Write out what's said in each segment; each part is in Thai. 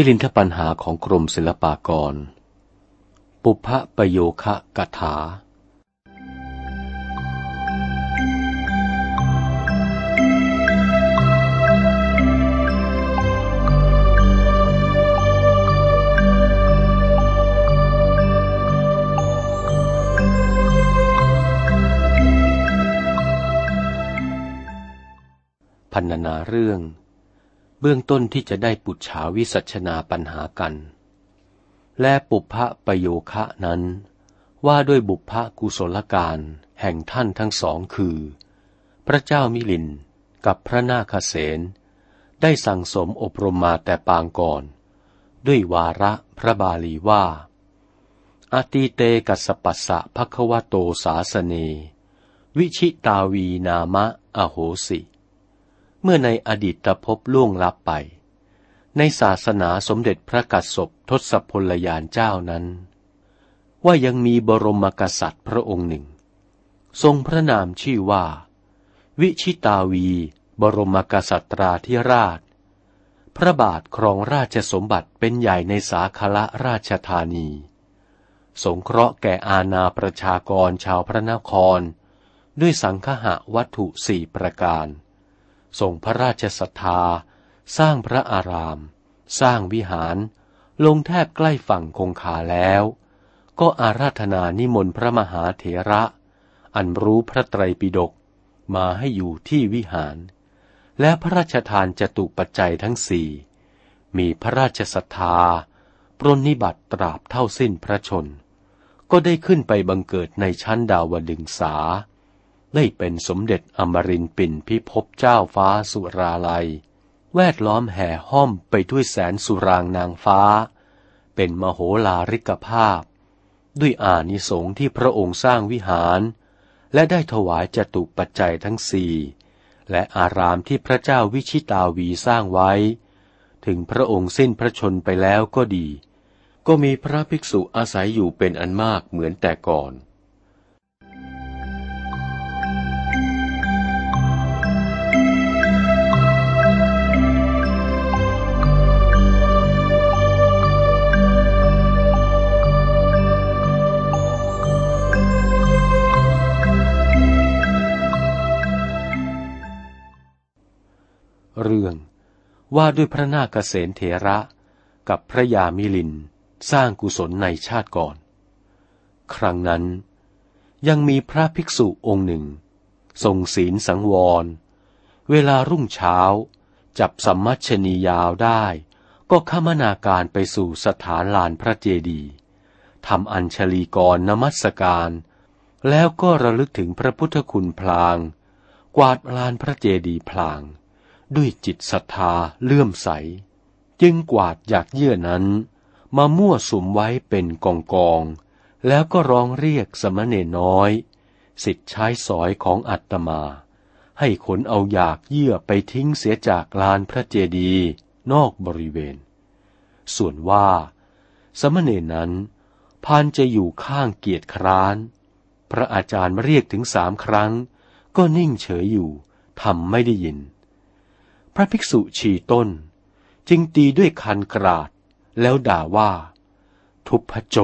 มิลินทปัญหาของกรมศิลปากร ปุพพประโยคะกถาพันนาเรื่อง เบื้องต้นที่จะได้ปุจฉาวิสัชนาปัญหากัน และปุพพะประโยคะนั้น ว่าด้วยบุพพกุศลการแห่งท่านทั้งสองคือ พระเจ้ามิลินกับพระนาคเสนได้สั่งสมอบรมมาแต่ปางก่อน ด้วยวาระพระบาลีว่า อาติเตกัสปัสสะภควโตสาสเน วิชิตาวีนามะอโหสิ มื่อในอดีตภพล่วงลับไป ในศาสนาสมเด็จพระกัสสปทศพลยานเจ้านั้น ว่ายังมีบรมกษัตริย์พระองค์หนึ่ง ทรงพระนามชื่อว่า วิชิตาวี บรมกษัตราธิราช พระบาทครองราชสมบัติเป็นใหญ่ในสาคละราชธานี สงเคราะห์แก่อาณาประชากรชาวพระนคร ด้วยสังฆะวัตถุสี่ประการ ทรงพระราชศรัทธา สร้างพระอาราม สร้างวิหาร ลงแทบใกล้ฝั่งคงคาแล้ว ก็อาราธนานิมนต์พระมหาเถระ อันรู้พระไตรปิฎกมาให้อยู่ที่วิหาร และพระราชทานจตุปัจจัยทั้งสี่ มีพระราชศรัทธา ปรนนิบัติตราบเท่าสิ้นพระชน ก็ได้ขึ้นไปบังเกิดในชั้นดาวดึงสา ได้เป็นสมเด็จอมรินปินพิภพเจ้าฟ้าสุราลัย แวดล้อมแห่ห้อมไปด้วยแสนสุรางนางฟ้า เป็นมโหลาริกภาพ ด้วยอานิสงส์ที่พระองค์สร้างวิหาร และได้ถวายจตุปัจจัยทั้งสี่และอารามที่พระเจ้าวิชิตาวีสร้างไว้ ถึงพระองค์สิ้นพระชนไปแล้วก็ดี ก็มีพระภิกษุอาศัยอยู่เป็นอันมากเหมือนแต่ก่อน เรื่อง ว่าด้วยพระนาคเษนเถระกับพระยามิลินสร้างกุศลในชาติก่อน ครั้งนั้น ยังมีพระภิกษุองค์หนึ่ง ทรงศีลสังวร เวลารุ่งเช้า จับสัมมัชนียาวได้ ก็ขมนาการไปสู่สถานลานพระเจดีย์ทำอัญชลีกรนมัสการ แล้วก็ระลึกถึงพระพุทธคุณพลาง กวาดลานพระเจดีย์พลาง ด้วยจิตศรัทธาเลื่อมใส จึงกวาดอยากเยื่อนั้น มามั่วสุมไว้เป็นกองกอง แล้วก็ร้องเรียกสมณเณรน้อย สิทธิ์ใช้สอยของอัตมา ให้ขนเอาอยากเยื่อไปทิ้งเสียจากลานพระเจดีย์นอกบริเวณ ส่วนว่า สมณเณรนั้นพานจะอยู่ข้างเกียรติคร้าน พระอาจารย์มาเรียกถึงสามครั้ง ก็นิ่งเฉยอยู่ทำไม่ได้ยิน ระภิกษุฉี่ต้น จึงตีด้วยคันกราด แล้วด่าว่า ทุพโจ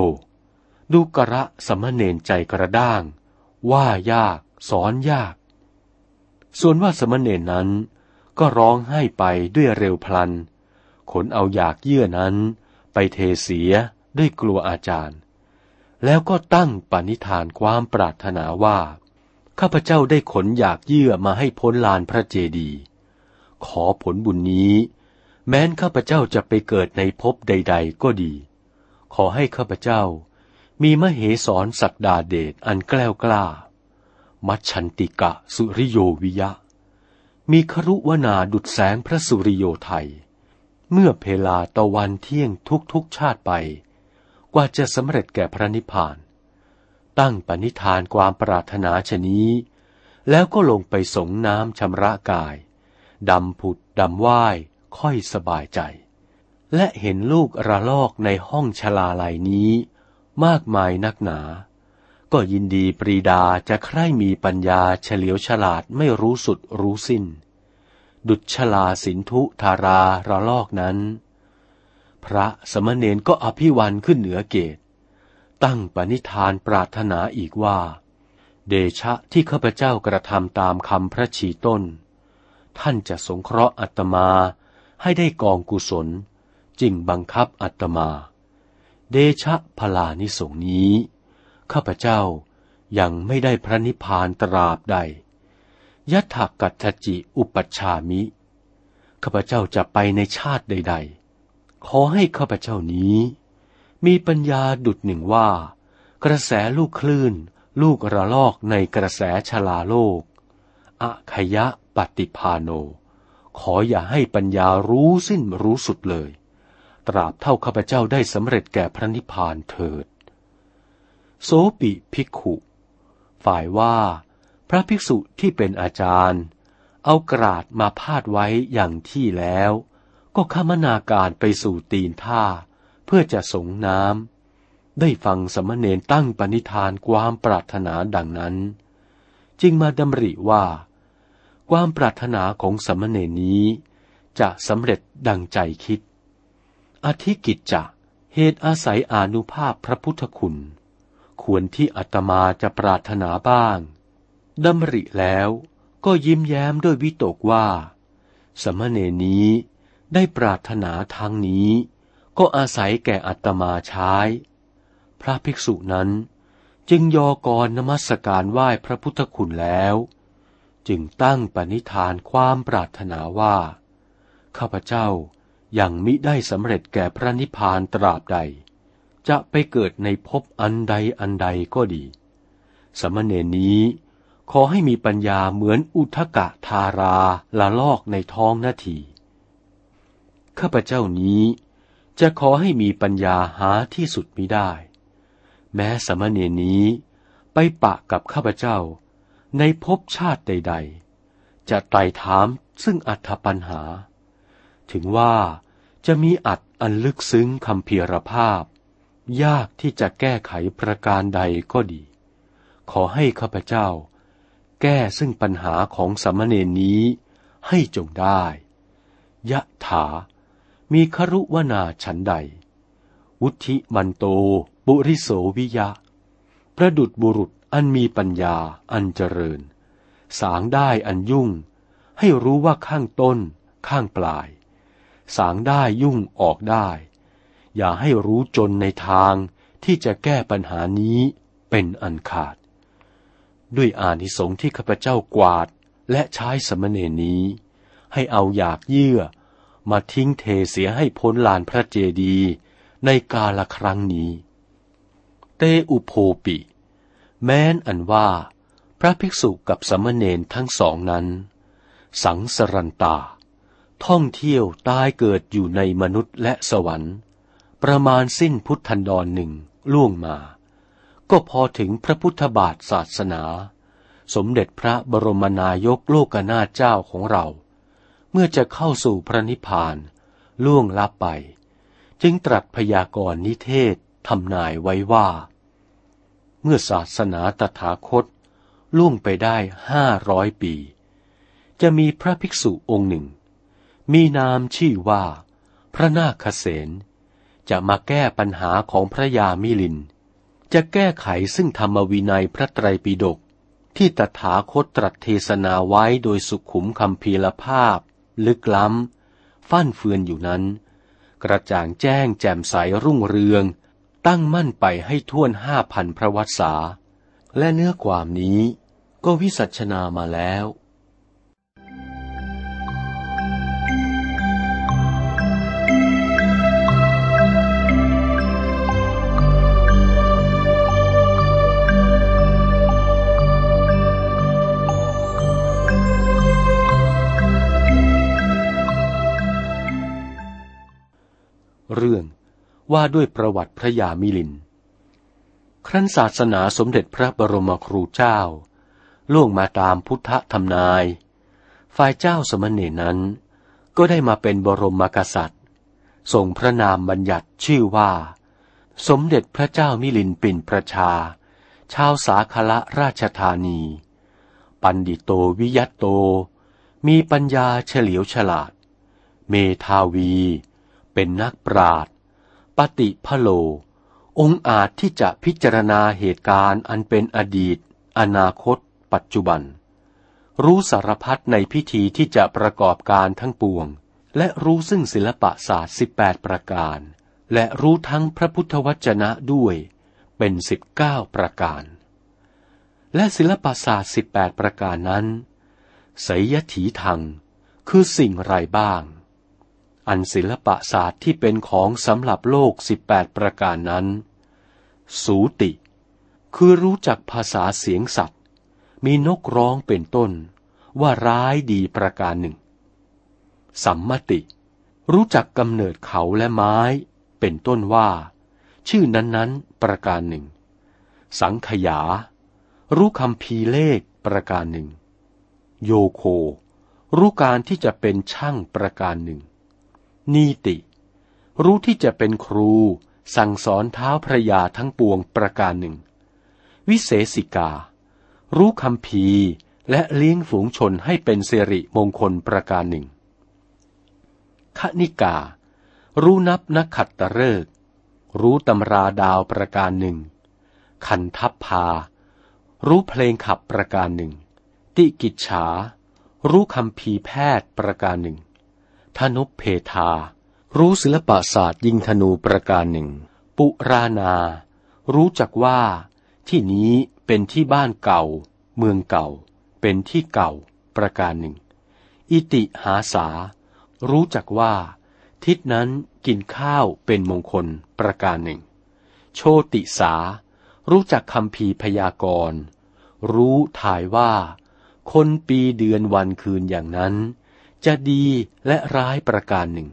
ดูกระสมณเณรใจกระด้าง ว่ายาก สอนยาก ส่วนว่าสมณเณรนั้น ก็ร้องให้ไปด้วยเร็วพลัน ขนเอาอยากเยื่อนั้น ไปเทเสียด้วยกลัวอาจารย์ แล้วก็ตั้งปณิธานความปรารถนาว่า ข้าพเจ้าได้ขนอยากเยื่อมาให้พ้นลานพระเจดีย์ ขอผลบุญนี้ แม้นข้าพเจ้าจะไปเกิดในภพใด ๆ ก็ดี ขอให้ข้าพเจ้า มีมเหสรศักดาเดชอันแกล้วกล้า มัชชันติกะสุริโยวิยะ มีครุวนาดุดแสงพระสุริโยไทย เมื่อเพลาตะวันเที่ยงทุกๆชาติไป กว่าจะสำเร็จแก่พระนิพพาน ตั้งปณิธานความปรารถนาชนี้แล้วก็ลงไปสงน้ำชำระกาย ดำผุดดำว่ายค่อยสบายใจ และเห็นลูกระลอกในห้องชลาลัยนี้ มากมายนักหนา ก็ยินดีปรีดาจะใคร่มีปัญญาเฉลียวฉลาดไม่รู้สุดรู้สิ้น ดุจชลาสินทุธาราระลอกนั้นพพระสมณเณรก็อภิวันขึ้นเหนือเกต ตั้งปณิธานปรารถนาอีกว่า เดชะที่ข้าพเจ้ากระทำตามคำพระชีต้น ท่านจะสงเคราะห์อัตมาให้ได้กองกุศล จึงบังคับอัตมา เดชะพลานิสงนี้ ข้าพเจ้ายังไม่ได้พระนิพพานตราบใดยัตถกัตจิอุปัชฌามิ ข้าพเจ้าจะไปในชาติใด ๆ ขอให้ข้าพเจ้านี้ มีปัญญาดุดหนึ่งว่า กระแสลูกคลื่น ลูกระลอกในกระแสชลาโลกอะขยะ ปฏิพาโน ขออย่าให้ปัญญารู้สิ้นรู้สุดเลย ตราบเท่าข้าพเจ้าได้สำเร็จแก่พระนิพพานเถิด โสปิภิกขุ ฝ่ายว่า พระภิกษุที่เป็นอาจารย์ เอากราดมาพาดไว้อย่างที่แล้ว ก็ขมนาการไปสู่ตีนท่า เพื่อจะสงน้ำได้ฟังสมณเณรตั้งปณิธานความปรารถนาดังนั้น จึงมาดำริว่า ความปรารถนาของสมณเณรนี้ จะสำเร็จดังใจคิด อธิกิจจะเหตุอาศัยอนุภาพพระพุทธคุณ ควรที่อาตมาจะปรารถนาบ้างดำริแล้วก็ยิ้มแย้มด้วยวิตกว่า สมณเณรนี้ได้ปรารถนาทางนี้ ก็อาศัยแก่อัตมาใช้ พระภิกษุนั้นจึงยอกรนมัสการไหว้พระพุทธคุณแล้ว จึงตั้งปณิธานความปรารถนาว่า ข้าพเจ้ายังมิได้สำเร็จแก่พระนิพพานตราบใด จะไปเกิดในภพอันใดอันใดก็ดี สมณเณรนี้ขอให้มีปัญญาเหมือนอุทกะทาราละลอกในท้องนาที ข้าพเจ้านี้จะขอให้มีปัญญาหาที่สุดมิได้ แม้สมณเณรนี้ไปปะกับข้าพเจ้า ในภพชาติใด ๆ จะไต่ถามซึ่งอัธปัญหา ถึงว่าจะมีอัดอันลึกซึ้งคำเพียรภาพ ยากที่จะแก้ไขประการใดก็ดี ขอให้ข้าพเจ้า แก้ซึ่งปัญหาของสมณเณรนี้ให้จงได้ ยะถา มีครุวนาฉันใด วุธิมันโต บุริโสวิยะ ประดุดบุรุษ อันมีปัญญาอันเจริญ สางได้อันยุ่ง ให้รู้ว่าข้างต้น ข้างปลาย สางได้ยุ่งออกได้ อย่าให้รู้จนในทางที่จะแก้ปัญหานี้เป็นอันขาด ด้วยอานิสงส์ที่ข้าพเจ้ากวาดและใช้สมณเณรนี้ ให้เอาอยากเยื่อ มาทิ้งเทเสียให้พ้นลานพระเจดีย์ในกาละครั้งนี้ เตอุโพปิ แม้นอันว่า พระภิกษุกับสมณเณรทั้งสองนั้น สังสรันตา ท่องเที่ยวตายเกิดอยู่ในมนุษย์และสวรรค์ ประมาณสิ้นพุทธันดรหนึ่งล่วงมา ก็พอถึงพระพุทธบาทศาสนา สมเด็จพระบรมนายกโลกนาเจ้าของเรา เมื่อจะเข้าสู่พระนิพพาน ล่วงลับไป จึงตรัสพยากรณ์นิเทศทำนายไว้ว่า เมื่อศาสนาตถาคต ล่วงไปได้ห้าร้อยปี จะมีพระภิกษุองค์หนึ่ง มีนามชื่อว่า พระนาคเษนจะมาแก้ปัญหาของพระยามิลิน จะแก้ไขซึ่งธรรมวินัยพระไตรปิฎกที่ตถาคตตรัสเทศนาไว้โดยสุขุมคำพีลภาพ ลึกล้ำ ฟั่นเฟือนอยู่นั้น กระจ่างแจ้งแจ่มใสรุ่งเรือง ตั้งมั่นไปให้ท่วนห้าพันพระวัษา และเนื้อความนี้ก็วิสัชนามาแล้วเรื่อง ว่าด้วยประวัติพระยามิลิน ครั้นศาสนาสมเด็จพระบรมครูเจ้า ล่วงมาตามพุทธธรรมนาย ฝ่ายเจ้าสมณเณรนั้น ก็ได้มาเป็นบรมกษัตริย์ทรงพระนามบัญญัติชื่อว่า สมเด็จพระเจ้ามิลินปินประชา ชาวสาคละราชธานี ปันดิโตวิยัตโต มีปัญญาเฉลียวฉลาด เมทาวี เป็นนักปราด ปฏิพโล องค์อาจที่จะพิจารณาเหตุการณ์อันเป็นอดีต อนาคต ปัจจุบัน รู้สารพัดในพิธีที่จะประกอบการทั้งปวง และรู้ซึ่งศิลปศาสตร์สิบแปดประการ และรู้ทั้งพระพุทธวจนะด้วย เป็นสิบเก้าประการ และศิลปศาสตร์สิบแปดประการนั้นไสยถีทังคือสิ่งไรบ้าง อันศิลปศาสตร์ที่เป็นของสำหรับโลกสิบแปดประการนั้น สูติ คือรู้จักภาษาเสียงสัตว์ มีนกร้องเป็นต้น ว่าร้ายดีประการหนึ่ง สัมมติ รู้จักกำเนิดเขาและไม้ เป็นต้นว่า ชื่อนั้นๆ ประการหนึ่ง สังขยา รู้คำพีเลขประการหนึ่ง โยโค รู้การที่จะเป็นช่างประการหนึ่ง นีติ รู้ที่จะเป็นครู สั่งสอนเท้าพระยาทั้งปวงประการหนึ่ง วิเศษิกา รู้คำพีและเลี้ยงฝูงชนให้เป็นเสริมงคลประการหนึ่งคณิกา รู้นับนักขัดตะเริกรู้ตำราดาวประการหนึ่ง คันทัพพา รู้เพลงขับประการหนึ่ง ติกิจฉา รู้คำพีแพทย์ประการหนึ่ง ธนุเพทา รู้ศิลปศาสตร์ยิงธนูประการหนึ่ง ปุรานา รู้จักว่า ที่นี้เป็นที่บ้านเก่า เมืองเก่า เป็นที่เก่า ประการหนึ่ง อิติหาสา รู้จักว่า ทิศนั้นกินข้าวเป็นมงคลประการหนึ่ง โชติสา รู้จักคำพีพยากร รู้ถ่ายว่า คนปีเดือนวันคืนอย่างนั้น จะดีและร้ายประการหนึ่ง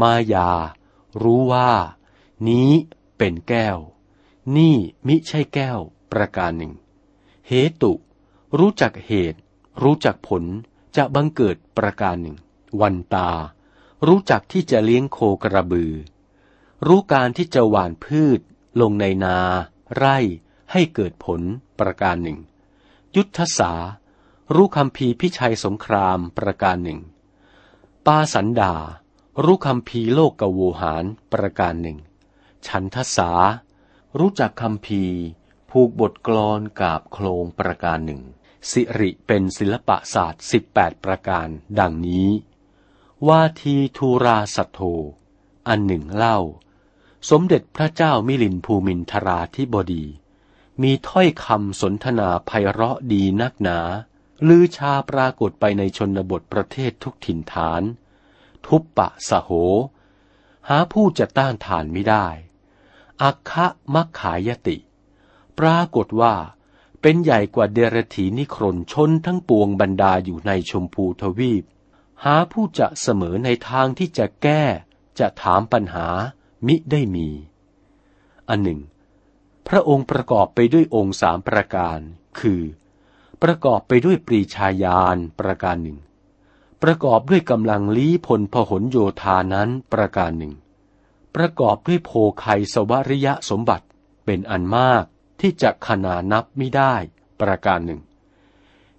มายา รู้ว่า นี้เป็นแก้ว นี่มิใช่แก้วประการหนึ่ง เหตุ รู้จักเหตุ รู้จักผลจะบังเกิดประการหนึ่ง วันตา รู้จักที่จะเลี้ยงโคกระบือ รู้การที่จะหว่านพืช ลงในนา ไร่ให้เกิดผลประการหนึ่ง ยุทธศา รู้คำพีพิชัยสงครามประการหนึ่ง ปาสันดา รู้คำพีโลกกโวหารประการหนึ่ง ฉันทสา รู้จักคำพีผูกบทกลอนกาบโคลงประการหนึ่ง สิริเป็นศิลปศาสตร์สิบแปดประการดังนี้ ว่าทีทูราสัตโธ อันหนึ่งเล่า สมเด็จพระเจ้ามิลินภูมินทราธิบดี มีถ้อยคำสนทนาไพเราะดีนักหนา ลือชาปรากฏไปในชนบทประเทศทุกถิ่นฐาน ทุบปะสะโห หาผู้จะต้านทานไม่ได้ อัคคะมักขายติ ปรากฏว่าเป็นใหญ่กว่าเดรถีนิครนชนทั้งปวงบรรดาอยู่ในชมพูทวีป หาผู้จะเสมอในทางที่จะแก้ จะถามปัญหามิได้มี อันหนึ่ง พระองค์ประกอบไปด้วยองค์สามประการ คือ ประกอบไปด้วยปรีชาญาณประการหนึ่ง ประกอบด้วยกำลังลี้พลพหนโยธานั้นประการหนึ่ง ประกอบด้วยโพไคสวริยะสมบัติเป็นอันมากที่จะขนานับไม่ได้ประการหนึ่ง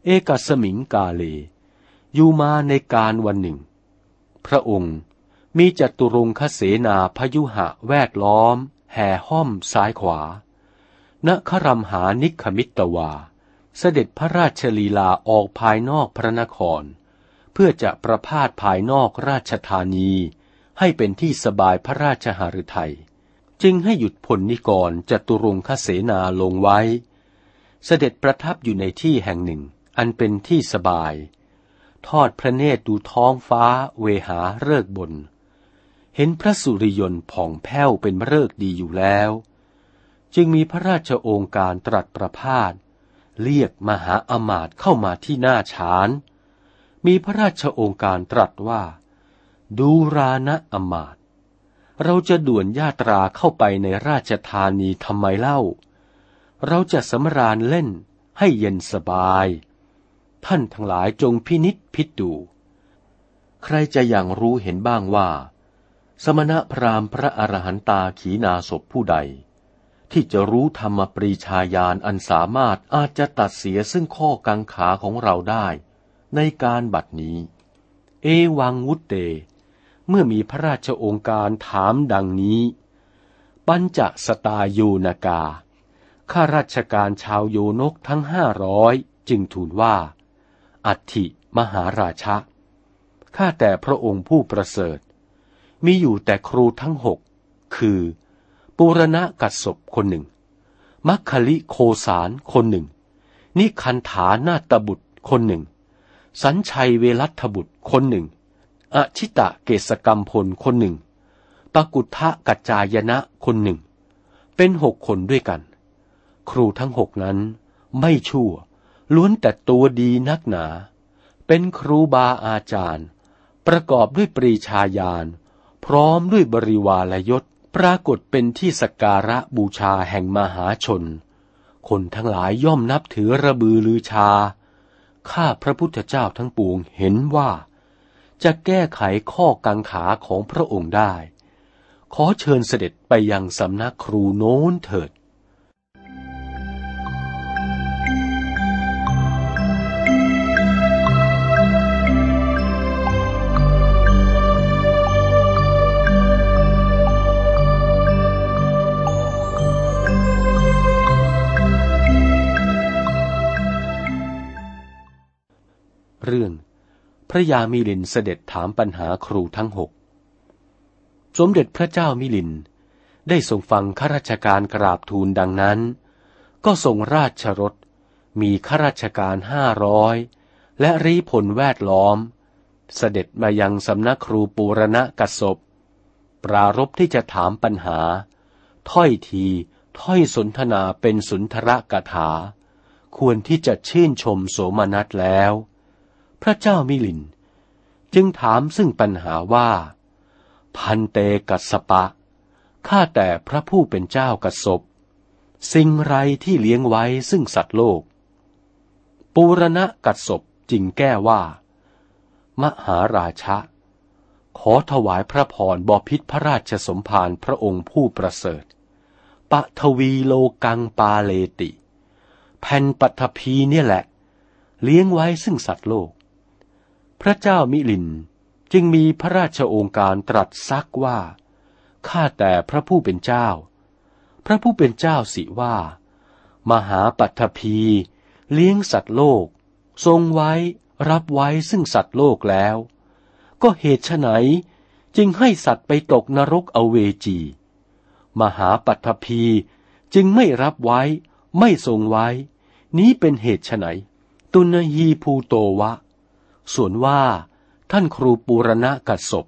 เอกสมิงกาเล อยู่มาในการวันหนึ่ง พระองค์มีจัตุรงคเสนาพยุหะแวดล้อม แห่ห้อมซ้ายขวาณครัมหานิคมิตวา เสด็จพระราชลีลาออกภายนอกพระนคร เพื่อจะประพาสภายนอกราชธานี ให้เป็นที่สบายพระราชหฤทัยจึงให้หยุดพลนิกรจตุรงคเสนาลงไว้ เสด็จประทับอยู่ในที่แห่งหนึ่งอันเป็นที่สบาย ทอดพระเนตรดูท้องฟ้าเวหาเลิกบน เห็นพระสุริยนต์ผ่องแผ้วเป็นเลิกดีอยู่แล้ว จึงมีพระราชโองการตรัสประพาส เรียกมหาอมาตย์เข้ามาที่หน้าฉาน มีพระราชโองการตรัสว่า ดูรานะอมาตย์เราจะด่วนญาตราเข้าไปในราชธานีทำไมเล่า เราจะสำราญเล่นให้เย็นสบาย ท่านทั้งหลายจงพินิษพิจดู ใครจะอย่างรู้เห็นบ้างว่า สมณะพราหมณ์พระอรหันตาขีนาศพผู้ใด ที่จะรู้ธรรมปรีชาญาณอันสามารถอาจจะตัดเสียซึ่งข้อกังขาของเราได้ ในการบัดนี้ เอวังวุตเต เมื่อมีพระราชองค์การถามดังนี้ ปัญจสตายูนากา ข้าราชการชาวโยนกทั้งห้าร้อยจึงทูลว่า อัฐิมหาราชะ ข้าแต่พระองค์ผู้ประเสริฐ มีอยู่แต่ครูทั้งหก คือ ปุรณะกัดศพคนหนึ่ง มัคคลิโคสารคนหนึ่ง นิคันฐานาตบุตรคนหนึ่ง สัญชัยเวรัตบุตรคนหนึ่ง อชิตะเกษกรรมพลคนหนึ่งปกุทะกัจจายนะคนหนึ่ง เป็นหกคนด้วยกัน ครูทั้งหกนั้นไม่ชั่ว ล้วนแต่ตัวดีนักหนา เป็นครูบาอาจารย์ ประกอบด้วยปรีชาญาณ พร้อมด้วยบริวารยศ ปรากฏเป็นที่สการะบูชาแห่งมหาชน คนทั้งหลายย่อมนับถือระบือลือชา ข้าพระพุทธเจ้าทั้งปวงเห็นว่า จะแก้ไขข้อกังขาของพระองค์ได้ ขอเชิญเสด็จไปยังสำนักครูโน้นเถิด ระยามิลินเสด็จถามปัญหาครูทั้งหก สมเด็จพระเจ้ามิลินได้ทรงฟังข้าราชการกราบทูลดังนั้น ก็ทรงราชรถมีข้าราชการห้าร้อยและรีผลแวดล้อม เสด็จมายังสำนักครูปูรณะกัสบปรารบที่จะถามปัญหา ถ้อยทีถ้อยสนทนาเป็นสุนทรกถา ควรที่จะชื่นชมโสมนัสแล้ว พระเจ้ามิลิน จึงถามซึ่งปัญหาว่า พันเตกัสปะ ข้าแต่พระผู้เป็นเจ้ากัสบสิ่งไรที่เลี้ยงไว้ซึ่งสัตว์โลก ปูรณะกัสบจึงแก้ว่า มหาราชะ ขอถวายพระพรบพิษพระราชสมภารพระองค์ผู้ประเสริฐปะทวีโลกังปาเลติ แผ่นปัทภีเนี่ยแหละ เลี้ยงไว้ซึ่งสัตว์โลก พระเจ้ามิลินจึงมีพระราชโองการตรัสซักว่า ข้าแต่พระผู้เป็นเจ้า พระผู้เป็นเจ้าสิว่า มหาปัทภีเลี้ยงสัตว์โลก ทรงไว้รับไว้ซึ่งสัตว์โลกแล้ว ก็เหตุไฉนจึงให้สัตว์ไปตกนรกอเวจี มหาปัทภีจึงไม่รับไว้ไม่ทรงไว้ นี้เป็นเหตุไฉนตุนฮีภูโตวะ ส่วนว่าท่านครูปูรณะกัดศพ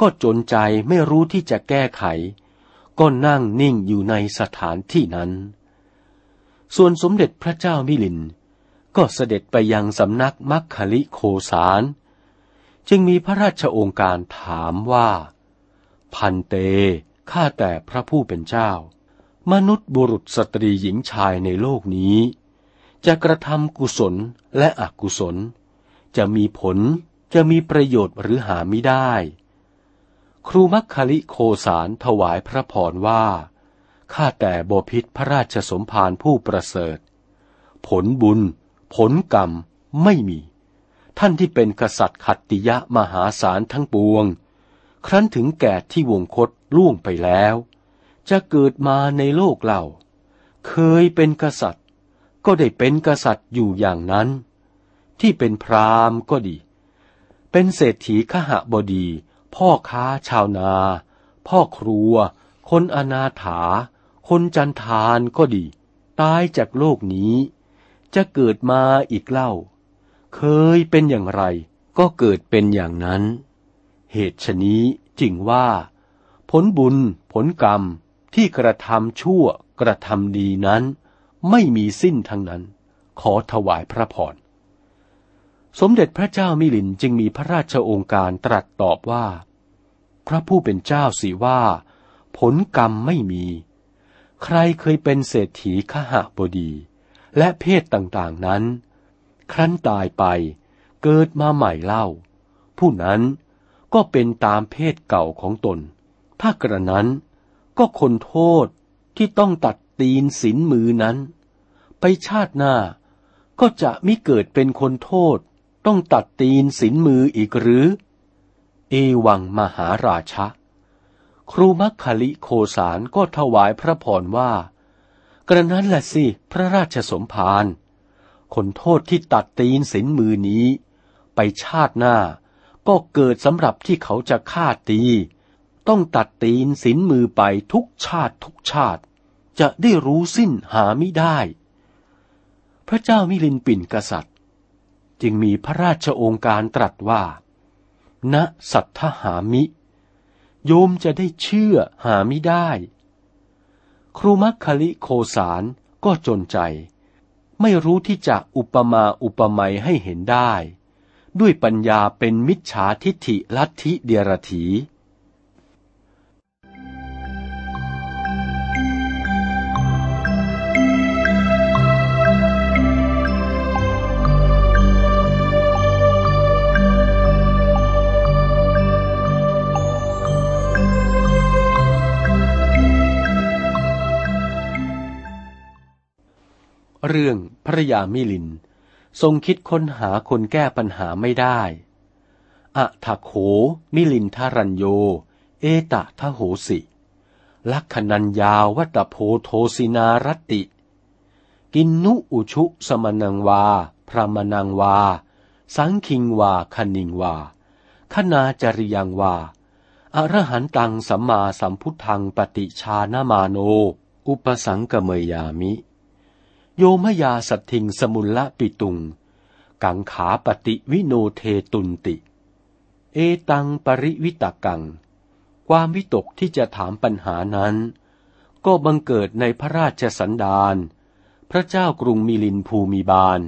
ก็จนใจไม่รู้ที่จะแก้ไข ก็นั่งนิ่งอยู่ในสถานที่นั้น ส่วนสมเด็จพระเจ้ามิลิน ก็เสด็จไปยังสำนักมัคคลิโคสาร จึงมีพระราชโองการถามว่า พันเต ข้าแต่พระผู้เป็นเจ้า มนุษย์บุรุษสตรีหญิงชายในโลกนี้ จะกระทำกุศลและอกุศล จะมีผลจะมีประโยชน์หรือหาไม่ได้ ครูมัคคลิโคสารถวายพระพรว่า ข้าแต่บพิษพระราชสมภารผู้ประเสริฐ ผลบุญ ผลกรรมไม่มี ท่านที่เป็นกษัตริย์ขัตติยะมหาศาลทั้งปวง ครั้นถึงแก่ที่วงคตล่วงไปแล้ว จะเกิดมาในโลกเรา เคยเป็นกษัตริย์ ก็ได้เป็นกษัตริย์อยู่อย่างนั้น ที่เป็นพราหมณ์ก็ดี เป็นเศรษฐีขหบดี พ่อค้าชาวนา พ่อครัว คนอนาถา คนจันทานก็ดี ตายจากโลกนี้ จะเกิดมาอีกเล่า เคยเป็นอย่างไร ก็เกิดเป็นอย่างนั้น เหตุชนี้จึงว่า ผลบุญ ผลกรรมที่กระทำชั่วกระทำดีนั้น ไม่มีสิ้นทั้งนั้น ขอถวายพระพร สมเด็จพระเจ้ามิลินจึงมีพระราชโองการตรัสตอบว่า พระผู้เป็นเจ้าสิว่า ผลกรรมไม่มี ใครเคยเป็นเศรษฐีขหบดี และเพศต่างๆนั้น ครั้นตายไปเกิดมาใหม่เล่า ผู้นั้นก็เป็นตามเพศเก่าของตน ถ้ากระนั้นก็คนโทษที่ต้องตัดตีนสินมือนั้น ไปชาติหน้าก็จะมิเกิดเป็นคนโทษ ต้องตัดตีนสินมืออีกหรือ เอวังมหาราชะ ครูมัคคลิโคสารก็ถวายพระพรว่า กระนั้นแหละสิพระราชสมภารคนโทษที่ตัดตีนสินมือนี้ ไปชาติหน้าก็เกิดสำหรับที่เขาจะฆ่าตี ต้องตัดตีนสินมือไปทุกชาติทุกชาติ จะได้รู้สิ้นหาไม่ได้ พระเจ้ามิลินปินกษัตริย์ จึงมีพระราชโองการตรัสว่า ณสัทธหามิ โยมจะได้เชื่อหาไม่ได้ ครูมัคคลิโคสารก็จนใจ ไม่รู้ที่จะอุปมาอุปไมยให้เห็นได้ ด้วยปัญญาเป็นมิจฉาทิฏฐิลัทธิเดียรถี เรื่องพระยามิลิน ทรงคิดค้นหาคนแก้ปัญหาไม่ได้อะทะโขมิลินทารัญโย เอตะทะโหสิ ลักขณัญญาวัตโพโทสินารติ กินนุอุชุสมนังวา พระมนังวา สังคิงวาคณิงวาคณาจริยังวาอรหันตังสัมมาสัมพุทธังปฏิชานามาโน อุปสังกเมยามิ โยมยาสัตถิงสมุลละปิตุง กังขาปฏิวิโนเทตุนติ เอตังปริวิตกัง ความวิตกที่จะถามปัญหานั้น ก็บังเกิดในพระราชสันดานพระเจ้ากรุงมิลินภูมิบาล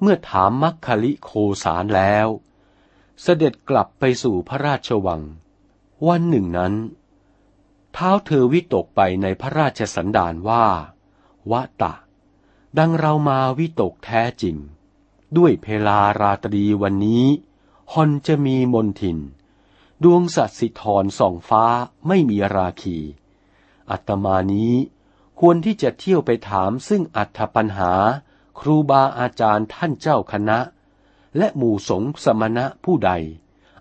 เมื่อถามมัคคลิโคสารแล้ว เสด็จกลับไปสู่พระราชวัง วันหนึ่งนั้น เท้าเธอวิตกไปในพระราชสันดานว่า วะตะ ดังเรามาวิตกแท้จริง ด้วยเพลาราตรีวันนี้ฮอนจะมีมนทิน ดวงสัตสิธรส่องฟ้าไม่มีราคี อัตมานี้ควรที่จะเที่ยวไปถามซึ่งอัธปัญหา ครูบาอาจารย์ท่านเจ้าคณะ และหมู่สงสมณะผู้ใด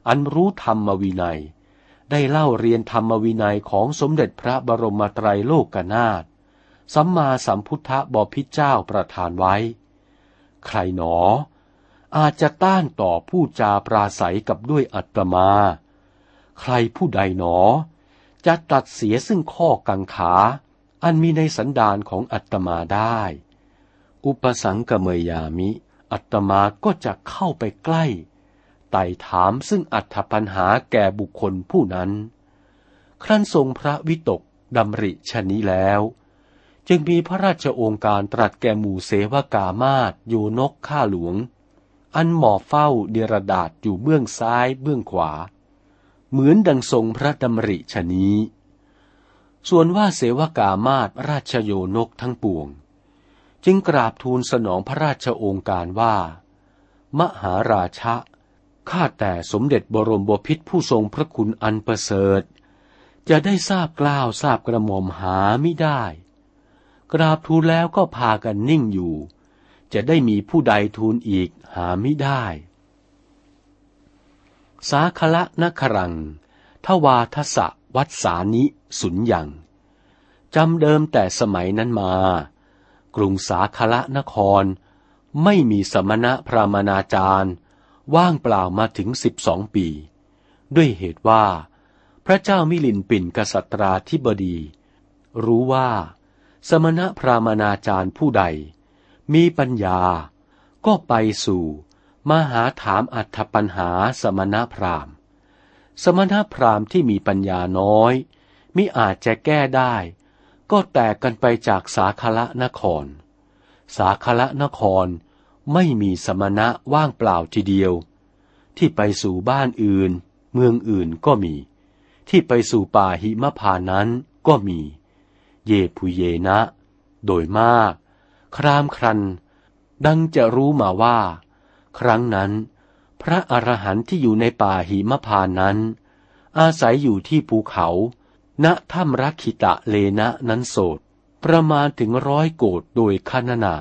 อันรู้ธรรมวินัย ได้เล่าเรียนธรรมวินัยของสมเด็จพระบรมไตรโลกนาถ สัมมาสัมพุทธบพิเจ้าประทานไว้ ใครหนอ อาจจะต้านต่อผู้จาปราศัยกับด้วยอัตมา ใครผู้ใดหนอ จะตัดเสียซึ่งข้อกังขา อันมีในสันดานของอัตมาได้ อุปสังกเมยามิ อัตมาก็จะเข้าไปใกล้ไต่ถามซึ่งอัตปัญหาแก่บุคคลผู้นั้น ครั้นทรงพระวิตกดำริชนี้แล้ว จึงมีพระราชโองการตรัสแก่หมู่เสวกามาตอยู่นกข้าหลวง อันหมอบเฝ้าเดรดาษอยู่เบื้องซ้ายเบื้องขวา เหมือนดังทรงพระดำริชนี้ ส่วนว่าเสวกามาตราชโยนกทั้งปวง จึงกราบทูลสนองพระราชโองการว่า มหาราชะข้าแต่สมเด็จบรมบพิษผู้ทรงพระคุณอันประเสริฐ จะได้ทราบกล้าวทราบกระหม่อมหาไม่ได้ กราบทูลแล้วก็พากันนิ่งอยู่ จะได้มีผู้ใดทูลอีกหาไม่ได้ สาคละนครัง ทวาทศวัดสานิสุญยังจำเดิมแต่สมัยนั้นมา กรุงสาคละนคร ไม่มีสมณะพระมนาจารย์ ว่างเปล่ามาถึงสิบสองปี ด้วยเหตุว่า พระเจ้ามิลินปินกษัตราธิบดี รู้ว่า สมณพราหมณาจารย์ผู้ใด มีปัญญา ก็ไปสู่มหาถามอัธปัญหาสมณพราหมณ์ สมณพราหมณ์ที่มีปัญญาน้อยมิอาจจะแก้ได้ ก็แตกกันไปจากสาคละนคร สาคละนครไม่มีสมณะว่างเปล่าทีเดียว ที่ไปสู่บ้านอื่น เมืองอื่นก็มี ที่ไปสู่ป่าหิมพานั้นก็มี เยปุเยนะ โดยมาก ครามครัน ดังจะรู้มาว่า ครั้งนั้น พระอรหันต์ที่อยู่ในป่าหิมพานนั้น อาศัยอยู่ที่ภูเขา ณถ้ำรักขิตะเลนะนั้นโสด ประมาณถึงร้อยโกดโดยคณนา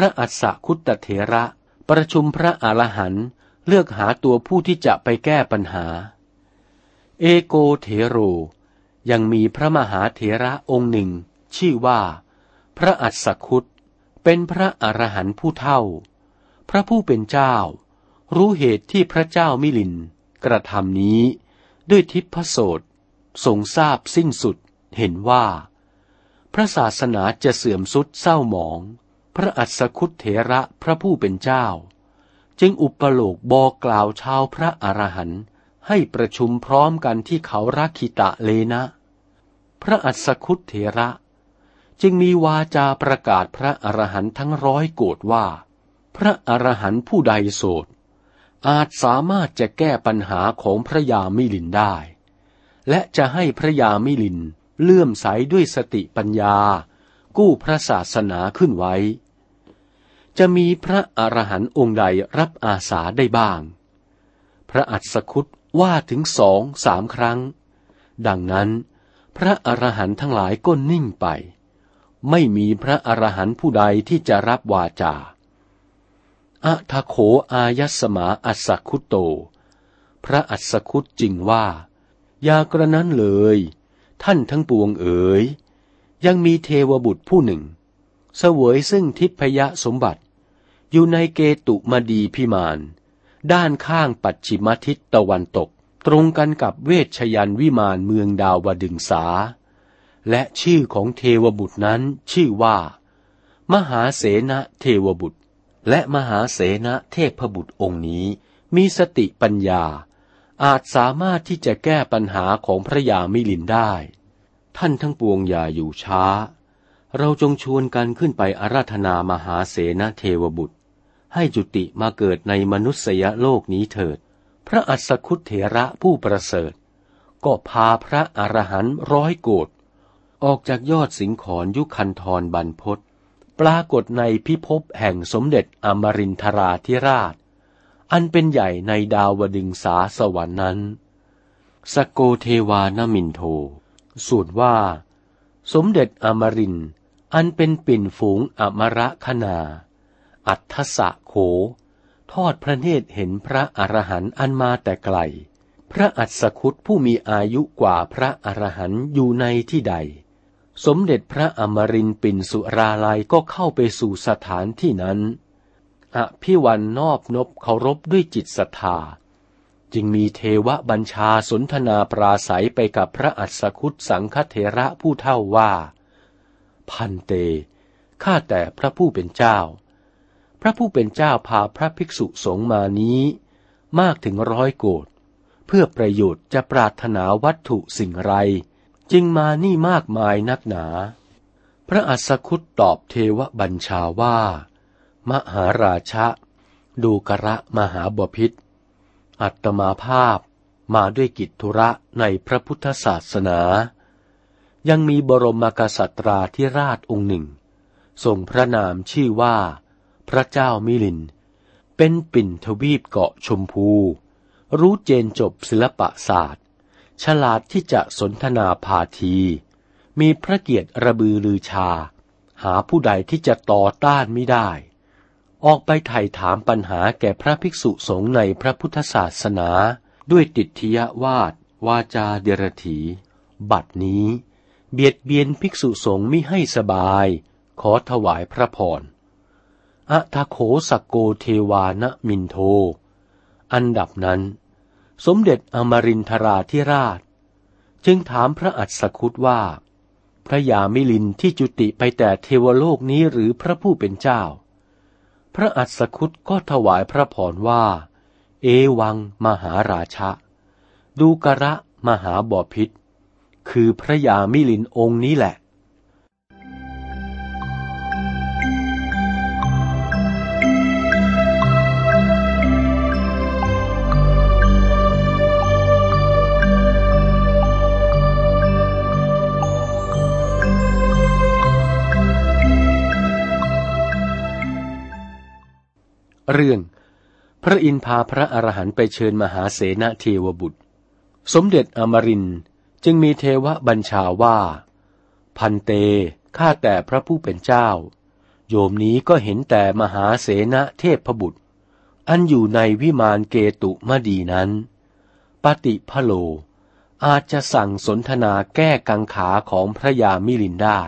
ระอัสสคุตเถระประชุมพระอรหันต์เลือกหาตัวผู้ที่จะไปแก้ปัญหา เอโกเถโร ยังมีพระมหาเถระองค์หนึ่ง ชื่อว่า พระอัสสคุตเป็นพระอรหันต์ผู้เท่า พระผู้เป็นเจ้า รู้เหตุที่พระเจ้ามิลิน กระทำนี้ด้วยทิพโสตทรงทราบสิ้นสุดเห็นว่า พระศาสนาจะเสื่อมสุดเศร้าหมอง พระอัศคุตเถระพระผู้เป็นเจ้า จึงอุปโลกบอกกล่าวชาวพระอรหันต์ให้ประชุมพร้อมกันที่เขารักขิตะเลนะ พระอัศคุตเถระ จึงมีวาจาประกาศพระอรหันต์ทั้งร้อยโกรธว่า พระอรหันต์ผู้ใดโสด อาจสามารถจะแก้ปัญหาของพระยามิลินได้ และจะให้พระยามิลิน เลื่อมใสด้วยสติปัญญา กู้พระศาสนาขึ้นไว้ จะมีพระอรหันต์องค์ใดรับอาสาได้บ้าง พระอัศคุตว่าถึงสองสามครั้ง ดังนั้น พระอรหันต์ทั้งหลายก็นิ่งไป ไม่มีพระอรหันต์ผู้ใดที่จะรับวาจาอะทะโขอายัสมาอัสคุตโต พระอัสคุตจริงว่าอย่ากระนั้นเลย ท่านทั้งปวงเอ๋ย ยังมีเทวบุตรผู้หนึ่ง เสวยซึ่งทิพยสมบัติ อยู่ในเกตุมดีพิมาน ด้านข้างปัจฉิมทิศตะวันตก ตรงกันกับเวชยันวิมานเมืองดาวดึงสา และชื่อของเทวบุตรนั้นชื่อว่า มหาเสนเทวบุตร และมหาเสนเทพบุตรองค์นี้มีสติปัญญา อาจสามารถที่จะแก้ปัญหาของพระยามิลินได้ ท่านทั้งปวงอย่าอยู่ช้า เราจงชวนกันขึ้นไปอาราธนามหาเสนเทวบุตร ให้จุติมาเกิดในมนุษยโลกนี้เถิด พระอัศคุเถระผู้ประเสริฐ ก็พาพระอรหันต์ร้อยโกดออกจากยอดสิงขรยุคันธรบรรพศปรากฏในพิภพแห่งสมเด็จอมรินทราธิราช อันเป็นใหญ่ในดาวดึงสาสวรรค์นั้น สโกเทวานมินโท สูตรว่า สมเด็จอมริน อันเป็นปิ่นฝูงอมระคณาอัทสะโข ทอดพระเนตรเห็นพระอรหันต์อันมาแต่ไกล พระอัศคุตผู้มีอายุกว่าพระอรหันต์อยู่ในที่ใด สมเด็จพระอมรินปิ่นสุราลัยก็เข้าไปสู่สถานที่นั้น อภิวันนอบนบเคารพด้วยจิตศรัทธา จึงมีเทวบัญชาสนทนาปราศัยไปกับพระอัศคุตสังฆเถระผู้เท่าว่า พันเต ข้าแต่พระผู้เป็นเจ้า พระผู้เป็นเจ้าพาพระภิกษุสงฆ์มานี้ มากถึงร้อยโกดเพื่อประโยชน์จะปรารถนาวัตถุสิ่งไร จึงมานี่มากมายนักหนา พระอัศคุตตอบเทวบัญชาว่า มหาราชะ ดูกระมหาบพิษ อัตมาภาพมาด้วยกิจธุระในพระพุทธศาสนา ยังมีบรมกษัตราธิราชองค์หนึ่ง ทรงพระนามชื่อว่า พระเจ้ามิลิน เป็นปิ่นทวีปเกาะชมพู รู้เจนจบศิลปศาสตร์ ฉลาดที่จะสนทนาพาที มีพระเกียรติระบือลือชา หาผู้ใดที่จะต่อต้านไม่ได้ ออกไปไถ่ถามปัญหาแก่พระภิกษุสงฆ์ในพระพุทธศาสนา ด้วยติทยวาดวาจาเดรถี บัดนี้ เบียดเบียนภิกษุสงฆ์มิให้สบาย ขอถวายพระพรอะทะโขสกโกเทวานมินโท อันดับนั้น สมเด็จอมรินทราธิราช จึงถามพระอัศคุตว่า พระยามิลินที่จุติไปแต่เทวโลกนี้หรือพระผู้เป็นเจ้า พระอัศคุตก็ถวายพระพรว่า เอวังมหาราชะ ดูกระมหาบอพิษ คือพระยามิลินองค์นี้แหละ เรื่อง พระอินทพาพระอรหันต์ไปเชิญมหาเสนาเทวบุตร สมเด็จอมรินจึงมีเทวบัญชาว่า พันเตข้าแต่พระผู้เป็นเจ้า โยมนี้ก็เห็นแต่มหาเสนาเทพบุตร อันอยู่ในวิมานเกตุมดีนั้น ปฏิพโลอาจจะสั่งสนทนาแก้กังขาของพระยามิลินได้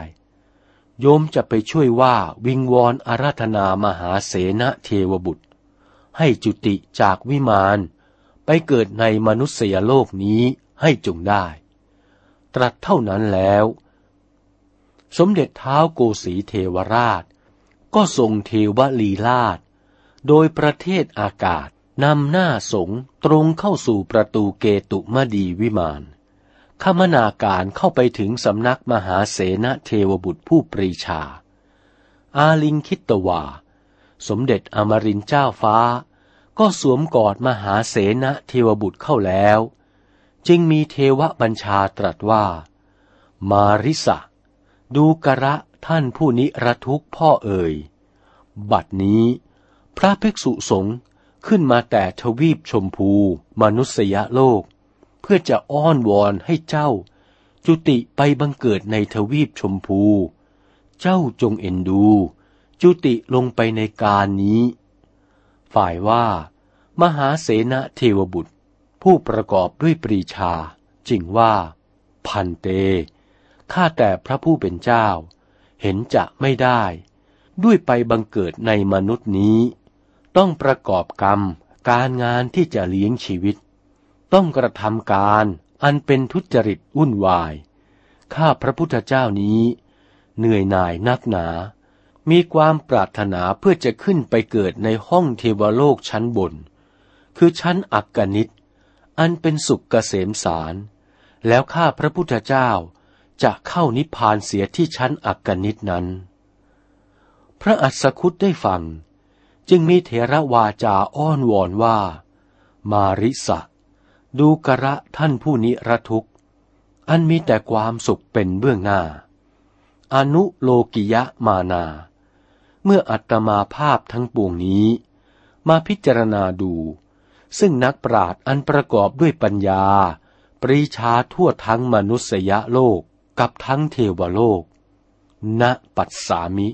โยมจะไปช่วยว่าวิงวอนอาราธนามหาเสนาเทวบุตร ให้จุติจากวิมานไปเกิดในมนุษยโลกนี้ให้จงได้ ตรัสเท่านั้นแล้ว สมเด็จเท้าโกสีเทวราช ก็ทรงเทวลีลาดโดยประเทศอากาศนำหน้าสงตรงเข้าสู่ประตูเกตุมดีวิมาน ขมนาการเข้าไปถึงสำนักมหาเสนเทวบุตรผู้ปรีชา อาลิงคิตวา สมเด็จอมรินเจ้าฟ้า ก็สวมกอดมหาเสนเทวบุตรเข้าแล้ว จึงมีเทวบัญชาตรัสว่า มาริสะ ดูกระท่านผู้นิรทุกพ่อเอ่ย บัดนี้ พระภิกษุสงฆ์ขึ้นมาแต่ทวีปชมพู มนุษยโลก เพื่อจะอ้อนวอนให้เจ้า จุติไปบังเกิดในทวีปชมพู เจ้าจงเอ็นดู จุติลงไปในการนี้ ฝ่ายว่า มหาเสนเทวบุตร ผู้ประกอบด้วยปรีชาจึงว่า พันเต ข้าแต่พระผู้เป็นเจ้า เห็นจะไม่ได้ ด้วยไปบังเกิดในมนุษย์นี้ ต้องประกอบกรรมการงานที่จะเลี้ยงชีวิต ต้องกระทำการอันเป็นทุจริตวุ่นวาย ข้าพระพุทธเจ้านี้ เหนื่อยหน่ายนักหนา มีความปรารถนาเพื่อจะขึ้นไปเกิดในห้องเทวโลกชั้นบน คือชั้นอักกนิตอันเป็นสุขเกษมสาร แล้วข้าพระพุทธเจ้าจะเข้านิพพานเสียที่ชั้นอักกนิตนั้น พระอัศคุตได้ฟัง จึงมีเถระวาจาอ้อนวอนว่า มาริสะ ดูกระท่านผู้นิรทุกข์ อันมีแต่ความสุขเป็นเบื้องหน้า อนุโลกิยะมานา เมื่ออัตมาภาพทั้งปวงนี้ มาพิจารณาดู ซึ่งนักปราชญ์อันประกอบด้วยปัญญา ปรีชาทั่วทั้งมนุษยโลกกับทั้งเทวโลก ณ ปัสสามิ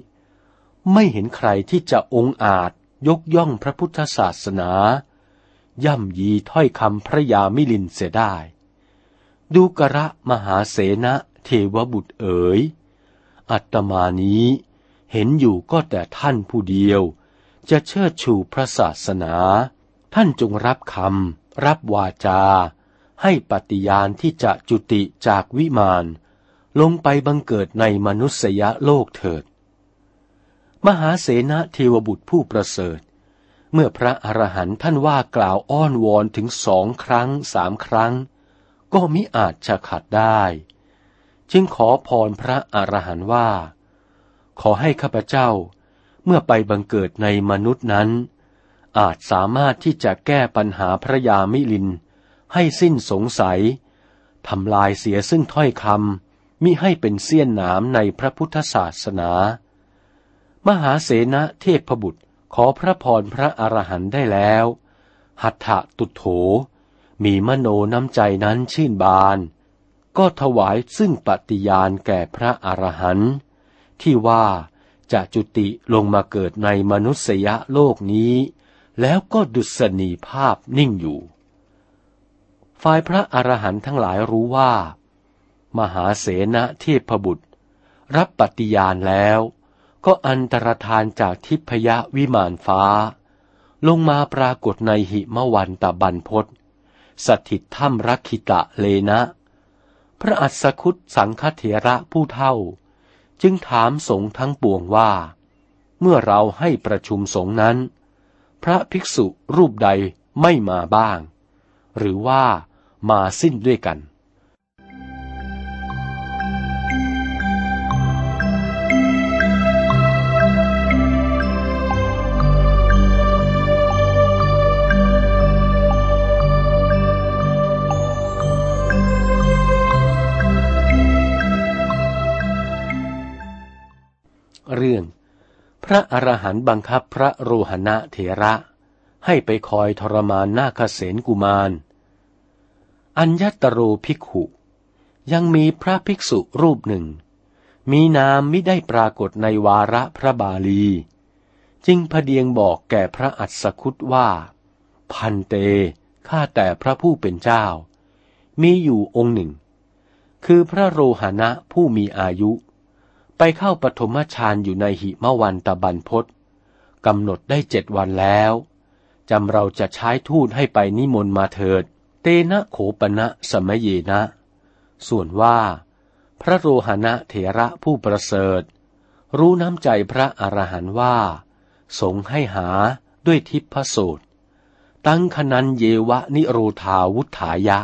ไม่เห็นใครที่จะองอาจยกย่องพระพุทธศาสนา ย่ำยีถ้อยคำพระยามิลินเสียได้ ดูกระมหาเสนะเทวบุตรเอ๋ย อัตมานี้เห็นอยู่ก็แต่ท่านผู้เดียว จะเชิดชูพระศาสนา ท่านจงรับคำรับวาจา ให้ปฏิญาณที่จะจุติจากวิมาน ลงไปบังเกิดในมนุษยโลกเถิด มหาเสนาเทวบุตรผู้ประเสริฐ เมื่อพระอรหันต์ท่านว่ากล่าวอ้อนวอนถึงสองครั้งสามครั้ง ก็มิอาจจะขัดได้ จึงขอพรพระอรหันต์ว่า ขอให้ข้าพเจ้า เมื่อไปบังเกิดในมนุษย์นั้น อาจสามารถที่จะแก้ปัญหาพระยามิลิน ให้สิ้นสงสัยทำลายเสียซึ่งถ้อยคำมิให้เป็นเสี้ยนหนามในพระพุทธศาสนา มหาเสนะเทพบุตร ขอพระพรพระอรหันต์ได้แล้ว หัตถะตุโถ มีมโนน้ำใจนั้นชื่นบาน ก็ถวายซึ่งปฏิญาณแก่พระอรหันต์ที่ว่าจะจุติลงมาเกิดในมนุษยโลกนี้ แล้วก็ดุษณีภาพนิ่งอยู่ ฝ่ายพระอรหันต์ทั้งหลายรู้ว่า มหาเสนเทพบุตร รับปฏิญาณแล้ว ก็อันตรธานจากทิพยวิมานฟ้า ลงมาปรากฏในหิมวันตะบันพศสถิตถ้ำรักขิตะเลนะ พระอัศคุตสังฆเถระผู้เท่า จึงถามสงฆ์ทั้งปวงว่า เมื่อเราให้ประชุมสงฆ์นั้น พระภิกษุรูปใดไม่มาบ้าง หรือว่ามาสิ้นด้วยกัน เรื่อง พระอรหันต์บังคับพระโรหณะเถระให้ไปคอยทรมานนาคเสนกุมาร อัญญตโรภิกขุ ยังมีพระภิกษุรูปหนึ่ง มีนามมิได้ปรากฏในวาระพระบาลี จึงพเดียงบอกแก่พระอัศคุตว่า พันเต ข้าแต่พระผู้เป็นเจ้า มีอยู่องค์หนึ่ง คือพระโรหณะผู้มีอายุ ไปเข้าปฐมฌานอยู่ในหิมวันตะบันพศกำหนดได้เจ็ดวันแล้วจำเราจะใช้ทูตให้ไปนิมนต์มาเถิด เตนะโขปณะสมเยนะ ส่วนว่า พระโรหณะเถระผู้ประเสริฐ รู้น้ำใจพระอรหันต์ว่า สงให้หาด้วยทิพสูตร ตั้งคนันเยวะนิโรธาวุฒายะ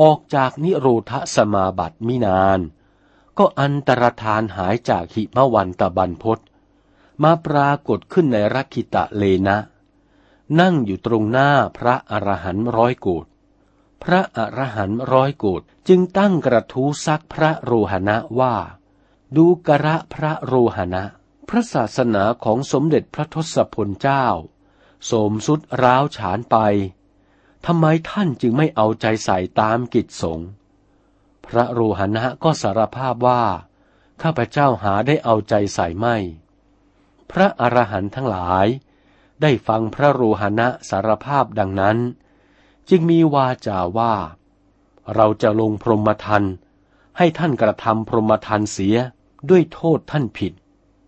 ออกจากนิโรธสมาบัติมินาน ก็อันตรธานหายจากหิมวันตะบันพศมาปรากฏขึ้นในรักขิตะเลนะ นั่งอยู่ตรงหน้าพระอรหันต์ร้อยโกดพระอรหันต์ร้อยโกดจึงตั้งกระทู้ซักพระโรหณะว่า ดูกระพระโรหณะ พระศาสนาของสมเด็จพระทศพลเจ้า โสมสุดร้าวฉานไปทำไมท่านจึงไม่เอาใจใส่ตามกิจสงฆ์ พระโรหณะก็สารภาพว่า ข้าพเจ้าหาได้เอาใจใส่ไม่ พระอรหันต์ทั้งหลาย ได้ฟังพระโรหณะสารภาพดังนั้น จึงมีวาจาว่า เราจะลงพรหมทันให้ท่านกระทำพรหมทันเสียด้วยโทษท่านผิด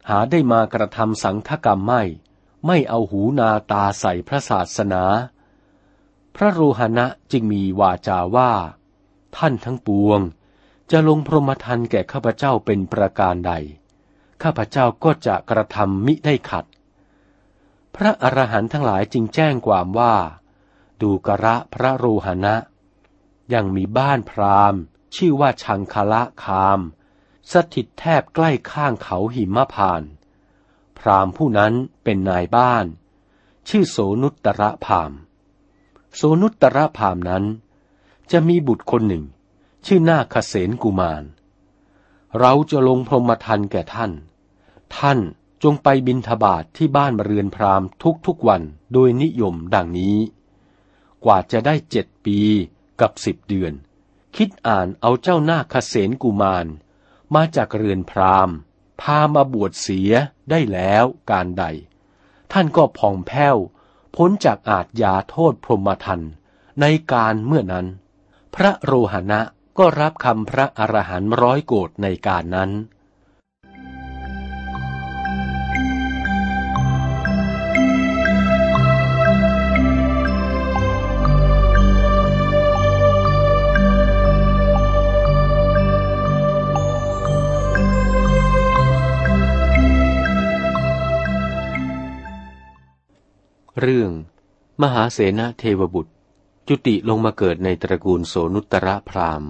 หาได้มากระทำสังฆกรรมไม่ ไม่เอาหูนาตาใส่พระศาสนา พระโรหณะจึงมีวาจาว่า ท่านทั้งปวง จะลงพรหมทันแก่ข้าพเจ้าเป็นประการใด ข้าพเจ้าก็จะกระทำมิได้ขัด พระอรหันต์ทั้งหลายจึงแจ้งความว่า ดูกระพระโรหณะ ยังมีบ้านพราหมณ์ ชื่อว่าชังคละคาม สถิตแทบใกล้ข้างเขาหิมพาน พราหมณ์ผู้นั้นเป็นนายบ้าน ชื่อโสนุตตระพามโสนุตตระพามนั้น จะมีบุตรคนหนึ่ง ชื่อนาคเสนกุมาร เราจะลงพรหมทันแก่ท่าน ท่านจงไปบินทบาทที่บ้านเรือนพราหมณ์ทุกๆวันโดยนิยมดังนี้ กว่าจะได้เจ็ดปีกับสิบเดือน คิดอ่านเอาเจ้านาคเสนกุมารมาจากเรือนพราหมณ์ พามาบวชเสียได้แล้วการใด ท่านก็ผ่องแผ้ว พ้นจากอาจยาโทษพรหมทันในการเมื่อนั้น พระโรหณะก็รับคำพระอรหันต์ร้อยโกรธในการนั้น เรื่อง มหาเสนาเทวบุตร จุติลงมาเกิดในตระกูลโสนุตระพราม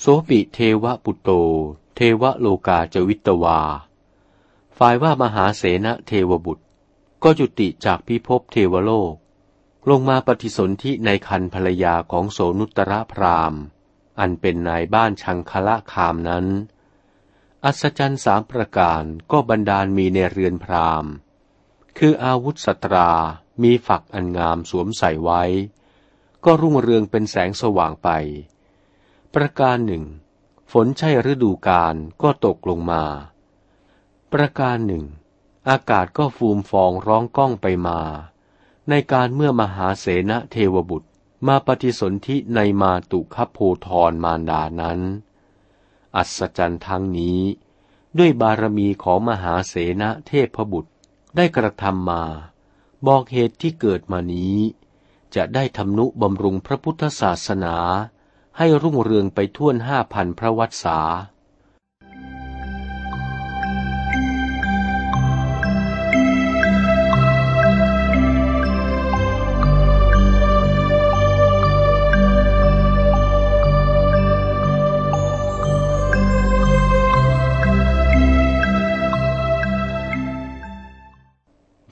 โสปิเทวปุตโต เทวโลกาจวิตวา ฝ่ายว่ามหาเสนาเทวบุตร ก็จุติจากพิภพเทวโลก ลงมาปฏิสนธิในคันภรรยาของโสนุตระพรามอันเป็นนายบ้านชังคละคามนั้น อัศจรรย์สามประการก็บรรดาลมีในเรือนพรามคืออาวุธสตรา มีฝักอันงามสวมใส่ไว้ ก็รุ่งเรืองเป็นแสงสว่างไป ประการหนึ่ง ฝนใช่ฤดูกาลก็ตกลงมา ประการหนึ่ง อากาศก็ฟูมฟองร้องก้องไปมา ในการเมื่อมหาเสนเทวบุตรมาปฏิสนธิในมาตุคโพธรมารดานั้น อัศจรรย์ทั้งนี้ ด้วยบารมีของมหาเสนเทพบุตรได้กระทำมา บอกเหตุที่เกิดมานี้ จะได้ทำนุบำรุงพระพุทธศาสนา ให้รุ่งเรืองไปทั่วห้าพันพระวัตษา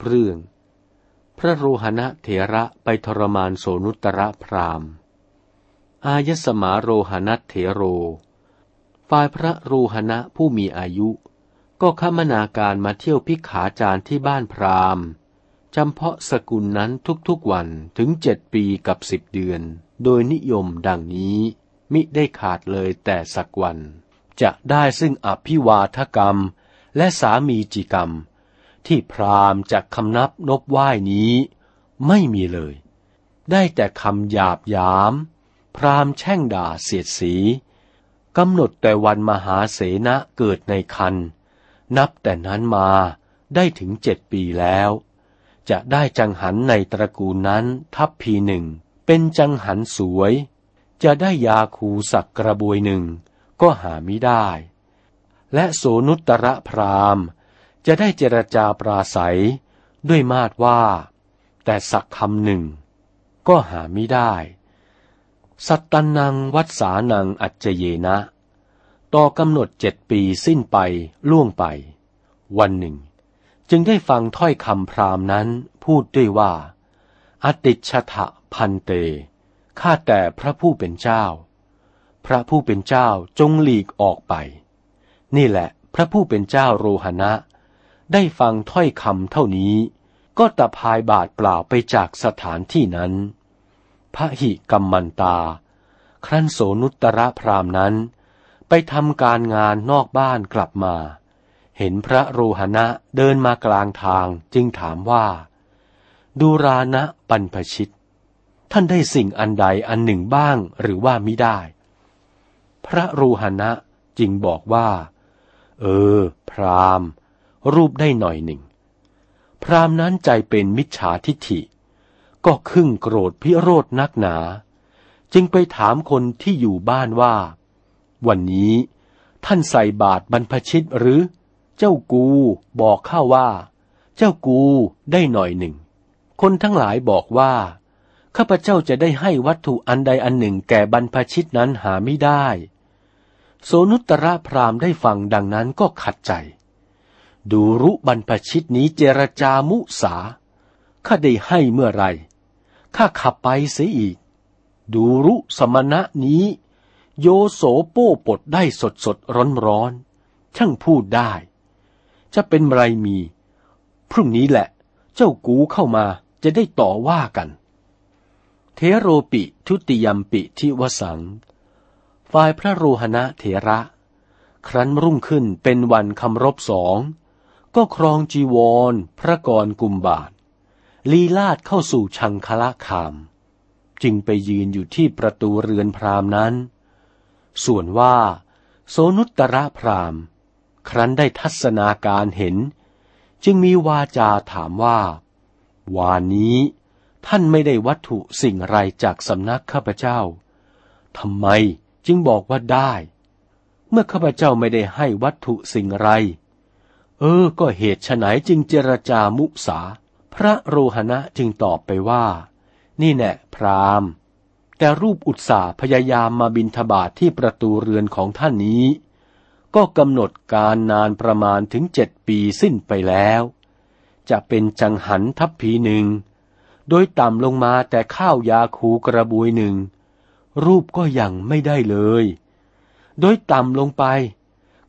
เรื่อง พระโรหณะเถระไปทรมานโสนุตระพรามอายสมาโรหณะเถโร ฝ่ายพระโรหณะผู้มีอายุ ก็ขมนาการมาเที่ยวพิกขาจารที่บ้านพรามจำเพาะสกุลนั้นทุกๆวันถึงเจ็ดปีกับสิบเดือน โดยนิยมดังนี้ มิได้ขาดเลยแต่สักวัน จะได้ซึ่งอภิวาทกรรม และสามีจิกรรม ที่พราหมณ์จากคำนับนบไหว้นี้ ไม่มีเลย ได้แต่คำหยาบยาม พราหมณ์แช่งด่าเสียดสีกำหนดแต่วันมหาเสนะเกิดในคัน นับแต่นั้นมาได้ถึงเจ็ดปีแล้ว จะได้จังหันในตระกูลนั้นทัพพีหนึ่ง เป็นจังหันสวย จะได้ยาคูสักกระบวยหนึ่ง ก็หาไม่ได้ และโสนุตระพราม จะได้เจรจาปราศัยด้วยมาดว่า แต่สักคำหนึ่ง ก็หาไม่ได้ สัตตนังวัดสานังอัจเจเยนะ ต่อกำหนดเจ็ดปีสิ้นไปล่วงไป วันหนึ่ง จึงได้ฟังถ้อยคำพรามนั้นพูดด้วยว่า อติชะทะพันเต ข้าแต่พระผู้เป็นเจ้า พระผู้เป็นเจ้าจงหลีกออกไป นี่แหละพระผู้เป็นเจ้าโรหณะ ได้ฟังถ้อยคำเท่านี้ ก็ตะพายบาดเปล่าไปจากสถานที่นั้น พระหิกัมมันตา ครั้นโสนุตระพรามนั้น ไปทำการงานนอกบ้านกลับมา เห็นพระโรหณะเดินมากลางทางจึงถามว่า ดูรานะปันพชิต ท่านได้สิ่งอันใดอันหนึ่งบ้างหรือว่ามิได้ พระโรหณะจึงบอกว่า เออ พรามณ รูปได้หน่อยหนึ่ง พรามนั้นใจเป็นมิจฉาทิฐิ ก็ครึ่งโกรธพิโรธนักหนา จึงไปถามคนที่อยู่บ้านว่า วันนี้ท่านใส่บาตรบรรพชิตหรือ เจ้ากูบอกข้าว่า เจ้ากูได้หน่อยหนึ่ง คนทั้งหลายบอกว่าข้าพเจ้าจะได้ให้วัตถุอันใดอันหนึ่งแก่บรรพชิตนั้นหาไม่ได้ โสนุตระพรามได้ฟังดังนั้นก็ขัดใจ ดูรุบรรพชิตนี้เจรจามุสา ข้าได้ให้เมื่อไร ข้าขับไปเสียอีก ดูรุสมณะนี้ โยโสโป้ปดได้สดสดร้อนร้อนช่างพูดได้ จะเป็นไรมี พรุ่งนี้แหละ เจ้ากูเข้ามาจะได้ต่อว่ากัน เทโรปิทุติยมปิทิวสัง ฝ่ายพระโรหณะเถระ ครั้นรุ่งขึ้นเป็นวันคำรบสอง ก็ครองจีวร พระกรกุมบาท ลีลาดเข้าสู่ชังคละคาม จึงไปยืนอยู่ที่ประตูเรือนพรามนั้น ส่วนว่า โสนุตระพรามครั้นได้ทัศนาการเห็น จึงมีวาจาถามว่า วานนี้ท่านไม่ได้วัตถุสิ่งไรจากสำนักข้าพเจ้าทำไมจึงบอกว่าได้ เมื่อข้าพเจ้าไม่ได้ให้วัตถุสิ่งไร เออ ก็เหตุฉไหนจึงเจรจามุสา พระโรหณะจึงตอบไปว่า นี่แน่พรามแต่รูปอุตสาพยายามมาบินทบาทที่ประตูเรือนของท่านนี้ ก็กำหนดการนานประมาณถึงเจ็ดปีสิ้นไปแล้ว จะเป็นจังหันทัพพีหนึ่ง โดยต่ำลงมาแต่ข้าวยาคูกระบุยหนึ่ง รูปก็ยังไม่ได้เลย โดยต่ำลงไป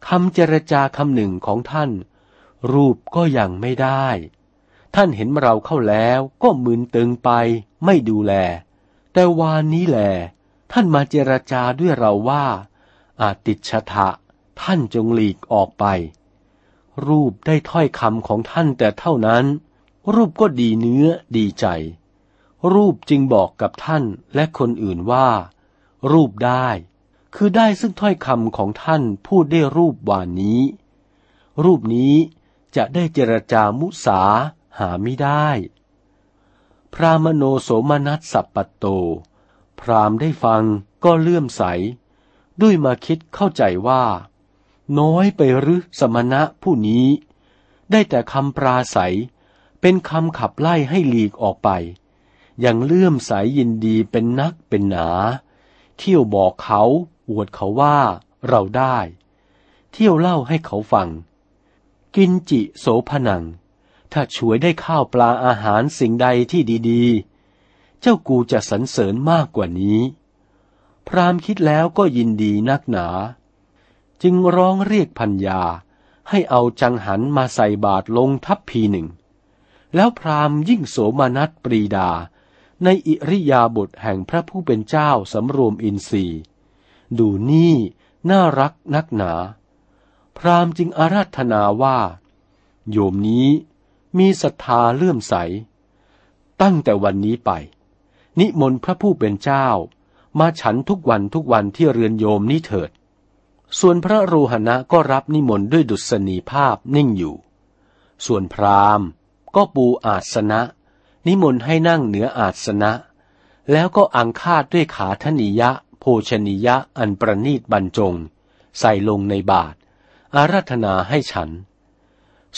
คำเจรจาคำหนึ่งของท่าน รูปก็ยังไม่ได้ ท่านเห็นเราเข้าแล้วก็มึนตึงไปไม่ดูแล แต่วานนี้แหลท่านมาเจรจาด้วยเราว่า อาติชะทะท่านจงหลีกออกไป รูปได้ถ้อยคำของท่านแต่เท่านั้น รูปก็ดีเนื้อดีใจ รูปจึงบอกกับท่านและคนอื่นว่า รูปได้ คือได้ซึ่งถ้อยคำของท่านพูดได้รูปวานนี้ รูปนี้ จะได้เจรจามุสาหาไม่ได้ พรามโนโสมนัสสัปปโต พรามได้ฟังก็เลื่อมใส ด้วยมาคิดเข้าใจว่า น้อยไปหรือสมณะผู้นี้ ได้แต่คำปราศัย เป็นคำขับไล่ให้หลีกออกไปอย่างเลื่อมใสยยินดีเป็นนักเป็นหนา เที่ยวบอกเขาอวดเขาว่าเราได้ เที่ยวเล่าให้เขาฟัง กินจิโสผนัง ถ้าช่วยได้ข้าวปลาอาหารสิ่งใดที่ดีๆ เจ้ากูจะสรรเสริญมากกว่านี้ พรามคิดแล้วก็ยินดีนักหนา จึงร้องเรียกพัญญาให้เอาจังหันมาใส่บาทลงทัพพีหนึ่ง แล้วพรามยิ่งโสมนัสปรีดา ในอิริยาบถแห่งพระผู้เป็นเจ้าสำรวมอินทรีย์ ดูนี่น่ารักนักหนา พราหมณ์จึงอาราธนาว่า โยมนี้มีศรัทธาเลื่อมใส ตั้งแต่วันนี้ไป นิมนต์พระผู้เป็นเจ้า มาฉันทุกวันทุกวันที่เรือนโยมนี้เถิด ส่วนพระโรหณะก็รับนิมนต์ด้วยดุษณีภาพนิ่งอยู่ ส่วนพราหมณ์ก็ปูอาสนะ นิมนต์ให้นั่งเหนืออาสนะ แล้วก็อังคาดด้วยขาธนิยะ โภชนิยะอันประนีตบรรจง ใส่ลงในบาท อาราธนาให้ฉัน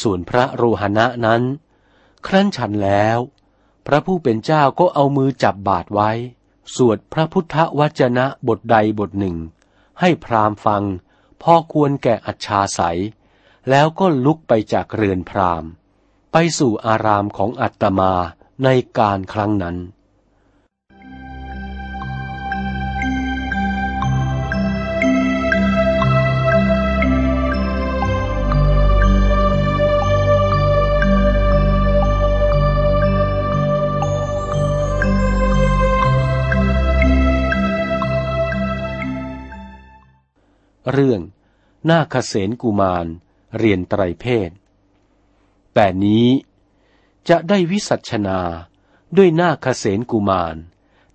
ส่วนพระโรหณะนั้น ครั้นฉันแล้ว พระผู้เป็นเจ้าก็เอามือจับบาทไว้ สวดพระพุทธวจนะบทใดบทหนึ่ง ให้พราหมฟังพอควรแก่อัจฉาสยแล้วก็ลุกไปจากเรือนพราหมไปสู่อารามของอัตมาในการครั้งนั้น เรื่องนาคเสนกุมารเรียนไตรเพศ แต่นี้จะได้วิสัชนาด้วยนาคเสนกุมาร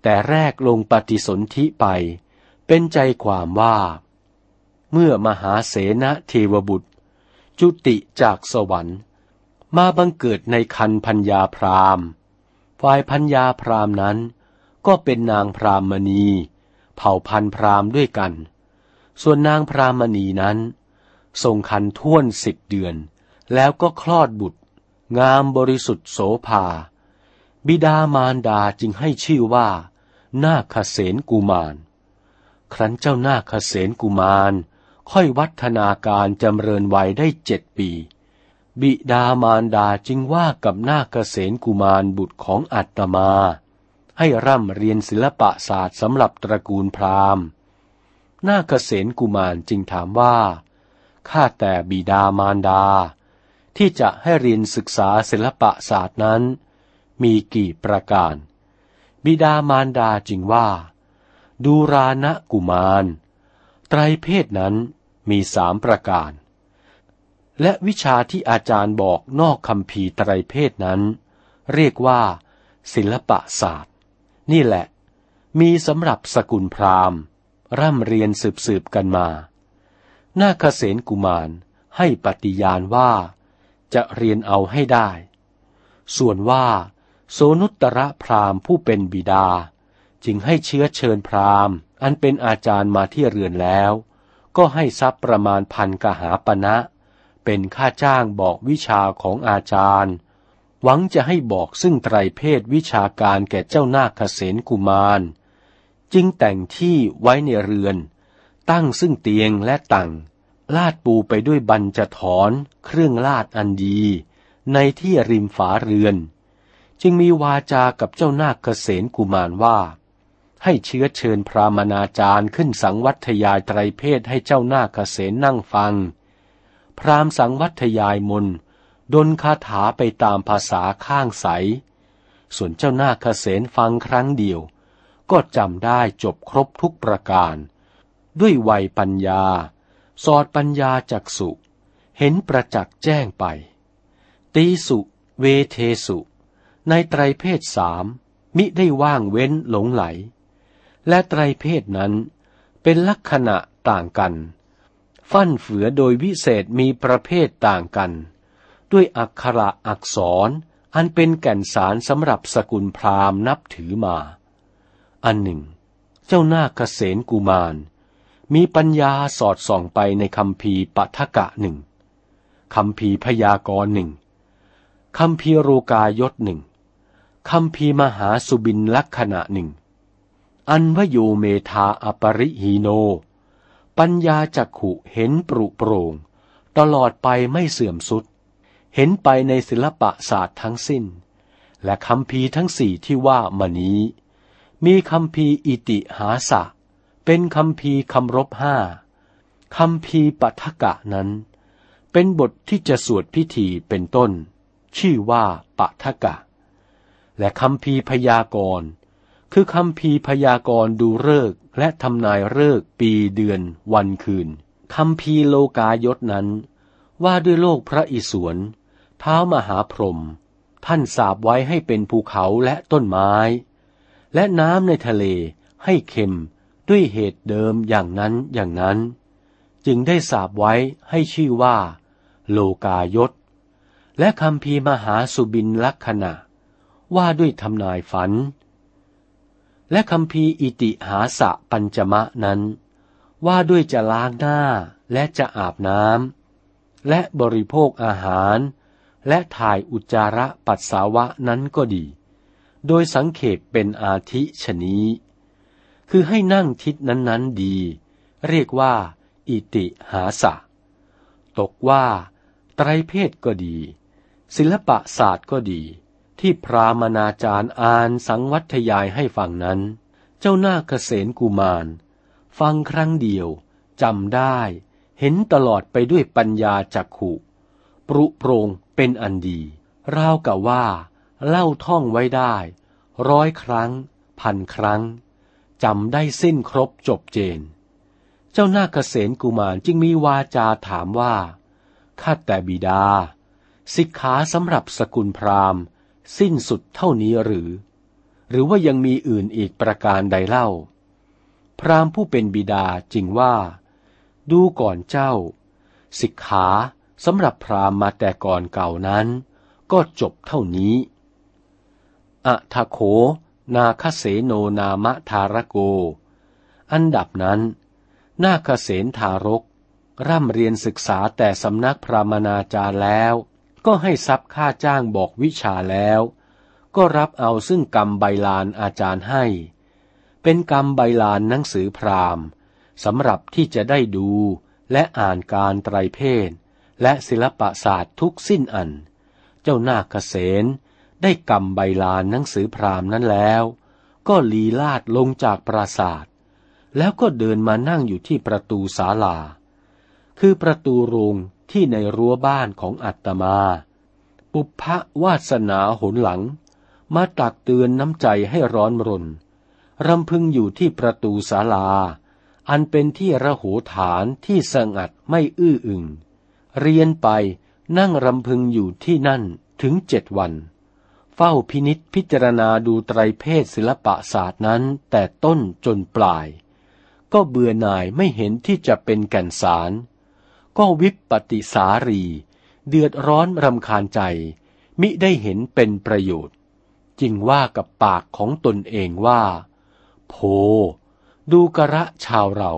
แต่แรกลงปฏิสนธิไป เป็นใจความว่า เมื่อมหาเสนเทวบุตร จุติจากสวรรค์ มาบังเกิดในคันพัญญาพรามฝ่ายพัญญาพรามนั้น ก็เป็นนางพรามณี เผ่าพันพรามด้วยกัน ส่วนนางพรามณีนั้น ทรงคันท่วนสิบเดือน แล้วก็คลอดบุตร งามบริสุทธิ์โสภา บิดามารดาจึงให้ชื่อว่า นาคเสนกุมาร ครั้นเจ้านาคเสนกุมารค่อยวัฒนาการจำเริญวัยได้เจ็ดปี บิดามารดาจึงว่ากับนาคเสนกุมารบุตรของอัตมา ให้ร่ำเรียนศิลปะศาสตร์สำหรับตระกูลพราหมณ์ นาคเสนกุมารจึงถามว่า ข้าแต่บิดามารดา ที่จะให้เรียนศึกษาศิลปะศาสตร์นั้น มีกี่ประการ บิดามารดาจึงว่า ดูรานะกุมาร ไตรเพศนั้นมีสามประการ และวิชาที่อาจารย์บอกนอกคำพีไตรเพศนั้น เรียกว่า ศิลปะศาสตร์ นี่แหละ มีสำหรับสกุลพราหมณ์ ร่ำเรียนสืบๆกันมา นาคเสนกุมารให้ปฏิญาณว่าจะเรียนเอาให้ได้ ส่วนว่า โสนุตระพราหมณ์ผู้เป็นบิดา จึงให้เชื้อเชิญพราหมณ์ อันเป็นอาจารย์มาที่เรือนแล้ว ก็ให้ทรัพย์ประมาณพันกหาปณะเป็นค่าจ้างบอกวิชาของอาจารย์ หวังจะให้บอกซึ่งไตรเพศวิชาการแก่เจ้านาคเสนกุมาร จึงแต่งที่ไว้ในเรือน ตั้งซึ่งเตียงและตังลาดปูไปด้วยบัญจะถอน เครื่องลาดอันดี ในที่ริมฝาเรือน จึงมีวาจากับเจ้านาคเกษนกุมารว่า ให้เชื้อเชิญพรามนาจารย์ขึ้นสังวัทยายไตรเพศให้เจ้านาคเกษนนั่งฟัง พรามสังวัทยายมนดนคาถาไปตามภาษาข้างใส ส่วนเจ้านาคเกษนฟังครั้งเดียว ก็จำได้จบครบทุกประการ ด้วยวัยปัญญา สอดปัญญาจักสุเห็นประจักษ์แจ้งไป ตีสุเวเทสุ ในไตรเพศสามมิได้ว่างเว้นหลงไหล และไตรเพศนั้นเป็นลักษณะต่างกัน ฟั่นเฟือโดยวิเศษมีประเภทต่างกัน ด้วยอักขระอักษรอันเป็นแก่นสารสำหรับสกุลพราหมณ์นับถือมา อันหนึ่ง เจ้านาคเกษนกุมาร มีปัญญาสอดส่องไปในคำพีปัทกะหนึ่งคำพีพยากรหนึ่งคำพีโรกายศหนึ่งคำพีมหาสุบินลักษณะหนึ่ง อันวโยเมธาอปริหีโน ปัญญาจักขุเห็นปรุโปรงตลอดไปไม่เสื่อมสุด เห็นไปในศิลปะศาสตร์ทั้งสิ้น และคำพีทั้งสี่ที่ว่ามานี้ มีคำพีอิติหาสะ เป็นคำพีคำรบห้าคำพีปัทกะนั้น เป็นบทที่จะสวดพิธีเป็นต้น ชื่อว่าปัทกะ และคำพีพยากรณ์คือคำพีพยากรณ์ดูเลิกและทำนายเลิกปีเดือนวันคืนคำพีโลกายศนั้น ว่าด้วยโลกพระอิศวรเท้ามหาพรหมท่านสาบไว้ให้เป็นภูเขาและต้นไม้ และน้ำในทะเลให้เค็มด้วยเหตุเดิมอย่างนั้นอย่างนั้น จึงได้สาบไว้ให้ชื่อว่า โลกายศ และคำพีมหาสุบินลักษณะ ว่าด้วยทำนายฝัน และคำพีอิติหาสะปัญจมะนั้น ว่าด้วยจะล้างหน้าและจะอาบน้ำและบริโภคอาหาร และถ่ายอุจจาระปัสสาวะนั้นก็ดี โดยสังเขปเป็นอาทิชนี้ คือให้นั่งทิศนั้นๆดี เรียกว่า อิติหาสะ ตกว่า ไตรเพศก็ดี ศิลปะศาสตร์ก็ดี ที่พรามนาจารย์อ่านสังวัทยายให้ฟังนั้น เจ้าหน้าเกษณกุมาร ฟังครั้งเดียวจำได้ เห็นตลอดไปด้วยปัญญาจักขุ ปรุโปรงเป็นอันดี ราวกับว่า เล่าท่องไว้ได้ ร้อยครั้ง พันครั้งจำได้สิ้นครบจบเจน เจ้านาคเษนกุมารจึงมีวาจาถามว่า ข้าแต่บิดา สิกขาสำหรับสกุลพราหมณ์ สิ้นสุดเท่านี้หรือ หรือว่ายังมีอื่นอีกประการใดเล่า พราหมณ์ผู้เป็นบิดาจริงว่า ดูก่อนเจ้า สิกขาสำหรับพราหมณ์มาแต่ก่อนเก่านั้น ก็จบเท่านี้ อะทะโข นาคเสโนนามะทารโก อันดับนั้น นาคเสนทารก ร่ำเรียนศึกษาแต่สำนักพรามนาจารแล้ว ก็ให้ทรัพย์ค่าจ้างบอกวิชาแล้ว ก็รับเอาซึ่งกรรมใบลานอาจารย์ให้ เป็นกรรมใบลานหนังสือพราหมณ์สำหรับที่จะได้ดูและอ่านการไตรเพศ และศิลปศาสตร์ทุกสิ้นอัน เจ้านาคเกษน ได้กำใบลานหนังสือพราหมณ์นั้นแล้ว ก็ลีลาดลงจากปราศาสตร์แล้วก็เดินมานั่งอยู่ที่ประตูศาลา คือประตูโรงที่ในรั้วบ้านของอัตมา ปุพพะวาสนาหนหลัง มาตักเตือนน้ำใจให้ร้อนรน รำพึงอยู่ที่ประตูศาลา อันเป็นที่ระหูฐานที่สงัดไม่อื้ออึง เรียนไปนั่งรำพึงอยู่ที่นั่นถึงเจ็ดวัน เฝ้าพินิษพิจารณาดูไตรเพศศิลปะศาสตร์นั้นแต่ต้นจนปลาย ก็เบื่อหน่ายไม่เห็นที่จะเป็นแก่นสาร ก็วิปปติสารี เดือดร้อนรำคาญใจ มิได้เห็นเป็นประโยชน์ จึงว่ากับปากของตนเองว่า โพ ดูกระชาวเรา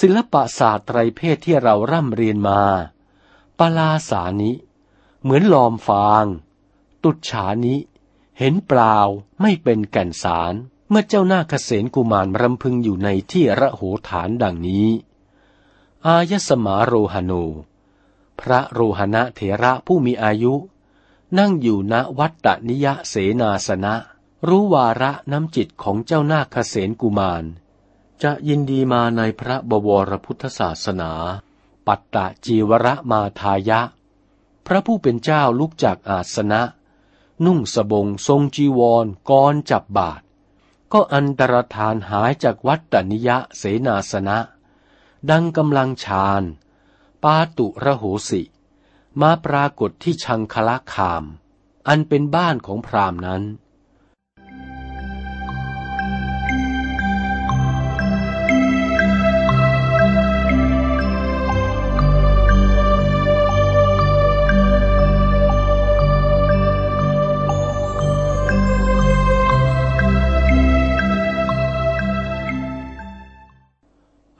ศิลปะศาสตร์ไตรเพศที่เราร่ำเรียนมาปลาสานิ เหมือนลอมฟาง ตุจฉานิเห็นเปล่าไม่เป็นแก่นสาร เมื่อเจ้าหน้าเกษณกุมารรำพึงอยู่ในที่ระโหฐานดังนี้ อายสมาโรหโน พระโรหณะเถระผู้มีอายุ นั่งอยู่ณวัตตนิยเสนาสนะ รู้วาระน้ำจิตของเจ้าหน้าเกษณกุมาร จะยินดีมาในพระบวรพุทธศาสนา ปัตตะจีวรมาทายะ พระผู้เป็นเจ้าลุกจากอาสนะ นุ่งสบงทรงจีวรกรจับบาท ก็อันตรธานหายจากวัดตนิยะเสนาสนะ ดังกำลังฌานปาตุระโหสิ มาปรากฏที่ชังคละคาม อันเป็นบ้านของพรามนั้น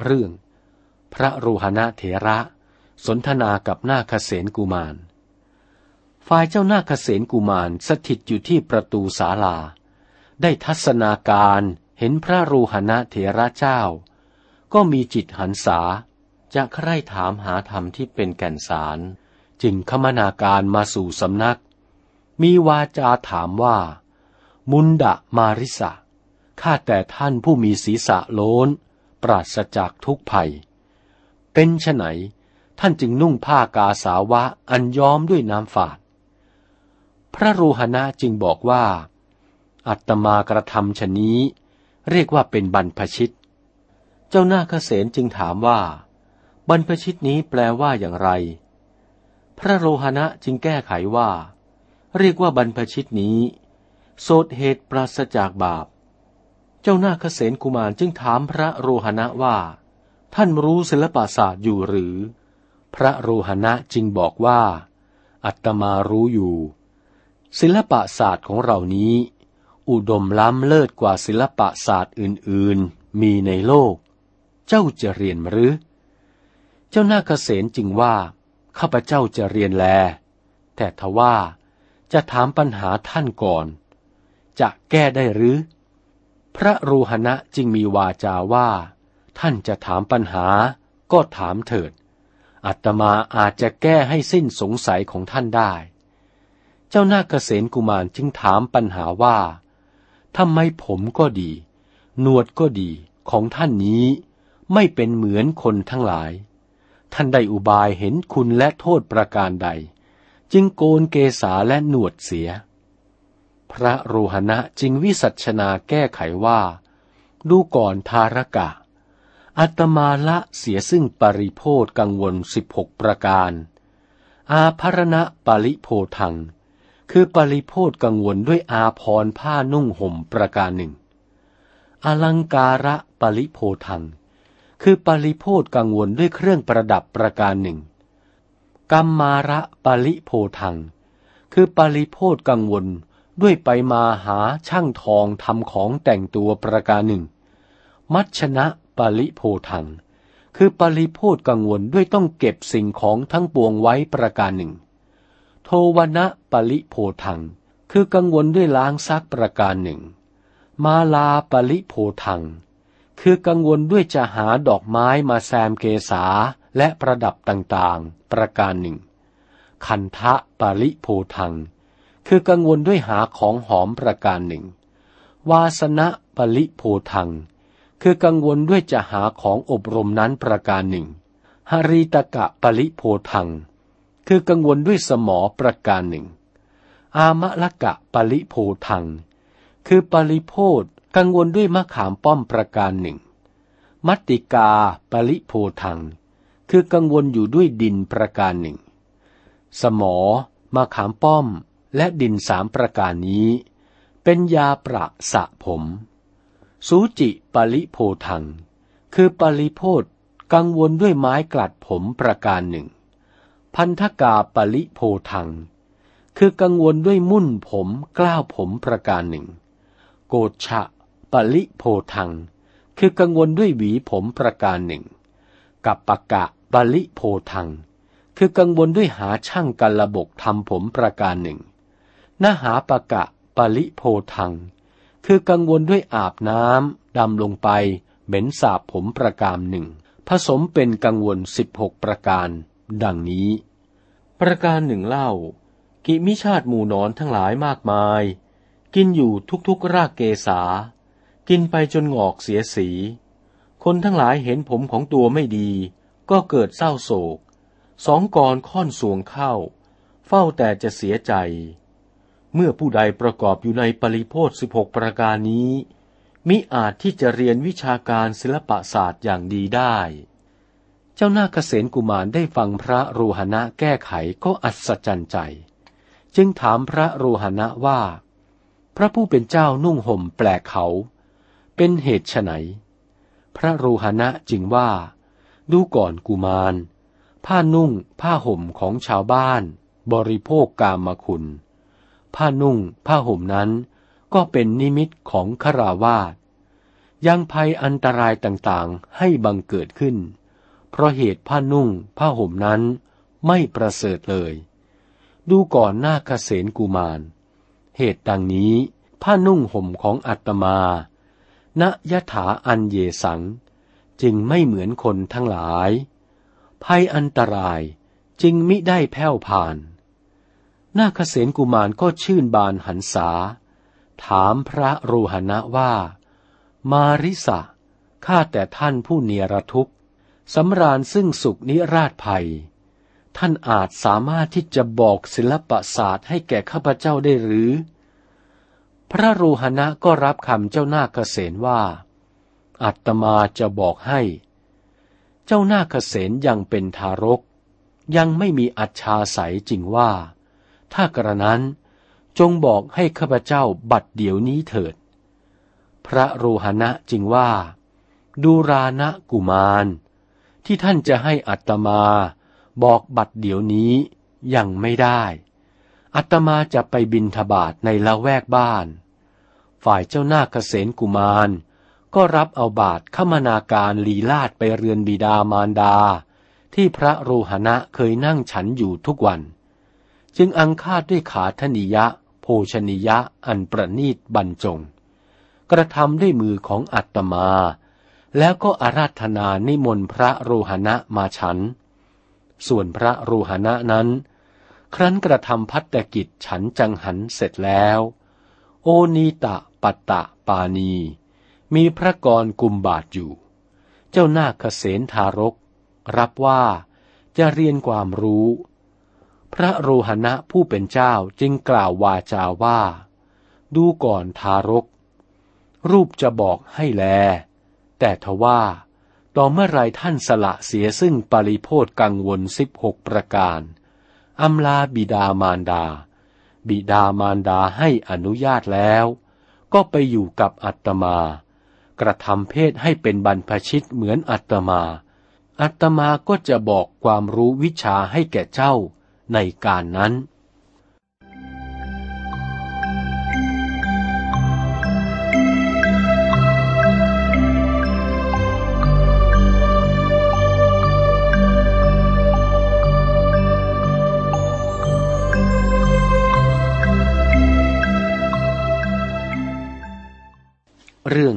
เรื่อง พระโรหณะเถระ สนทนากับนาคเษนกุมาร ฝ่ายเจ้านาคเษนกุมารสถิตอยู่ที่ประตูศาลา ได้ทัศนาการเห็นพระโรหณะเถระเจ้า ก็มีจิตหันษาจะใคร่ถามหาธรรมที่เป็นแก่นสาร จึงคมนาการมาสู่สำนัก มีวาจาถามว่า มุนดะมาริสะข้าแต่ท่านผู้มีศีรษะโล้น ปราศจากทุกภัย เป็นฉไฉนท่านจึงนุ่งผ้ากาสาวะอันย้อมด้วยน้ำฝาด พระโรหณะจึงบอกว่า อัตมากระทำชนี้ เรียกว่าเป็นบรรพชิต เจ้าหน้าคเษนจึงถามว่า บรรพชิตนี้แปลว่าอย่างไร พระโลหณะจึงแก้ไขว่า เรียกว่าบรรพชิตนี้ โสดเหตุปราศจากบาป เจ้าหน้าคเษนกุมารจึงถามพระโลหณะว่า ท่านรู้ศิลปศาสตร์อยู่หรือ พระโลหณะจึงบอกว่า อัตมารู้อยู่ ศิลปศาสตร์ของเรานี้ อุดมล้ำเลิศกว่าศิลปศาสตร์อื่นๆ มีในโลก เจ้าจะเรียนหรือ เจ้าหน้าเกษณจึงว่า ข้าพเจ้าจะเรียนแล แต่ทว่าจะถามปัญหาท่านก่อน จะแก้ได้หรือ พระรูหณะจึงมีวาจาว่า ท่านจะถามปัญหาก็ถามเถิด อัตมาอาจจะแก้ให้สิ้นสงสัยของท่านได้ เจ้าหน้าเกษณกุมารจึงถามปัญหาว่าทำไมผมก็ดี หนวดก็ดีของท่านนี้ไม่เป็นเหมือนคนทั้งหลาย ท่านได้อุบายเห็นคุณและโทษประการใด จึงโกนเกษาและหนวดเสีย พระโรหณะจึงวิสัชนาแก้ไขว่า ดูก่อนทารกะ อัตมาละเสียซึ่งปริโพธกังวลสิบหกประการ อาภรณะปริโพทัง คือปริโพธกังวลด้วยอาพรผ้านุ่งห่มประการหนึ่ง อลังการะปริโพทัง คือปริโพธกังวลด้วยเครื่องประดับประการหนึ่งกัมมาระปริโพทัง คือปริโพธกังวล ด้วยไปมาหาช่างทองทำของแต่งตัวประการหนึ่ง มัชนะปริโพทัง คือปริโพธกังวลด้วยต้องเก็บสิ่งของทั้งปวงไว้ประการหนึ่ง โทวนะปริโพทัง คือกังวลด้วยล้างซักประการหนึ่ง มาลาปริโพทัง คือกังวลด้วยจะหาดอกไม้มาแซมเกษาและประดับต่างๆ ประการหนึ่ง คันทะปริโพทัง คือกังวลด้วยหาของหอมประการหนึ่ง วาสนะปริโพทัง คือกังวลด้วยจะหาของอบรมนั้นประการหนึ่งหริตกะปริโพทัง คือกังวลด้วยสมอประการหนึ่ง อามะละกะปริโพทัง คือปริโพธกังวลด้วยมะขามป้อมประการหนึ่ง มัตติกาปริโพทัง คือกังวลอยู่ด้วยดินประการหนึ่ง สมอมะขามป้อม และดินสามประการนี้ เป็นยาประสะผม สูจิปริโพทัง คือปริโพธกังวลด้วยไม้กลัดผมประการหนึ่ง พันธกาปริโพทัง คือกังวลด้วยมุ่นผมกล้าวผมประการหนึ่ง โกชะปริโพทัง คือกังวลด้วยหวีผมประการหนึ่ง กับปะกะปริโพทัง คือกังวลด้วยหาช่างกันระบบทำผมประการหนึ่ง นหาปะกะปริโพทัง คือกังวลด้วยอาบน้ำดำลงไป เหม็นสาบผมประการหนึ่ง ผสมเป็นกังวลสิบหกประการ ดังนี้ ประการหนึ่งเล่า กิมิชาติหมู่นอนทั้งหลายมากมาย กินอยู่ทุกๆรากเกษา กินไปจนงอกเสียสี คนทั้งหลายเห็นผมของตัวไม่ดี ก็เกิดเศร้าโศก สองกรค่อนสวงเข้า เฝ้าแต่จะเสียใจ เมื่อผู้ใดประกอบอยู่ในปริโพธสิบหกประการนี้ มิอาจที่จะเรียนวิชาการศิลปศาสตร์อย่างดีได้ เจ้าหน้าเกษณกุมารได้ฟังพระโรหณะแก้ไขก็อัศจรรย์ใจ จึงถามพระโรหณะว่า พระผู้เป็นเจ้านุ่งห่มแปลกเขา เป็นเหตุไฉนพระโรหณะจึงว่า ดูก่อนกุมาร ผ้านุ่งผ้าห่มของชาวบ้าน บริโภคกามคุณ ผ้านุ่ง ผ้าห่มนั้น ก็เป็นนิมิตของขราวาสยังภัยอันตรายต่างๆให้บังเกิดขึ้น เพราะเหตุผ้านุ่ง ผ้าห่มนั้นไม่ประเสริฐเลย ดูก่อนหน้าเกษณกุมาร เหตุดังนี้ ผ้านุ่งห่มของอัตมา ณยถาอันเยสัง จึงไม่เหมือนคนทั้งหลาย ภัยอันตรายจึงมิได้แผ่วผ่าน นาคเษนกุมารก็ชื่นบานหันษา ถามพระโรหณะว่า มาริสะข้าแต่ท่านผู้เนียรทุกข์สำราญซึ่งสุขนิราชภัย ท่านอาจสามารถที่จะบอกศิลปศาสตร์ให้แก่ข้าพเจ้าได้หรือ พระรูหณะก็รับคำเจ้านาคเษนว่า อัตมาจะบอกให้ เจ้านาคเษนยังเป็นทารก ยังไม่มีอัจฉาใสจริงว่า ถ้ากระนั้นจงบอกให้ข้าพเจ้าบัดเดี๋ยวนี้เถิด พระโรหณะจึงว่า ดูรานะกุมาร ที่ท่านจะให้อัตมาบอกบัดเดี๋ยวนี้ยังไม่ได้ อัตมาจะไปบินทบาทในละแวกบ้าน ฝ่ายเจ้าหน้าเกษณกุมารก็รับเอาบาทขมนาการลีลาดไปเรือนบิดามารดา ที่พระโรหณะเคยนั่งฉันอยู่ทุกวัน จึงอังคาดด้วยขาธนิยะ โภชนิยะอันประนีตบรรจง กระทำด้วยมือของอัตมา แล้วก็อาราธนานิมนต์พระโรหณะมาฉัน ส่วนพระโรหณะนั้น ครั้นกระทำพัตกิจฉันจังหันเสร็จแล้ว โอนีตะปัตตะปานี มีพระกรกุมบาทอยู่ เจ้านาคเษนทารก รับว่าจะเรียนความรู้ พระโรหณะผู้เป็นเจ้าจึงกล่าววาจาว่า ดูก่อนทารก รูปจะบอกให้แล แต่ทว่า ต่อเมื่อไรท่านสละเสียซึ่งปริโพธกังวลสิบหกประการอำลาบิดามารดา บิดามารดาให้อนุญาตแล้ว ก็ไปอยู่กับอัตมา กระทำเพศให้เป็นบรรพชิตเหมือนอัตมา อัตมาก็จะบอกความรู้วิชาให้แก่เจ้า ในการนั้นเรื่อง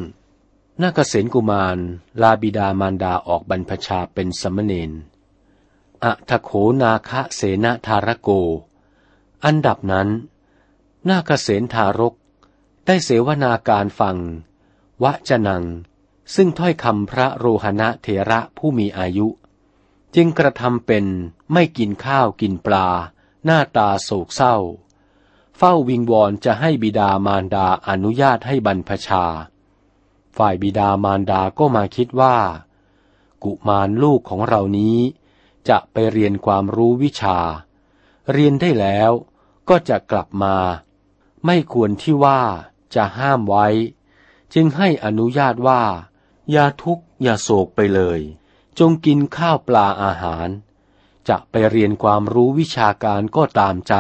นาคเษนกุมารลาบิดามารดาออกบรรพชาเป็นสมณเณร อะทะโขนาคะเสนาธารโก อันดับนั้น นาคเสนทารก ได้เสวนาการฟัง วะจนัง ซึ่งถ้อยคำพระโรหณะเถระผู้มีอายุ จึงกระทำเป็นไม่กินข้าวกินปลา หน้าตาโศกเศร้า เฝ้าวิงวอนจะให้บิดามารดาอนุญาตให้บรรพชา ฝ่ายบิดามารดาก็มาคิดว่า กุมารลูกของเรานี้ จะไปเรียนความรู้วิชา เรียนได้แล้วก็จะกลับมา ไม่ควรที่ว่าจะห้ามไว้ จึงให้อนุญาตว่า อย่าทุกข์อย่าโศกไปเลย จงกินข้าวปลาอาหาร จะไปเรียนความรู้วิชาการก็ตามใจ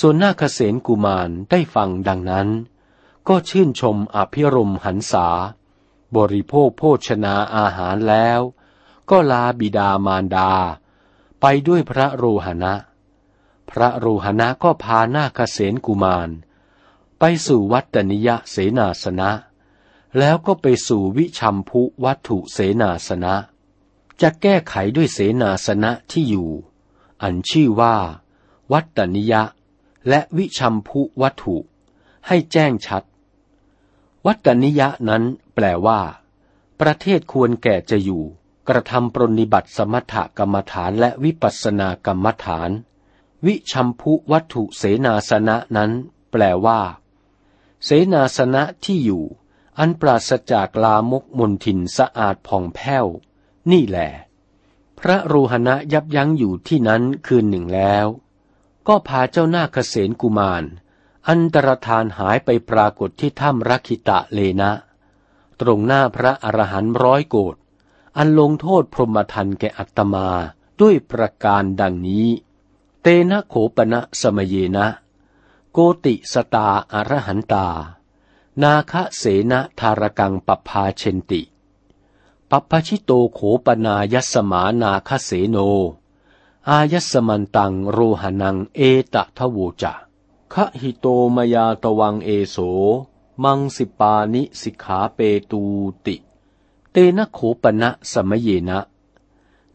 ส่วนหน้าคเษนกุมารได้ฟังดังนั้น ก็ชื่นชมอภิรมหันษา บริโภคโภชนาอาหารแล้ว ก็ลาบิดามารดา ไปด้วยพระโรหณะ พระโรหณะก็พานาคเสนกุมาร ไปสู่วัตนิยเสนาสนะ แล้วก็ไปสู่วิชัมพุวัตถุเสนาสนะ จะแก้ไขด้วยเสนาสนะที่อยู่ อันชื่อว่า วัตนิยะ และวิชัมพุวัตถุ ให้แจ้งชัด วัตนิยะนั้นแปลว่าประเทศควรแก่จะอยู่ กระทำปรนิบัติสมถกรรมฐานและวิปัสสนากรรมฐาน วิชัมพุวัตถุเสนาสนะนั้น แปลว่า เสนาสนะที่อยู่ อันปราศจากลามกมนทินสะอาดผ่องแผ้ว นี่แหละพระรูหณะยับยั้งอยู่ที่นั้นคืนหนึ่งแล้ว ก็พาเจ้าหน้าเกษนกุมาร อันตรธานหายไปปรากฏที่ถ้ำรักิตะเลนะ ตรงหน้าพระอรหันต์ร้อยโกด อันลงโทษพรหมทันแก่อัตมาด้วยประการดังนี้ เตนะโขปณะสมเยนะ โกติสตาอรหันตา นาคเสนะธารกังปภาเชนติปัปชิโตโขปนายสมานาคเสโน อายสมันตังโรหนังเอตะทะโวจะคะหิโตมยาตวังเอโส มังสิปานิสิกขาเปตูติ เตนะโขปณะสมเยนะ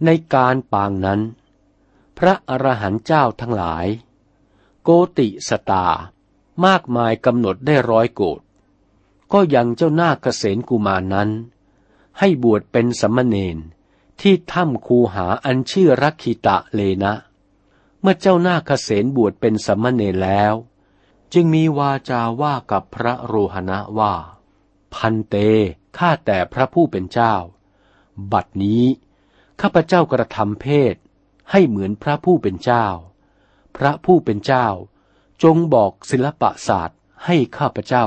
ในการปางนั้น พระอรหันต์เจ้าทั้งหลาย โกติสตามากมายกำหนดได้ร้อยโกดก็ยังเจ้าหน้าเกษนกุมารนั้น ให้บวชเป็นสมณเณรที่ถ้ำคูหาอันชื่อรักขิตะเลนะ เมื่อเจ้าหน้าเกษนบวชเป็นสมณเณรแล้ว จึงมีวาจาว่ากับพระโรหณะว่า พันเต ข้าแต่พระผู้เป็นเจ้า บัดนี้ข้าพเจ้ากระทำเพศให้เหมือนพระผู้เป็นเจ้า พระผู้เป็นเจ้า จงบอกศิลปศาสตร์ให้ข้าพเจ้า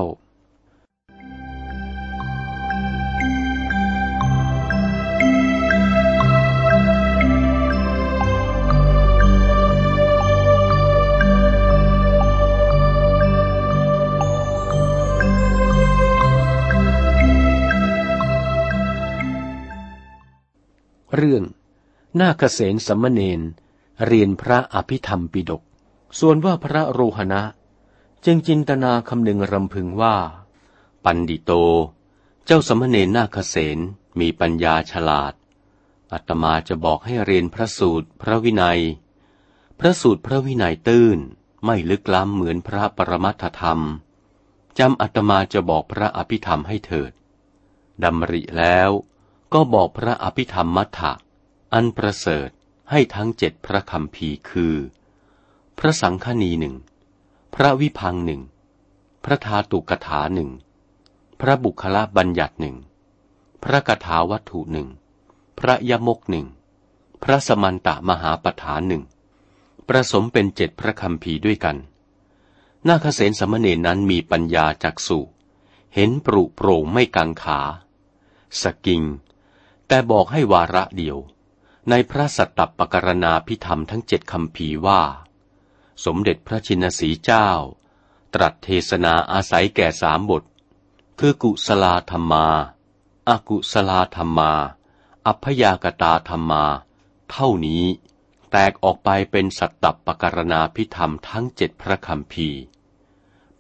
เรื่อง นาคเษนสมณเณรเรียนพระอภิธรรมปิดก ส่วนว่าพระโรหณะ จึงจินตนาคำหนึ่งรำพึงว่า ปันดิโต เจ้าสมณเณรนาคเษนมีปัญญาฉลาด อัตมาจะบอกให้เรียนพระสูตรพระวินัย พระสูตรพระวินัยตื้นไม่ลึกล้ำเหมือนพระปรมัตถธรรมจำอัตมาจะบอกพระอภิธรรมให้เถิดดำริแล้ว ก็บอกพระอภิธรรมมัทธะอันประเสริฐให้ทั้งเจ็ดพระคำพีคือ พระสังฆนีหนึ่ง พระวิพังหนึ่ง พระธาตุกถาหนึ่ง พระบุคละบัญญัติหนึ่ง พระกถาวัตถุหนึ่ง พระยมกหนึ่ง พระสมันตะมหาปฐานหนึ่ง ประสมเป็นเจ็ดพระคำพีด้วยกัน นาคเษนสมณเณรนั้นมีปัญญาจักสุเห็นปรุโปร่งไม่กังขา สกิง แต่บอกให้วาระเดียว ในพระสัตตปกรณาพิธรรมทั้งเจ็ดคำพีว่า สมเด็จพระชินสีเจ้า ตรัสเทศนาอาศัยแก่สามบท คือกุศลาธรรมาอากุศลาธรรมา อัพยากตาธรรมา เท่านี้แตกออกไปเป็นสัตตปกรณาพิธรรมทั้งเจ็ดพระคำพี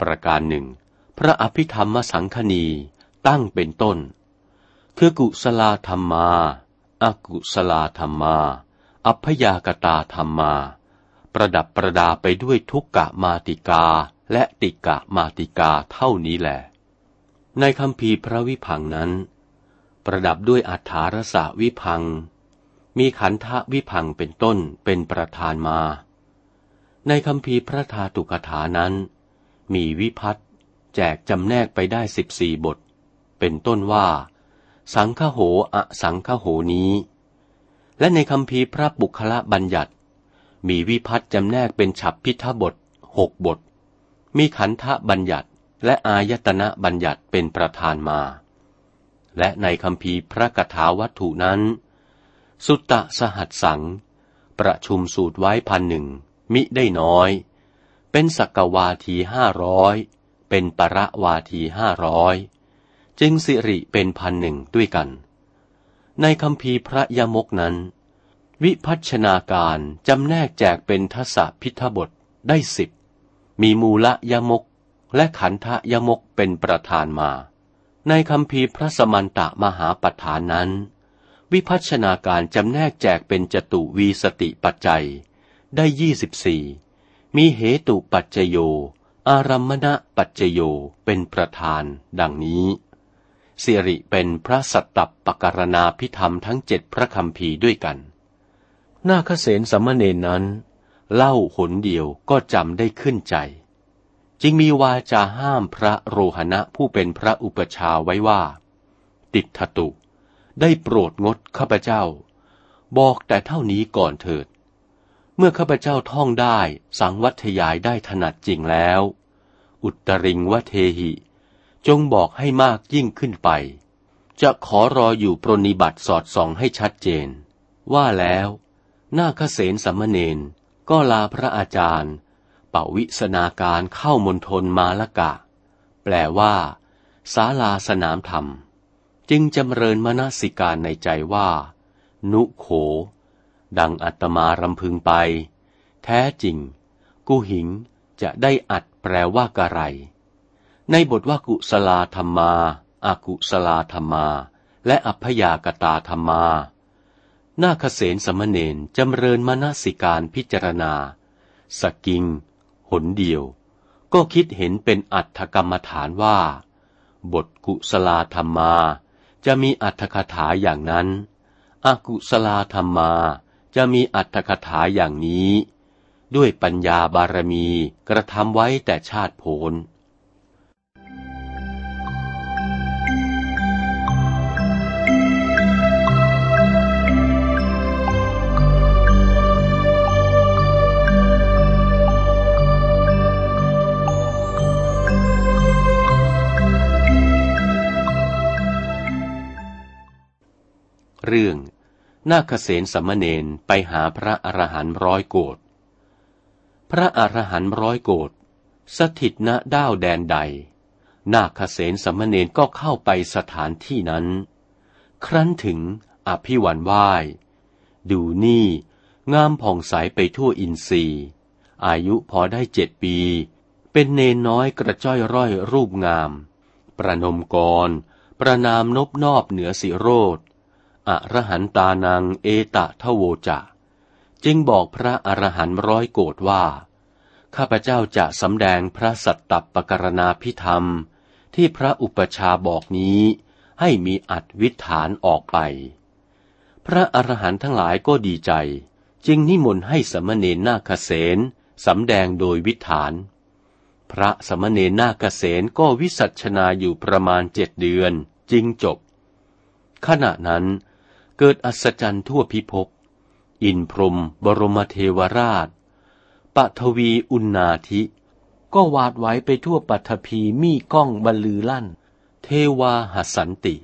ประการหนึ่ง พระอภิธรรมสังคณีตั้งเป็นต้น คือกุศลธรรมาอากุศลธรรมา อัพยากตาธรรมา ประดับประดาไปด้วยทุกกะมาติกาและติกะมาติกาเท่านี้แหละ ในคำพีพระวิพังนั้น ประดับด้วยอัฐารสาวิพัง มีขันธวิพังเป็นต้นเป็นประธานมา ในคำพีพระธาตุกถานั้น มีวิพัตแจกจำแนกไปได้สิบสี่บท เป็นต้นว่า สังฆโหอสังฆโหนี้ และในคำพีพระบุคละบัญญัติ มีวิพัฒน์จำแนกเป็นฉับพิทบทหกบท มีขันธบัญญัติและอายตนะบัญญัติเป็นประธานมา และในคำพีพระกถาวัตถุนั้น สุตตะสหัสสัง ประชุมสูตรไว้พันหนึ่งมิได้น้อย เป็นสักวาทีห้าร้อยเป็นประวาทีห้าร้อย จึงสิริเป็นพันหนึ่งด้วยกัน ในคำพีพระยมกนั้น วิพัชนาการจำแนกแจกเป็นทศพิทบทได้สิบ มีมูละยมกและขันธยมกเป็นประธานมา ในคำพีพระสมันตะมหาปฐานนั้น วิพัชนาการจำแนกแจกเป็นจตุวีสติปัจจัย ได้ยี่สิบสี่มีเหตุปัจจโยอารัมมณปัจจโยเป็นประธานดังนี้ สิริเป็นพระสัตตปกรณาพิธรรมทั้งเจ็ดพระคำพีด้วยกัน นาคเษนสมณเณรนั้น เล่าหนเดียวก็จำได้ขึ้นใจ จึงมีวาจาห้ามพระโรหณะผู้เป็นพระอุปชาไว้ว่า ติดทตุ ได้โปรดงดข้าพเจ้า บอกแต่เท่านี้ก่อนเถิด เมื่อข้าพเจ้าท่องได้สังวัทยายได้ถนัดจริงแล้ว อุตริงวเทหิ จงบอกให้มากยิ่งขึ้นไป จะขอรออยู่ปรนิบัติสอดส่องให้ชัดเจน ว่าแล้วนาคเษนสัมมเนนก็ลาพระอาจารย์เป่าวิสนาการเข้ามณฑลมาละกะ แปลว่าศาลาสนามธรรม จึงจำเริญมนสิการในใจว่า นุโข ดังอัตมารำพึงไป แท้จริงกุหิงจะได้อัดแปลว่ากะไร ในบทว่ากุศลาธรรมาอากุศลาธรรมา และอัพยากตาธรรมา นาคเษนสมณเณรจำเริญมนสิการพิจารณา สกิง หนเดียว ก็คิดเห็นเป็นอัตถกรรมฐานว่า บทกุศลาธรรมา จะมีอัตถคถาอย่างนั้นอากุศลาธรรมาจะมีอัตถคถาอย่างนี้ ด้วยปัญญาบารมีกระทำไว้แต่ชาติโผน เรื่องนาคเษนสมณเณรไปหาพระอรหันต์ร้อยโกดพระอรหันต์ร้อยโกดสถิตณด้าวแดนใด นาคเษนสมณเณรก็เข้าไปสถานที่นั้น ครั้นถึงอภิวันไหวดูนี่งามผ่องใสไปทั่วอินทรีย์ อายุพอได้เจ็ดปี เป็นเนนน้อยกระจ้อยร้อยรูปงาม ประนมกร ประนามนบนอบเหนือสิโรธ อรหันตานังเอตะทโวจะจึงบอกพระอรหันต์ร้อยโกรธว่า ข้าพเจ้าจะสำแดงพระสัตตปกรณาพิธรรม ที่พระอุปชาบอกนี้ ให้มีอัดวิถานออกไป พระอรหันต์ทั้งหลายก็ดีใจ จึงนิมนต์ให้สมณเณรนาคเสนสำแดงโดยวิถาน พระสมณเณรนาคเสนก็วิสัชนาอยู่ประมาณเจ็ดเดือนจึงจบ ขณะนั้น เกิดอัศจรรย์ทั่วพิภพ อินพรมบรมเทวราชปทวีอุณาธิ ก็วาดไว้ไปทั่วปัทภีมีก้องบรรลือลั่น เทวาหัสันติ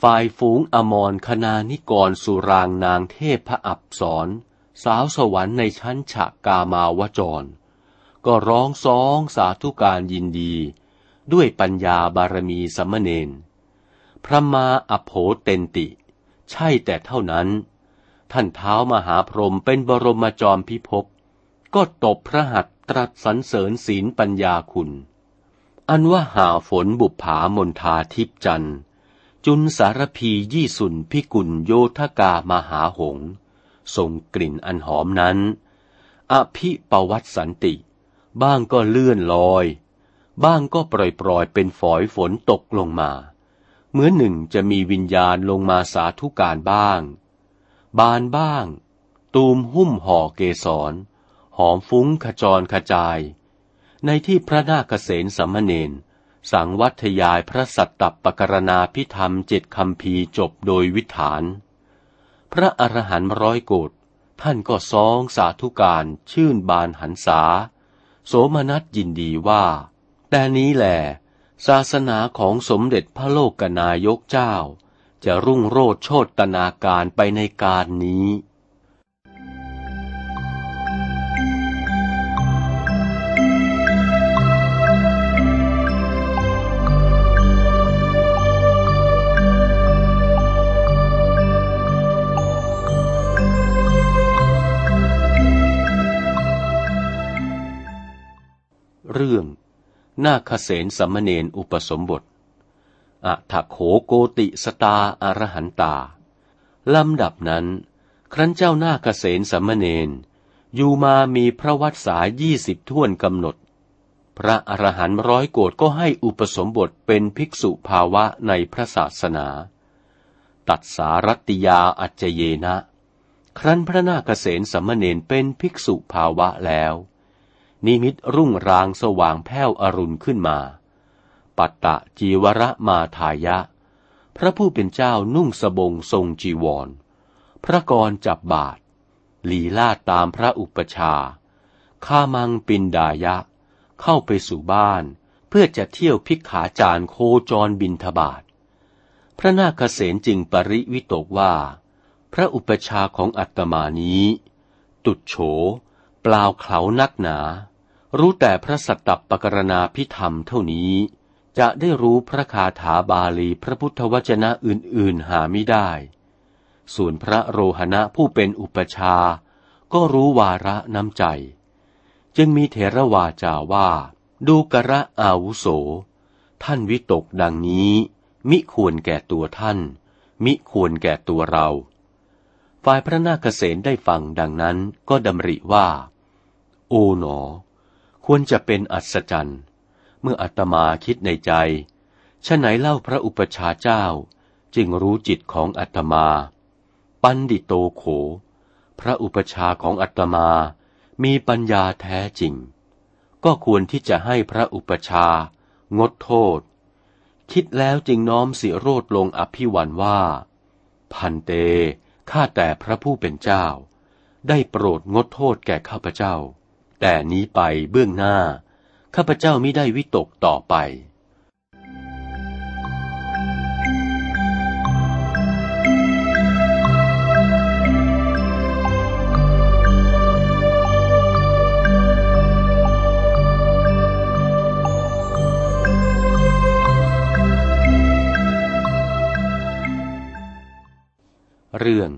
ฝ่ายฝูงอมรคณานิกรสุรางนางเทพพระอับสรสาวสวรรค์ในชั้นฉะกามาวจร ก็ร้องซ้องสาธุการยินดี ด้วยปัญญาบารมีสมณเณรพระมาอโภเตนติ ใช่แต่เท่านั้น ท่านเท้ามหาพรหมเป็นบรมจอมพิภพก็ตบพระหัตตรัสสรรเสริญศีลปัญญาคุณ อันว่าหาฝนบุปผามนทาทิพจันจุนสารพียี่สุนพิกุลโยธกามหาหงส่งกลิ่นอันหอมนั้น อภิปวัตสันติ บ้างก็เลื่อนลอย บ้างก็ปล่อยปล่อยเป็นฝอยฝนตกลงมา เหมือนหนึ่งจะมีวิญญาณลงมาสาธุการบ้าง บานบ้าง ตูมหุ้มห่อเกสร หอมฟุ้งขจรขจาย ในที่พระนาคเษนสัมมเนนสังวัทยายพระสัตตปกรณาพิธรรมเจ็ดคำพีจบโดยวิถาน พระอรหันต์ร้อยโกดท่านก็ซองสาธุการชื่นบานหันษา โสมนัสยินดีว่า แต่นี้แหละ ศาสนาของสมเด็จพระโลกนายกเจ้า จะรุ่งโรจน์โชตนาการไปในการนี้ นาคเสนสัมณเณรอุปสมบท อัถโขโกติสตาอรหันตา ลำดับนั้น ครั้นเจ้านาคเสนสัมณเณรอยู่มามีพระวัดสายยี่สิบท่วนกำหนด พระอรหันต์ร้อยโกดก็ให้อุปสมบทเป็นภิกษุภาวะในพระศาสนา ตัดสารติยาอัจเยนะ ครั้นพระนาคเสนสัมณเณรเป็นภิกษุภาวะแล้ว นิมิตรุ่งรางสว่างแผ้วอรุณขึ้นมา ปัตตะจีวรมาทายะ พระผู้เป็นเจ้านุ่งสบงทรงจีวร พระกรจับบาทลีลาตามพระอุปชาข้ามังปินดายะ เข้าไปสู่บ้าน เพื่อจะเที่ยวพิกขาจารโคจรบินทบาท พระนาคเษนจึงปริวิตกว่า พระอุปชาของอัตมานี้ ตุดโฉเปล่าเขานักหนา รู้แต่พระสัตตปกรณาพิธรรมเท่านี้ จะได้รู้พระคาถาบาลีพระพุทธวจนะอื่นๆหาไม่ได้ ส่วนพระโรหณะผู้เป็นอุปชา ก็รู้วาระน้ำใจ จึงมีเถรวาจาว่า ดูกระอาวุโส ท่านวิตกดังนี้ มิควรแก่ตัวท่าน มิควรแก่ตัวเราฝ่ายพระนาคเษนได้ฟังดังนั้นก็ดำริว่า โอ๋หนอ ควรจะเป็นอัศจรรย์ เมื่ออัตมาคิดในใจฉะไหนเล่าพระอุปชาเจ้า จึงรู้จิตของอัตมา ปันดิโตโข พระอุปชาของอัตมามีปัญญาแท้จริง ก็ควรที่จะให้พระอุปชางดโทษ คิดแล้วจึงน้อมสิโรดลงอภิวันว่า พันเตข้าแต่พระผู้เป็นเจ้า ได้โปรดงดโทษแก่ข้าพเจ้า แต่นี้ไปเบื้องหน้า ข้าพเจ้าไม่ได้วิตกต่อไป เรื่อง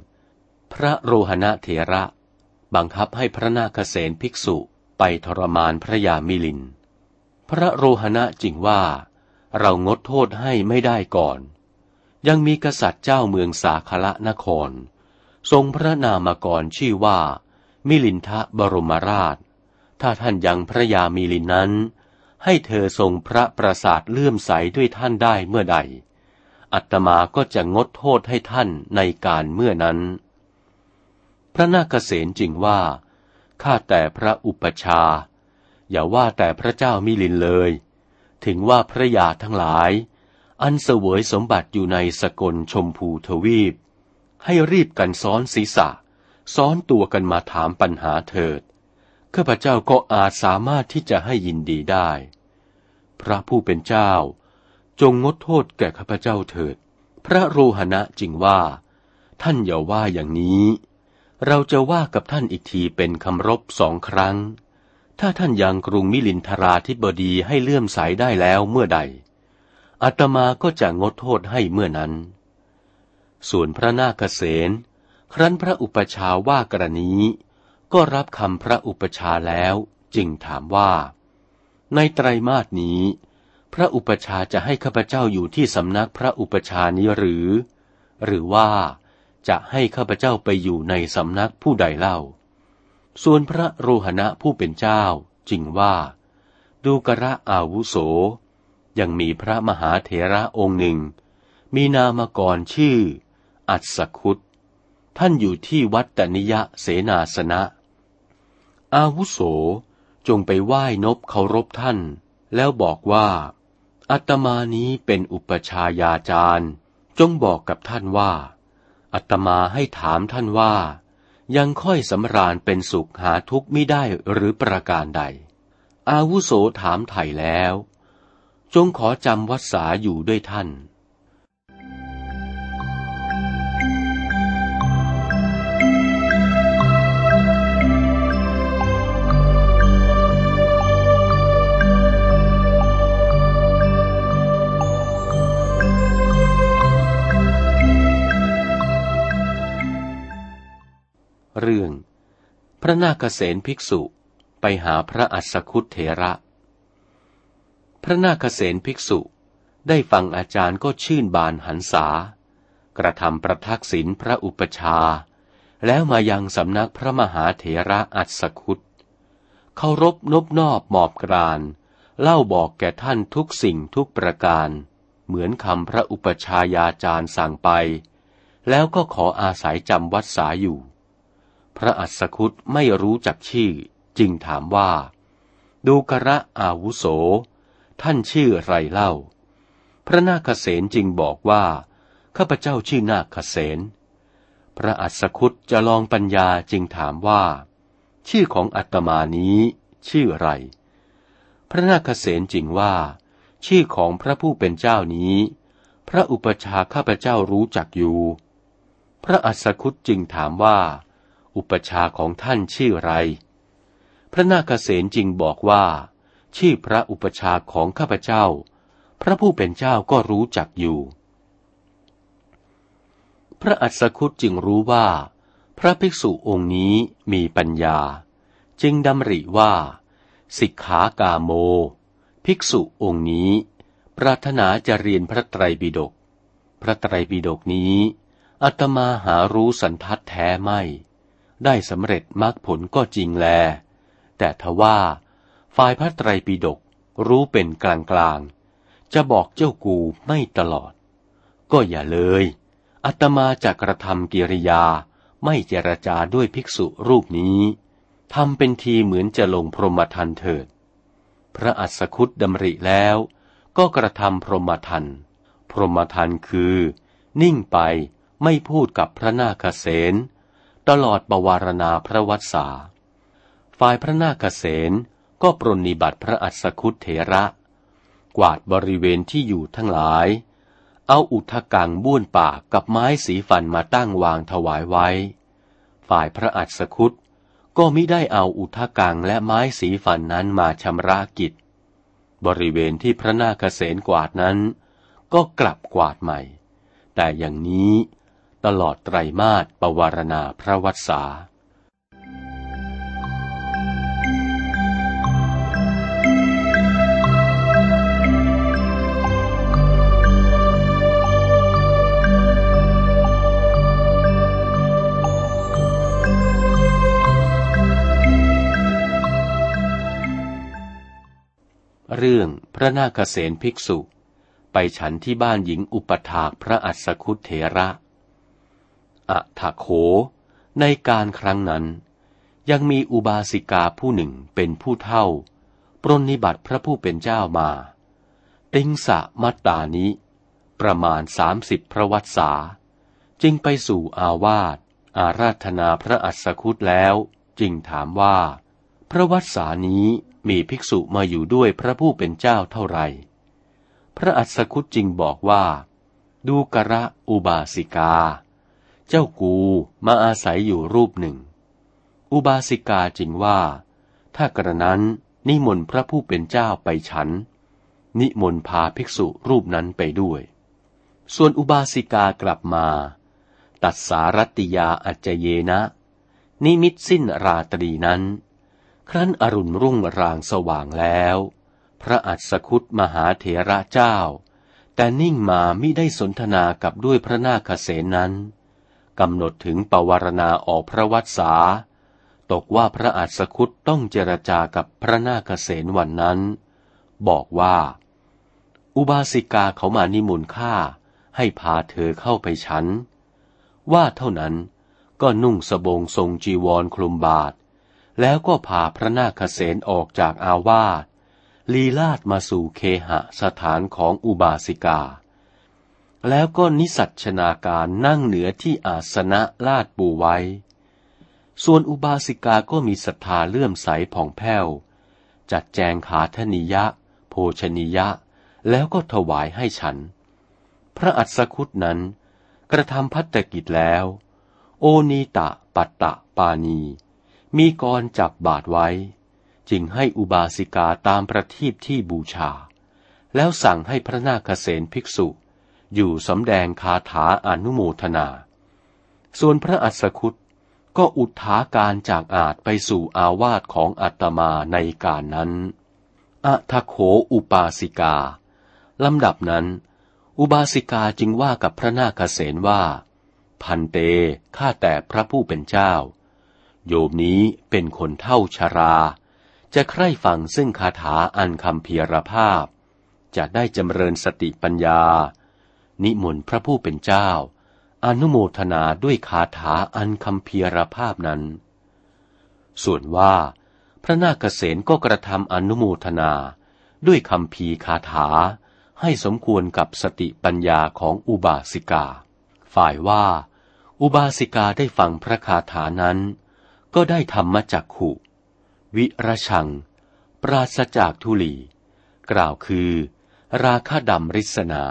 พระโรหณะเถระ บังคับให้พระนาคเษนภิกษุไปทรมานพระยามิลิน พระโรหณะจริงว่า เรางดโทษให้ไม่ได้ก่อน ยังมีกษัตริย์เจ้าเมืองสาคละนคร ทรงพระนามกรชื่อว่า มิลินทะบรมราช ถ้าท่านยังพระยามิลินนั้น ให้เธอทรงพระประสาทเลื่อมใสด้วยท่านได้เมื่อใด อัตมาก็จะงดโทษให้ท่านในการเมื่อนั้น ระนาคเษนจริงว่า ข้าแต่พระอุปชา อย่าว่าแต่พระเจ้ามิลินเลย ถึงว่าพระยาทั้งหลาย อันเสวยสมบัติอยู่ในสกลชมพูทวีป ให้รีบกันซ้อนศีรษะ ซ้อนตัวกันมาถามปัญหาเถิด ข้าพเจ้าก็อาจสามารถที่จะให้ยินดีได้ พระผู้เป็นเจ้า จงงดโทษแก่ข้าพเจ้าเถิด พระโรหณะจริงว่า ท่านอย่าว่าอย่างนี้ เราจะว่ากับท่านอีกทีเป็นคำรบสองครั้ง ถ้าท่านยังกรุงมิลินทราธิบดีให้เลื่อมใสได้แล้วเมื่อใด อาตมาก็จะงดโทษให้เมื่อนั้น ส่วนพระนาคเษนครั้นพระอุปชาว่ากรณีก็รับคำพระอุปชาแล้วจึงถามว่า ในไตรมาสนี้ พระอุปชาจะให้ข้าพเจ้าอยู่ที่สำนักพระอุปชานี้หรือ หรือว่า จะให้ข้าพเจ้าไปอยู่ในสำนักผู้ใดเล่า ส่วนพระโรหณะผู้เป็นเจ้าจริงว่า ดูกระอาวุโส ยังมีพระมหาเถระองค์หนึ่ง มีนามกรชื่อ อัศคุตท่านอยู่ที่วัดตนิยะเสนาสนะ อาวุโสจงไปไหว้นบเคารพท่าน แล้วบอกว่า อัตมานี้เป็นอุปชายาจารย์ จงบอกกับท่านว่า อัตมาให้ถามท่านว่า ยังค่อยสำราญเป็นสุขหาทุกข์ไม่ได้หรือประการใด อาวุโสถามไถ่แล้ว จงขอจำวัดสาอยู่ด้วยท่าน เรื่อง พระนาคเษนภิกษุไปหาพระอัสคุตเถระ พระนาคเษนภิกษุได้ฟังอาจารย์ก็ชื่นบานหันษากระทำประทักษิณพระอุปชา แล้วมายังสำนักพระมหาเถระอัสคุตเคารพนบนอบหมอบกราน เล่าบอกแก่ท่านทุกสิ่งทุกประการ เหมือนคำพระอุปชายาจารย์สั่งไป แล้วก็ขออาศัยจำวัดสาอยู่ พระอัสคุตไม่รู้จักชื่อ จึงถามว่า ดูกระอาวุโส ท่านชื่อไรเล่า พระนาคเษนจึงบอกว่า ข้าพเจ้าชื่อนาคเษนพระอัสคุตจะลองปัญญาจึงถามว่า ชื่อของอัตมานี้ ชื่อไร พระนาคเษนจึงว่า ชื่อของพระผู้เป็นเจ้านี้ พระอุปชาข้าพเจ้ารู้จักอยู่ พระอัสคุตจึงถามว่า อุปชาของท่านชื่อไร พระนาคเษนจึงบอกว่า ชื่อพระอุปชาของข้าพเจ้า พระผู้เป็นเจ้าก็รู้จักอยู่ พระอัศคุตจึงรู้ว่า พระภิกษุองค์นี้มีปัญญา จึงดำริว่า สิกขากาโม ภิกษุองค์นี้ ปรารถนาจะเรียนพระไตรปิฎกพระไตรปิฎกนี้อัตมาหารู้สันทัดแท้ไม่ ได้สำเร็จมรรคผลก็จริงแล แต่ทว่า ฝ่ายพระไตรปิฎกรู้เป็นกลางกลางจะบอกเจ้ากูไม่ตลอด ก็อย่าเลย อัตมาจะกระทำกิริยาไม่เจรจาด้วยภิกษุรูปนี้ทำเป็นทีเหมือนจะลงพรหมทันเถิด พระอัศคุตดำริแล้วก็กระทำพรหมทัน พรหมทันคือ นิ่งไปไม่พูดกับพระนาคเษน ตลอดประวารณาพระวัษาฝ่ายพระนาคเษนก็ปรนนิบัติพระอัศคุตเถระ กวาดบริเวณที่อยู่ทั้งหลาย เอาอุทกังบ้วนปากกับไม้สีฟันมาตั้งวางถวายไว้ ฝ่ายพระอัศคุตก็มิได้เอาอุทกังและไม้สีฟันนั้นมาชำระกิจ บริเวณที่พระนาคเษนกวาดนั้น ก็กลับกวาดใหม่ แต่อย่างนี้ ตลอดไตรมาสปวารณาพระวัษาเรื่องพระนาคเษนภิกษุ ไปฉันที่บ้านหญิงอุปถากพระอัศคุเถระ อะทะโข ในการครั้งนั้น ยังมีอุบาสิกาผู้หนึ่งเป็นผู้เท่า ปรนนิบัติพระผู้เป็นเจ้ามา ติงสะมัตตานิประมาณสามสิบพระวัตสา จึงไปสู่อาวาสอาราธนาพระอัศคุตแล้ว จึงถามว่า พระวัตสานี้มีภิกษุมาอยู่ด้วยพระผู้เป็นเจ้าเท่าไหร่ พระอัศคุตจึงบอกว่า ดูกระอุบาสิกา เจ้ากูมาอาศัยอยู่รูปหนึ่ง อุบาสิกาจึงว่า ถ้ากระนั้นนิมนต์พระผู้เป็นเจ้าไปฉัน นิมนต์พาภิกษุรูปนั้นไปด้วย ส่วนอุบาสิกากลับมา ตัดสารติยาอัจเจเยนะ นิมิตสิ้นราตรีนั้น ครั้นอรุณรุ่งรางสว่างแล้ว พระอัศคุตมหาเถระเจ้า แต่นิ่งมามิได้สนทนากับด้วยพระนาคเสนนั้น กำหนดถึงปวารณาออกพระวัษาตกว่าพระอัศคุตต้องเจรจากับพระนาคเษนวันนั้น บอกว่า อุบาสิกาเขามานิมนต์ข้าให้พาเธอเข้าไปฉัน ว่าเท่านั้นก็นุ่งสบงทรงจีวรคลุมบาท แล้วก็พาพระนาคเษนออกจากอาวาสลีลาดมาสู่เคหสถานของอุบาสิกา แล้วก็นิสัชนาการนั่งเหนือที่อาสนะลาดปูไว้ ส่วนอุบาสิกาก็มีศรัทธาเลื่อมใสผ่องแผ้ว จัดแจงขาธนิยะ โภชนิยะ แล้วก็ถวายให้ฉัน พระอัศคุตนั้น กระทำพัฒกิจแล้ว โอนีตะปัตตะปานี มีกรจับบาดไว้ จึงให้อุบาสิกาตามประทีปที่บูชา แล้วสั่งให้พระนาคเษนภิกษุ อยู่สำแดงคาถาอนุโมทนา ส่วนพระอัสคุตก็อุทาการจากอาจไปสู่อาวาสของอัตมาในการนั้นอะทโขอุปาสิกา ลำดับนั้น อุบาสิกาจึงว่ากับพระนาคเษนว่า พันเต ข้าแต่พระผู้เป็นเจ้า โยมนี้เป็นคนเท่าชรา จะใคร่ฟังซึ่งคาถาอันคำเพียรภาพ จะได้จำเริญสติปัญญา นิมนต์พระผู้เป็นเจ้า อนุโมทนาด้วยคาถาอันคำเพียรภาพนั้น ส่วนว่า พระนาคเษนก็กระทำอนุโมทนาด้วยคำพีคาถา ให้สมควรกับสติปัญญาของอุบาสิกา ฝ่ายว่า อุบาสิกาได้ฟังพระคาถานั้น ก็ได้ธรรมจักขุ วิรชัง ปราศจากทุลี กล่าวคือ ราคาดำริศนา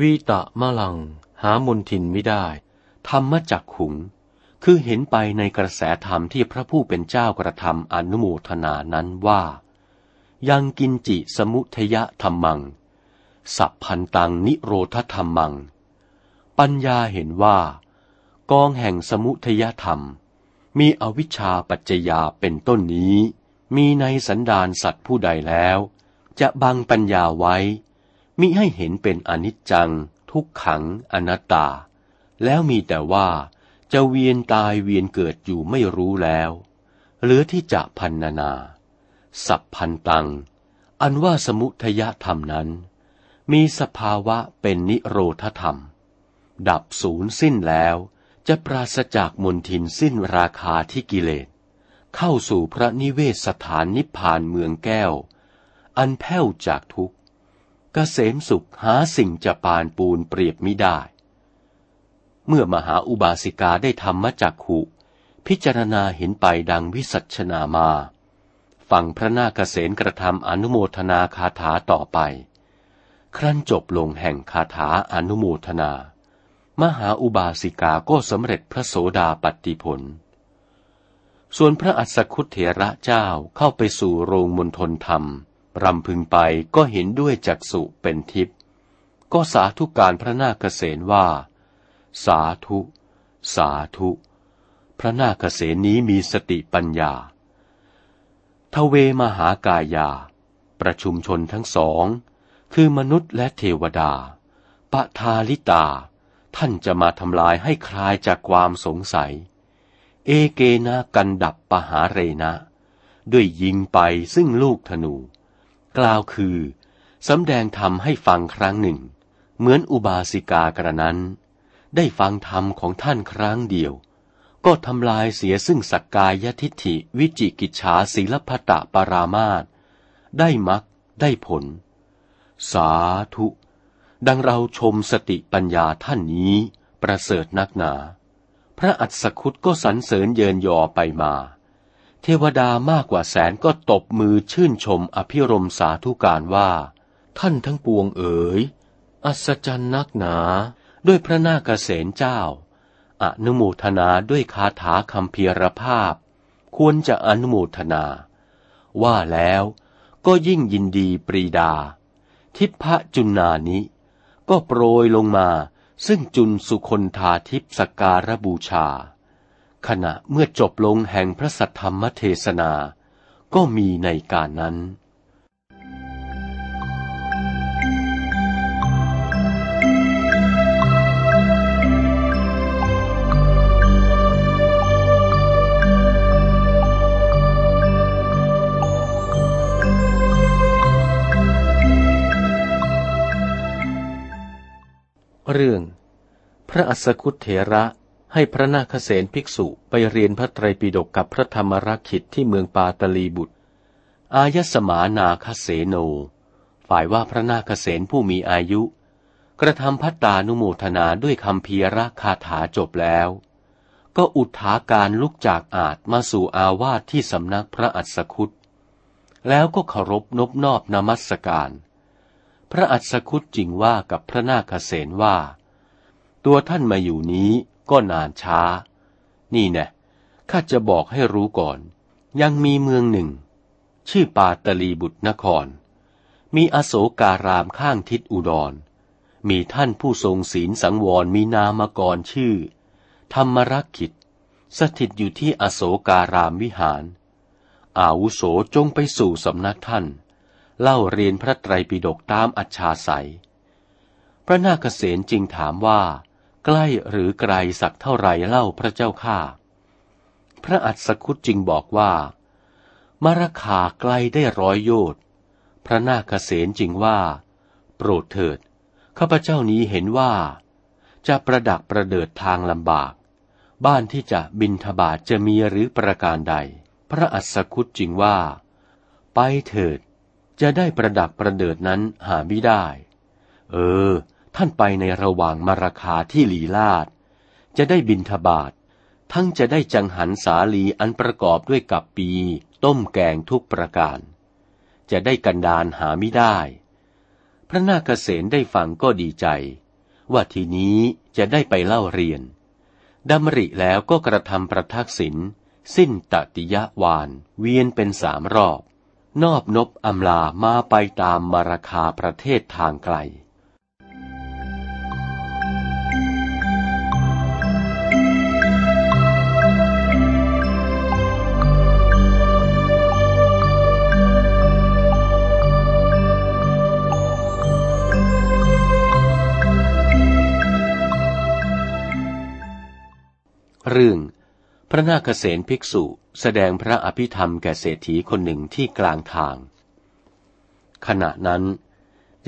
วีตะมะลัง หามนทินไม่ได้ ธรรมจักขุง คือเห็นไปในกระแสธรรมที่พระผู้เป็นเจ้ากระทำอนุโมทนานั้นว่า ยังกินจิสมุทยะธรรมัง สัพพันตังนิโรธธรรมัง ปัญญาเห็นว่า กองแห่งสมุทยธรรม มีอวิชชาปัจจยาเป็นต้นนี้ มีในสันดานสัตว์ผู้ใดแล้ว จะบังปัญญาไว้ มิให้เห็นเป็นอนิจจัง ทุกขังอนัตตา แล้วมีแต่ว่าจะเวียนตายเวียนเกิดอยู่ไม่รู้แล้วเหลือที่จะพันนานา สัพพันตัง อันว่าสมุทยธรรมนั้น มีสภาวะเป็นนิโรธธรรม ดับศูนย์สิ้นแล้วจะปราศจากมนทินสิ้นราคาที่กิเลส เข้าสู่พระนิเวศสถานนิพพานเมืองแก้ว อันแผ้วจากทุกข์ กเกษมสุขหาสิ่งจะปานปูนเปรียบมิได้ เมื่อมหาอุบาสิกาได้ทำมจากขุ พิจารณาเห็นไปดังวิสัชนามาฟังพระนาคเษนกระทำอนุโมทนาคาถาต่อไป ครั้นจบลงแห่งคาถาอนุโมทนา มหาอุบาสิกาก็สำเร็จพระโสดาปัตติผล ส่วนพระอัสสคุเถระเจ้าเข้าไปสู่โรงมณฑลธรรม รำพึงไปก็เห็นด้วยจักสุเป็นทิพย์ก็สาธุการพระนาคเษนว่า สาธุ สาธุ พระนาคเษนนี้มีสติปัญญา ทเวมหากายา ประชุมชนทั้งสอง คือมนุษย์และเทวดา ปะทาลิตา ท่านจะมาทำลายให้คลายจากความสงสัย เอเกนะกันดับปหาเรนะ ด้วยยิงไปซึ่งลูกธนู กล่าวคือสำแดงธรรมให้ฟังครั้งหนึ่ง เหมือนอุบาสิกากระนั้น ได้ฟังธรรมของท่านครั้งเดียว ก็ทำลายเสียซึ่งสักกายทิฏฐิวิจิกิจฉาศีลพตะปรามาตได้มักได้ผล สาธุ ดังเราชมสติปัญญาท่านนี้ ประเสริฐนักหนา พระอัศคุตก็สรรเสริญเยินยอไปมา เทวดามากกว่าแสนก็ตบมือชื่นชมอภิรมสาธุการว่า ท่านทั้งปวงเอ๋ย อัศจรรย์นักหนา ด้วยพระนาคเษนเจ้า อนุโมทนาด้วยคาถาคำเพียรภาพ ควรจะอนุโมทนา ว่าแล้วก็ยิ่งยินดีปรีดา ทิพจุนนานิ ก็โปรยลงมาซึ่งจุนสุคนธาทิพสการบูชา ขณะเมื่อจบลงแห่งพระสัทธรรมเทศนา ก็มีในการนั้นเรื่อง พระอัสคุเถระ ให้พระนาคเษนภิกษุไปเรียนพระไตรปิฎกกับพระธรรมรักขิตที่เมืองปาตลีบุตร อายสมานาคเสโน ฝ่ายว่าพระนาคเษนผู้มีอายุ กระทำพัตตานุโมทนาด้วยคำเพียรคาถาจบแล้ว ก็อุทาการลุกจากอาจมาสู่อาวาสที่สำนักพระอัสคุตแล้วก็เคารพนบนอบนมัสการ พระอัศคุตจริงว่ากับพระนาคเษนว่า ตัวท่านมาอยู่นี้ ก็นานช้า นี่แน่ข้าจะบอกให้รู้ก่อน ยังมีเมืองหนึ่ง ชื่อปาตลีบุตรนคร มีอโศการามข้างทิศอุดร มีท่านผู้ทรงศีลสังวรมีนามกรชื่อ ธรรมรักขิต สถิตอยู่ที่อโศการามวิหาร อาวุโสจงไปสู่สำนักท่าน เล่าเรียนพระไตรปิฎกตามอัจฉาสัย พระนาคเษนจึงถามว่า ใกล้หรือไกลสักเท่าไรเล่าพระเจ้าข้าพระอัศคุตจึงบอกว่า มรคาไกลได้ร้อยโยชน์พระนาคเษนจึงว่า โปรดเถิด ข้าพเจ้านี้เห็นว่า จะประดักประเดิดทางลำบาก บ้านที่จะบินทบาทจะมีหรือประการใด พระอัศคุตจึงว่า ไปเถิด จะได้ประดักประเดิดนั้นหาไม่ได้ เออ ท่านไปในระหว่างมาราคาที่ลีลาด จะได้บินทบาททั้งจะได้จังหันสาลีอันประกอบด้วยกับปี ต้มแกงทุกประการ จะได้กันดานหาไม่ได้ พระนาคเษนได้ฟังก็ดีใจ ว่าทีนี้จะได้ไปเล่าเรียนดำริแล้วก็กระทำประทักษิณสิ้นตติยะวานเวียนเป็นสามรอบ นอบนบอำลามาไปตามมาราคาประเทศทางไกล ระนาคเษนภิกษุแสดงพระอภิธรรมแก่เศรษฐีคนหนึ่งที่กลางทาง ขณะนั้น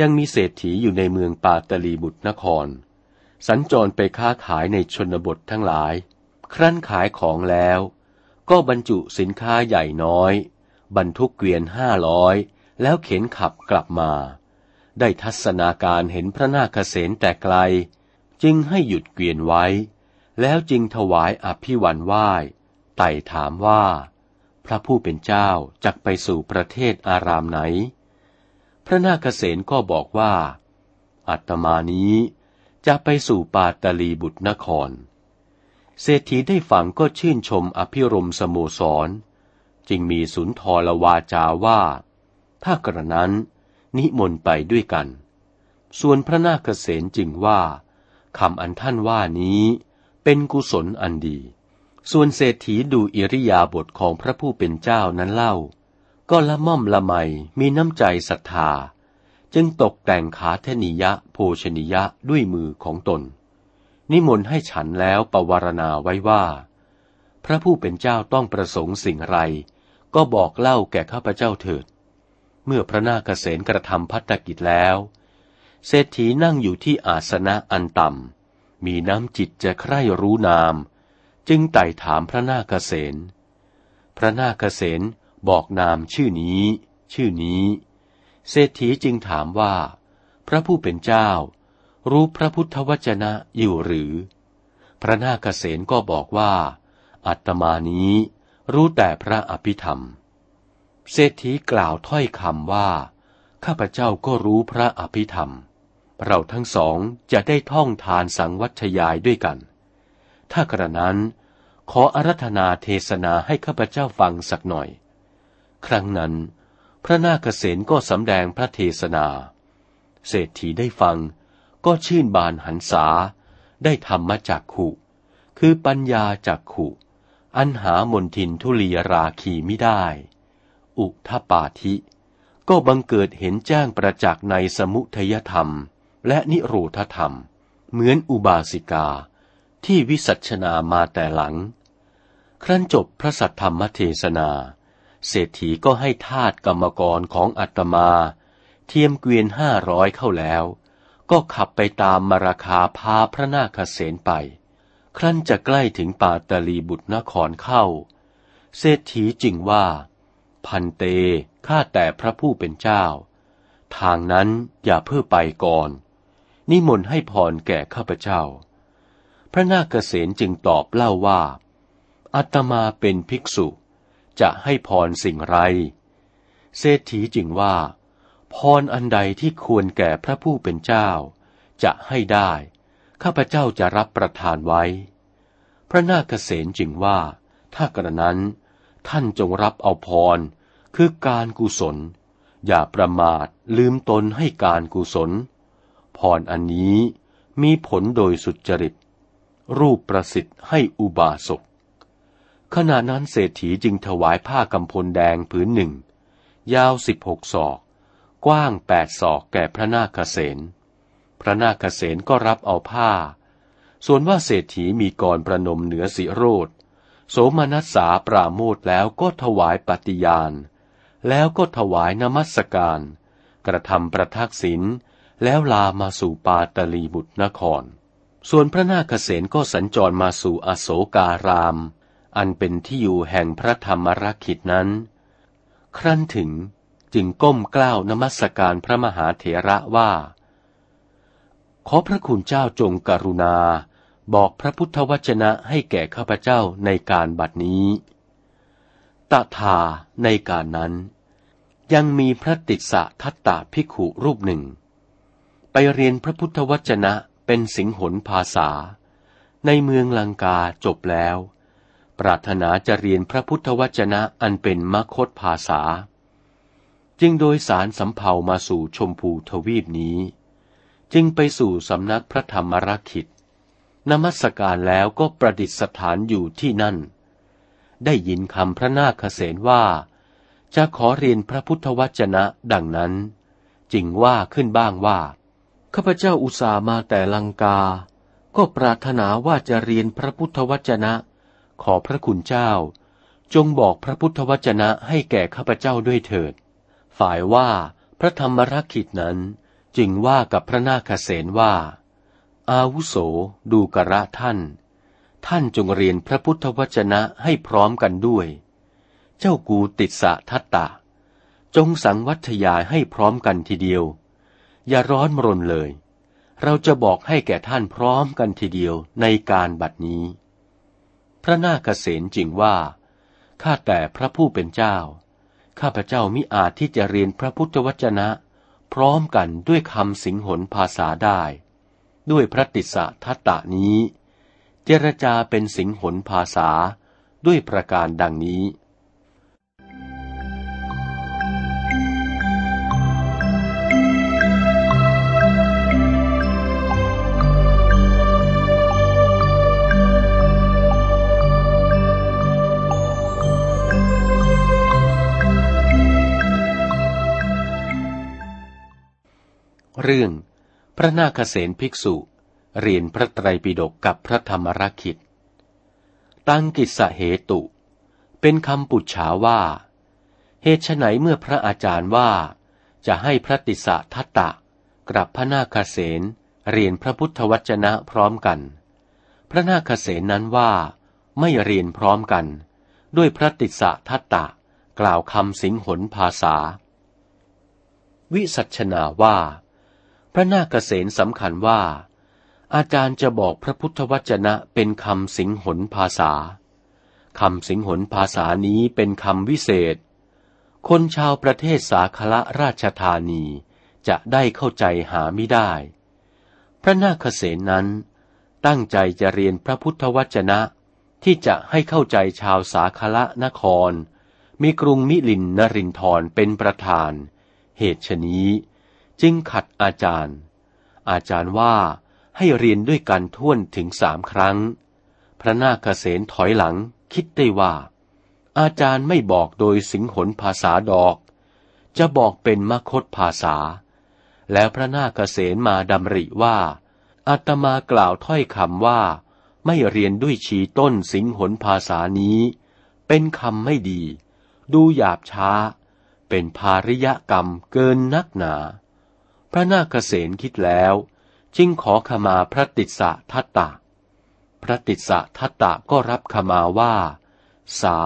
ยังมีเศรษฐีอยู่ในเมืองปาตลีบุตรนคร สัญจรไปค้าขายในชนบททั้งหลาย ครั้นขายของแล้ว ก็บรรจุสินค้าใหญ่น้อย บรรทุกเกวียนห้าร้อยแล้วเข็นขับกลับมา ได้ทัศนาการเห็นพระนาคเษนแต่ไกล จึงให้หยุดเกวียนไว้ แล้วจึงถวายอภิวันไหว้ ไต่ถามว่า พระผู้เป็นเจ้าจักไปสู่ประเทศอารามไหน พระนาคเษนก็บอกว่า อัตมานี้จะไปสู่ปาตลีบุตรนคร เศรษฐีได้ฟังก็ชื่นชมอภิรมสโมสร จึงมีสุนทรวาจาว่า ถ้ากระนั้นนิมนต์ไปด้วยกัน ส่วนพระนาคเษนจึงว่าคำอันท่านว่านี้ เป็นกุศลอันดี ส่วนเศรษฐีดูอิริยาบถของพระผู้เป็นเจ้านั้นเล่า ก็ละม่อมละไมมีน้ำใจศรัทธา จึงตกแต่งขาเทนิยะโภชนิยะด้วยมือของตน นิมนต์ให้ฉันแล้วประวารณาไว้ว่า พระผู้เป็นเจ้าต้องประสงค์สิ่งไร ก็บอกเล่าแก่ข้าพเจ้าเถิด เมื่อพระนาคเษนกระทำพัฒกิจแล้ว เศรษฐีนั่งอยู่ที่อาสนะอันต่ำ มีน้ำจิตจะใคร่รู้นาม จึงไต่ถามพระนาคเษนพระนาคเษนบอกนามชื่อนี้ ชื่อนี้ เศรษฐีจึงถามว่า พระผู้เป็นเจ้า รู้พระพุทธวจนะอยู่หรือ พระนาคเษนก็บอกว่า อัตมานี้รู้แต่พระอภิธรรม เศรษฐีกล่าวถ้อยคำว่า ข้าพเจ้าก็รู้พระอภิธรรม เราทั้งสองจะได้ท่องทานสังวัชยายด้วยกัน ถ้ากระนั้น ขออารัธนาเทศนาให้ข้าพเจ้าฟังสักหน่อย ครั้งนั้น พระนาคเษนก็สำแดงพระเทศนา เศรษฐีได้ฟังก็ชื่นบานหันษา ได้ธรรมจากขุ คือปัญญาจากขุ อันหามนทินทุลีราคีไม่ได้ อุทปาธิ ก็บังเกิดเห็นแจ้งประจักษ์ในสมุทยธรรม และนิโรธธรรม เหมือนอุบาสิกาที่วิสัชนามาแต่หลัง ครั้นจบพระสัทธรรมเทศนา เศรษฐีก็ให้ทาสกรรมกรของอัตมา เทียมเกวียนห้าร้อยเข้าแล้ว ก็ขับไปตามมาราคาพาพระนาคเษนไป ครั้นจะใกล้ถึงป่าตลีบุตรนครเข้า เศรษฐีจึงว่า พันเตข้าแต่พระผู้เป็นเจ้า ทางนั้นอย่าเพื่อไปก่อน นิมนต์ให้พรแก่ข้าพเจ้า พระนาคเษนจึงตอบเล่าว่าอัตมาเป็นภิกษุ จะให้พรสิ่งไร เศรษฐีจึงว่า พรอันใดที่ควรแก่พระผู้เป็นเจ้า จะให้ได้ ข้าพเจ้าจะรับประทานไว้ พระนาคเษนจึงว่า ถ้ากระนั้น ท่านจงรับเอาพร คือการกุศล อย่าประมาทลืมตนให้การกุศล พรอันนี้มีผลโดยสุจริต รูปประสิทธิ์ให้อุบาสก ขณะนั้นเศรษฐีจึงถวายผ้ากำพลแดงผืนหนึ่ง ยาวสิบหกศอก กว้างแปดศอกแก่พระนาคเษนพระนาคเษนก็รับเอาผ้า ส่วนว่าเศรษฐีมีกรประนมเหนือสิโรธโสมนัสสาปราโมทแล้วก็ถวายปฏิญาณ แล้วก็ถวายนมัสการ กระทำประทักษิณ แล้วลามาสู่ปาตลีบุตรนคร ส่วนพระนาคเษนก็สัญจรมาสู่อโศการาม อันเป็นที่อยู่แห่งพระธรรมรักิจนั้น ครั้นถึงจึงก้มกล้าวนมัสการพระมหาเถระว่า ขอพระคุณเจ้าจงกรุณา บอกพระพุทธวจนะให้แก่ข้าพเจ้าในการบัดนี้ ตถาในการนั้น ยังมีพระติสสะทัตตาภิกขุรูปหนึ่ง ไปเรียนพระพุทธวจนะเป็นสิงหนภาษา ในเมืองลังกาจบแล้ว ปรารถนาจะเรียนพระพุทธวจนะอันเป็นมคตภาษา จึงโดยสารสำเภามาสู่ชมพูทวีปนี้ จึงไปสู่สำนักพระธรรมรักขิตนมัสการแล้วก็ประดิษฐานอยู่ที่นั่น ได้ยินคำพระนาคเษนว่า จะขอเรียนพระพุทธวจนะดังนั้น จึงว่าขึ้นบ้างว่า ข้าพเจ้าอุตส่าห์มาแต่ลังกา ก็ปรารถนาว่าจะเรียนพระพุทธวจนะ ขอพระคุณเจ้า จงบอกพระพุทธวจนะให้แก่ข้าพเจ้าด้วยเถิด ฝ่ายว่าพระธรรมรักขิตนั้น จึงว่ากับพระนาคเษนว่า อาวุโสดูกระท่าน ท่านจงเรียนพระพุทธวจนะให้พร้อมกันด้วย เจ้ากูติดสะทัตตะ จงสังวัทยายให้พร้อมกันทีเดียว อย่าร้อนมรนเลย เราจะบอกให้แก่ท่านพร้อมกันทีเดียวในการบัดนี้ พระนาคเษนจริงว่า ข้าแต่พระผู้เป็นเจ้า ข้าพเจ้ามิอาจที่จะเรียนพระพุทธวจนะ พร้อมกันด้วยคำสิงหนภาษาได้ ด้วยพระติสะทัตตะนี้ เจรจาเป็นสิงหนภาษาด้วยประการดังนี้ เรื่อง พระนาคเษนภิกษุ เรียนพระไตรปิฎกกับพระธรรมรักิตตั้งกิสเหตุ เป็นคำปุจฉาว่า เหตุไหนเมื่อพระอาจารย์ว่า จะให้พระติสะทัตตะกับพระนาคเษนเรียนพระพุทธวจนะพร้อมกัน พระนาคเษนนั้นว่า ไม่เรียนพร้อมกัน ด้วยพระติสะทัตตะกล่าวคำสิงหนภาษา วิสัชนาว่า ระนาคเษนสำคัญว่า อาจารย์จะบอกพระพุทธวจนะเป็นคำสิงหนภาษาคำสิงหนภาษานี้เป็นคำวิเศษ คนชาวประเทศสาคละราชธานีจะได้เข้าใจหาไม่ได้ พระนาคเษนนั้น ตั้งใจจะเรียนพระพุทธวจนะที่จะให้เข้าใจชาวสาคละนคร มีกรุงมิลินนรินทรเป็นประธาน เหตุชนี้ จึงขัดอาจารย์ อาจารย์ว่าให้เรียนด้วยกันท่วนถึงสามครั้ง พระนาคเษนถอยหลังคิดได้ว่า อาจารย์ไม่บอกโดยสิงหนภาษาดอก จะบอกเป็นมคตภาษา แล้วพระนาคเษนมาดำริว่าอาตมากล่าวถ้อยคำว่า ไม่เรียนด้วยชีต้นสิงหนภาษานี้ เป็นคำไม่ดี ดูหยาบช้า เป็นภาริยกรรมเกินนักหนา พระนาคเษนคิดแล้ว จึงขอขมาพระติสสะทัตตะ พระติสสะทัตตะก็รับขมาว่า สา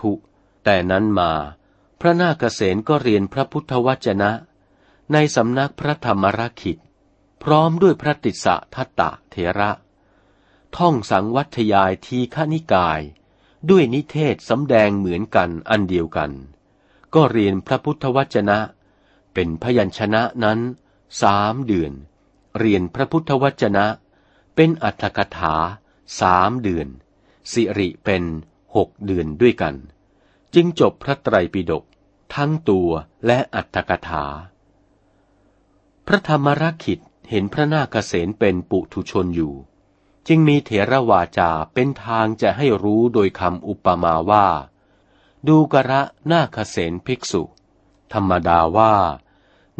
ธุ แต่นั้นมา พระนาคเษนก็เรียนพระพุทธวจนะ ในสำนักพระธรรมรคิต พร้อมด้วยพระติสสะทัตตะเถระ ท่องสังวัทยายทีฆนิกาย ด้วยนิเทศสำแดงเหมือนกันอันเดียวกัน ก็เรียนพระพุทธวจนะ เป็นพยัญชนะนั้น สามเดือน เรียนพระพุทธวจนะ เป็นอัตถกถาสามเดือน สิริเป็นหกเดือนด้วยกัน จึงจบพระไตรปิฎกทั้งตัวและอัตถกถา พระธรรมรักขิตเห็นพระนาคเษนเป็นปุถุชนอยู่ จึงมีเถรวาจาเป็นทางจะให้รู้โดยคำอุปมาว่า ดูกระนาคเษนภิกษุ ธรรมดาว่า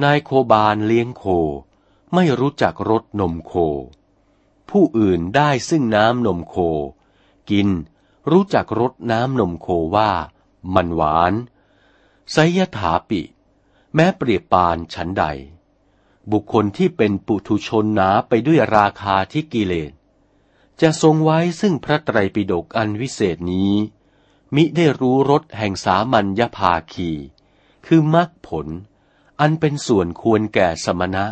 นายโคบาลเลี้ยงโค ไม่รู้จักรสนมโค ผู้อื่นได้ซึ่งน้ำนมโค กินรู้จักรสน้ำนมโคว่ามันหวานไสยถาปิ แม้เปรียบปานฉันใด บุคคลที่เป็นปุถุชนหนาไปด้วยราคาที่กิเลส จะทรงไว้ซึ่งพระไตรปิฎกอันวิเศษนี้ มิได้รู้รสแห่งสามัญญภาคี คือมรรคผล อันเป็นส่วนควรแก่สมณะ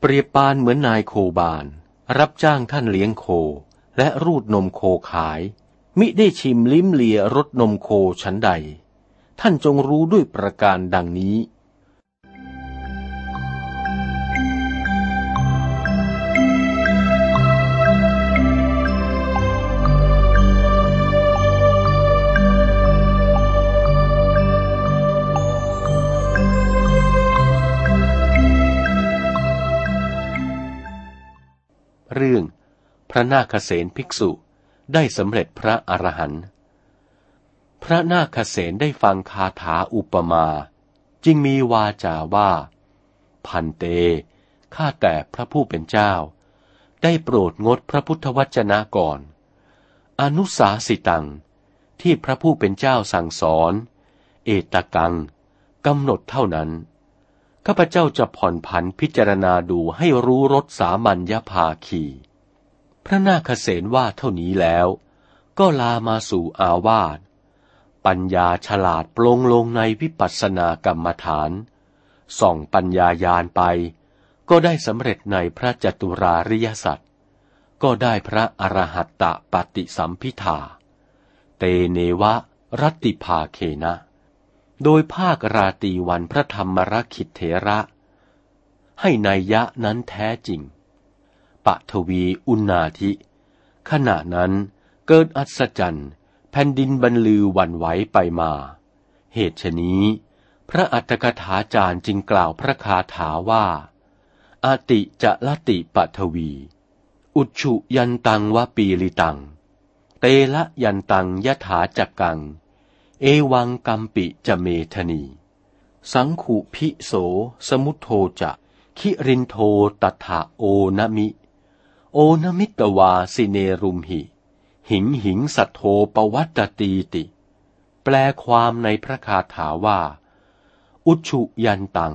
เปรียบปานเหมือนนายโคบาน รับจ้างท่านเลี้ยงโค และรูดนมโคขาย มิได้ชิมลิ้มเลียรสนมโคชั้นใด ท่านจงรู้ด้วยประการดังนี้ เรื่อง พระนาคเษนภิกษุได้สำเร็จพระอรหันต์พระนาคเษนได้ฟังคาถาอุปมา จึงมีวาจาว่า พันเต ข้าแต่พระผู้เป็นเจ้า ได้โปรดงดพระพุทธวจนะก่อน อนุสาสิตัง ที่พระผู้เป็นเจ้าสั่งสอน เอตกังกำหนดเท่านั้น ข้าพเจ้าจะผ่อนผันพิจารณาดูให้รู้รสสามัญญภาคี พระนาคเษนว่าเท่านี้แล้ว ก็ลามาสู่อาวาส ปัญญาฉลาดปลงลงในวิปัสสนากรรมฐาน ส่องปัญญายานไป ก็ได้สำเร็จในพระจตุราริยสัตว์ก็ได้พระอรหัตตปฏิสัมพิธา เตเนวะรัตติภาเคนะ โดยภาคราตีวันพระธรรมรคิเถระ ให้ในยะนั้นแท้จริงปทวีอุณาธิ ขณะนั้นเกิดอัศจรรย์แผ่นดินบรรลือวันไหวไปมา เหตุฉนี้ พระอัตถกถาจารย์จึงกล่าวพระคาถาว่าอาติจะลติปทวี อุชุยันตังวะปีลิตัง เตละยันตังยถาจักกัง เอวังกัมปิจะเมธนี สังขุพิโส สมุทโธจะคิรินโทตถาโอนมิ โอนมิตวาสิเนรุมหิ หิงหิงสัทโธปวัตตีติ แปลความในพระคาถาว่า อุชุยันตัง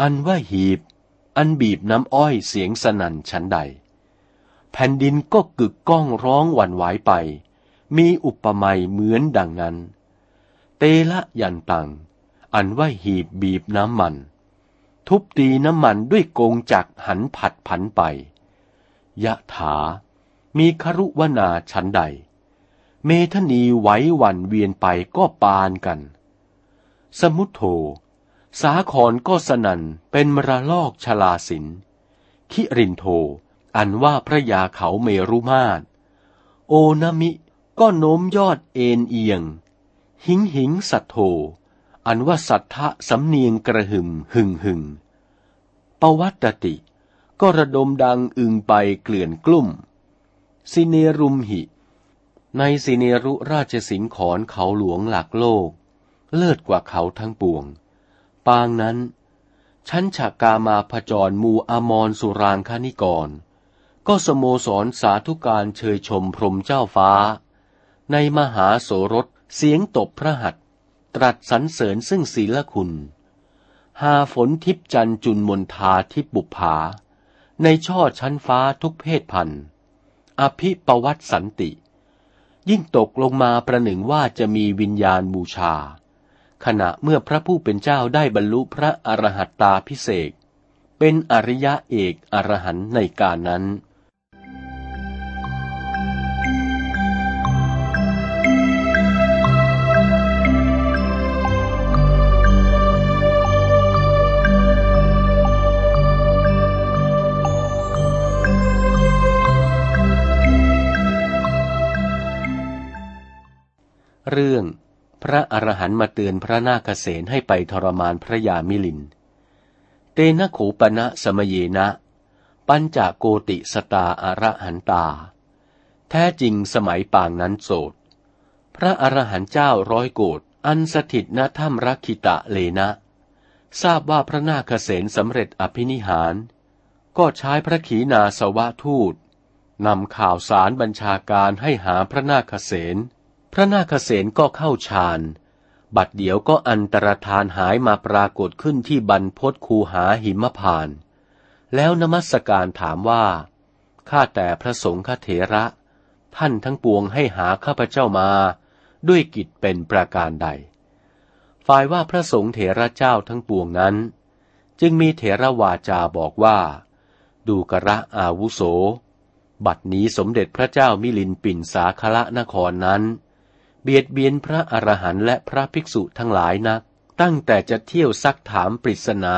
อันว่าหีบ อันบีบน้ำอ้อยเสียงสนั่นชั้นใด แผ่นดินก็กึกก้องร้องหวั่นไหวไป มีอุปมาเหมือนดังนั้น เตละยันตัง อันว่าหีบบีบน้ำมัน ทุบตีน้ำมันด้วยโกงจักหันผัดผันไป ยะถา มีครุวนาชันใด เมทนีไหววันเวียนไปก็ปานกัน สมุทโธ สาครก็สนันเป็นมระลอกชลาสินคิรินโท อันว่าพระยาเขาเมรุมาตโอนามิก็โน้มยอดเอ็นเอียง หิงหิงสัทโธอันว่าสัทธะสำเนียงกระหึ่มหึ่งหึงปวัตติ ก็ระดมดังอึงไปเกลื่อนกลุ่ม สิเนรุมหิ ในสิเนรุราชสิงขอนเขาหลวงหลักโลก เลิศกว่าเขาทั้งปวง ปางนั้น ชั้นฉากามาพจรมูอมรสุรางคณิกร ก็สโมสรสาธุการเชยชมพรหมเจ้าฟ้า ในมหาโสรส เสียงตบพระหัตตรัสสรรเสริญซึ่งศีลคุณ หาฝนทิพจันจุนมนทาทิพบุภา ในช่อชั้นฟ้าทุกเพศพันธ์อภิปวัตสันติ ยิ่งตกลงมาประหนึ่งว่าจะมีวิญญาณบูชา ขณะเมื่อพระผู้เป็นเจ้าได้บรรลุพระอรหัตตาพิเศษเป็นอริยะเอกอรหันต์ในการนั้น เรื่อง พระอรหันต์มาเตือนพระนาคเษนให้ไปทรมานพระยามิลิน เตนะโขปณะสมเยนะ ปัญจโกติสตาอรหันตา แท้จริงสมัยปางนั้นโสด พระอรหันต์เจ้าร้อยโกดอันสถิตณถ้ำรักขิตะเลนะ ทราบว่าพระนาคเษนสำเร็จอภินิหาร ก็ใช้พระขีณาสวะทูตนำข่าวสารบัญชาการให้หาพระนาคเษน พระนาคเษนก็เข้าฌาน บัดเดี๋ยวก็อันตรธานหายมาปรากฏขึ้นที่บรรพศคูหาหิมพาน แล้วนมัสการถามว่า ข้าแต่พระสงฆ์เถระ ท่านทั้งปวงให้หาข้าพเจ้ามา ด้วยกิจเป็นประการใด ฝ่ายว่าพระสงฆ์เถระเจ้าทั้งปวงนั้น จึงมีเถระวาจาบอกว่า ดูกระอาวุโส บัดนี้สมเด็จพระเจ้ามิลินปินสาคละนครนั้น เบียดเบียนพระอรหันต์และพระภิกษุทั้งหลายนัก ตั้งแต่จะเที่ยวซักถามปริศนา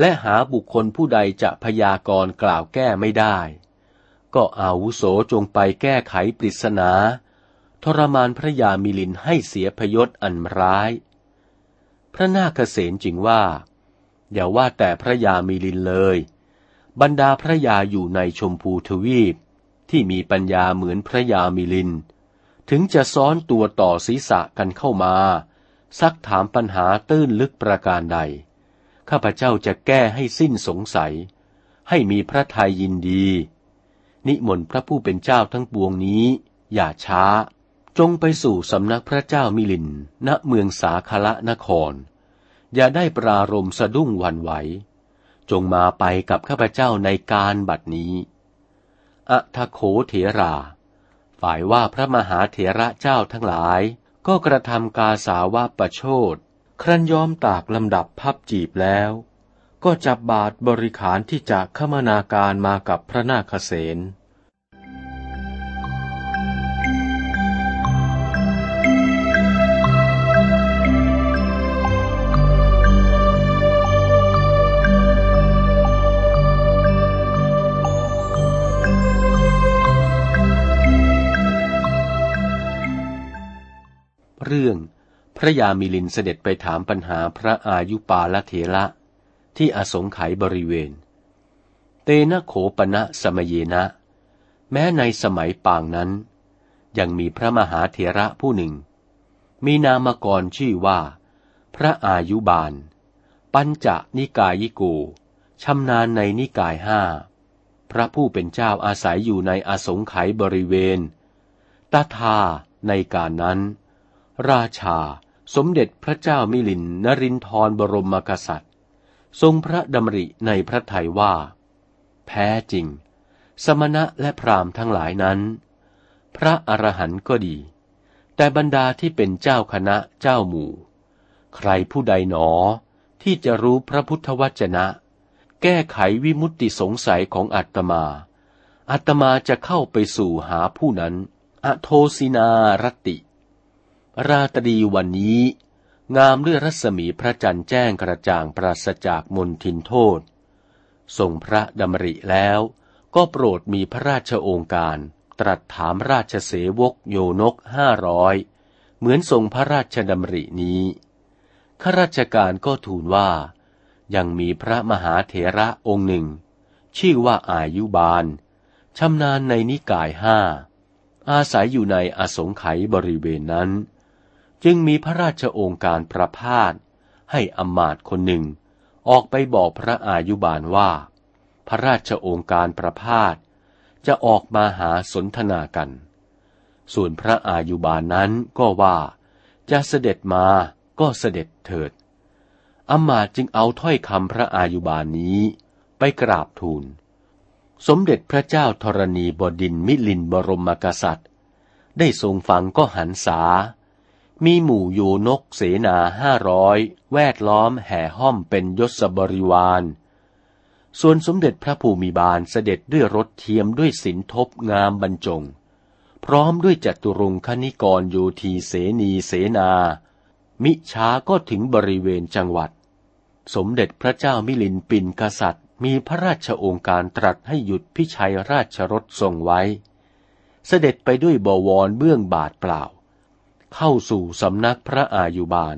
และหาบุคคลผู้ใดจะพยากรณ์กล่าวแก้ไม่ได้ ก็อาวุโสจงไปแก้ไขปริศนาทรมานพระยามิลินให้เสียพยศอันร้าย พระนาคเษนจึงว่า อย่าว่าแต่พระยามิลินเลย บรรดาพระยาอยู่ในชมพูทวีปที่มีปัญญาเหมือนพระยามิลิน ถึงจะซ้อนตัวต่อศีรษะกันเข้ามา ซักถามปัญหาตื้นลึกประการใด ข้าพเจ้าจะแก้ให้สิ้นสงสัย ให้มีพระทัยยินดี นิมนต์พระผู้เป็นเจ้าทั้งปวงนี้ อย่าช้า จงไปสู่สำนักพระเจ้ามิลิน ณเมืองสาคละนคร อย่าได้ปรารมสะดุ้งหวันไหว จงมาไปกับข้าพเจ้าในการบัดนี้ อัทโขเถรา ฝ่ายว่าพระมหาเถระเจ้าทั้งหลาย ก็กระทำกาสาวะประโชดครั้นย้อมตากลำดับพับจีบแล้ว ก็จับบาทบริขารที่จะขมนาการมากับพระนาคเสน เรื่อง พระยามิลินเสด็จไปถามปัญหาพระอายุปาละเถระที่อสงไขยบริเวณ เตนะโขปณะสมเยนะ แม้ในสมัยปางนั้น ยังมีพระมหาเถระผู้หนึ่ง มีนามกรชื่อว่า พระอายุบาล ปัญจนิกายิโกชำนาญในนิกายห้า พระผู้เป็นเจ้าอาศัยอยู่ในอสงไขยบริเวณตาทาในการนั้น ราชา สมเด็จพระเจ้ามิลินนรินทรบรมกษัตริย์ ทรงพระดำริในพระทัยว่า แพ้จริง สมณะและพรามทั้งหลายนั้น พระอรหันต์ก็ดี แต่บรรดาที่เป็นเจ้าคณะเจ้าหมู่ ใครผู้ใดหนอที่จะรู้พระพุทธวจนะ แก้ไขวิมุตติสงสัยของอัตมาอัตมาจะเข้าไปสู่หาผู้นั้น อโทสินา รติ ราตรีวันนี้ งามด้วยรัศมีพระจันทร์แจ้งกระจ่างปราศจากมนทินโทษทรงพระดำริแล้วก็โปรดมีพระราชโองการ ตรัสถามราชเสวกโยนกห้าร้อยเหมือนทรงพระราชดำรินี้ข้าราชการก็ทูลว่า ยังมีพระมหาเถระองค์หนึ่ง ชื่อว่าอายุบาลชำนาญในนิกายห้าอาศัยอยู่ในอสงไขยบริเวณนั้น จึงมีพระราชโองการประพาสให้อมาตคนหนึ่ง ออกไปบอกพระอายุบาลว่า พระราชโองการประพาสจะออกมาหาสนทนากัน ส่วนพระอายุบาลนั้นก็ว่าจะเสด็จมาก็เสด็จเถิดอมาตจึงเอาถ้อยคำพระอายุบาลนี้ไปกราบทูล สมเด็จพระเจ้าธรณีบดินมิลินบรมกษัตริย์ ได้ทรงฟังก็หันษา มีหมู่อยู่นกเสนาห้าร้อยแวดล้อมแห่ห้อมเป็นยศบริวารส่วนสมเด็จพระภูมิบาลเสด็จด้วยรถเทียมด้วยสินทบงามบรรจง พร้อมด้วยจัตุรงคณิกรโยทีเสนีเสนา มิช้าก็ถึงบริเวณจังหวัด สมเด็จพระเจ้ามิลินปินกษัตริย์ มีพระราชโองการตรัสให้หยุดพิชัยราชรถทรงไว้ เสด็จไปด้วยบวรเบื้องบาทเปล่า เข้าสู่สำนักพระอายุบาล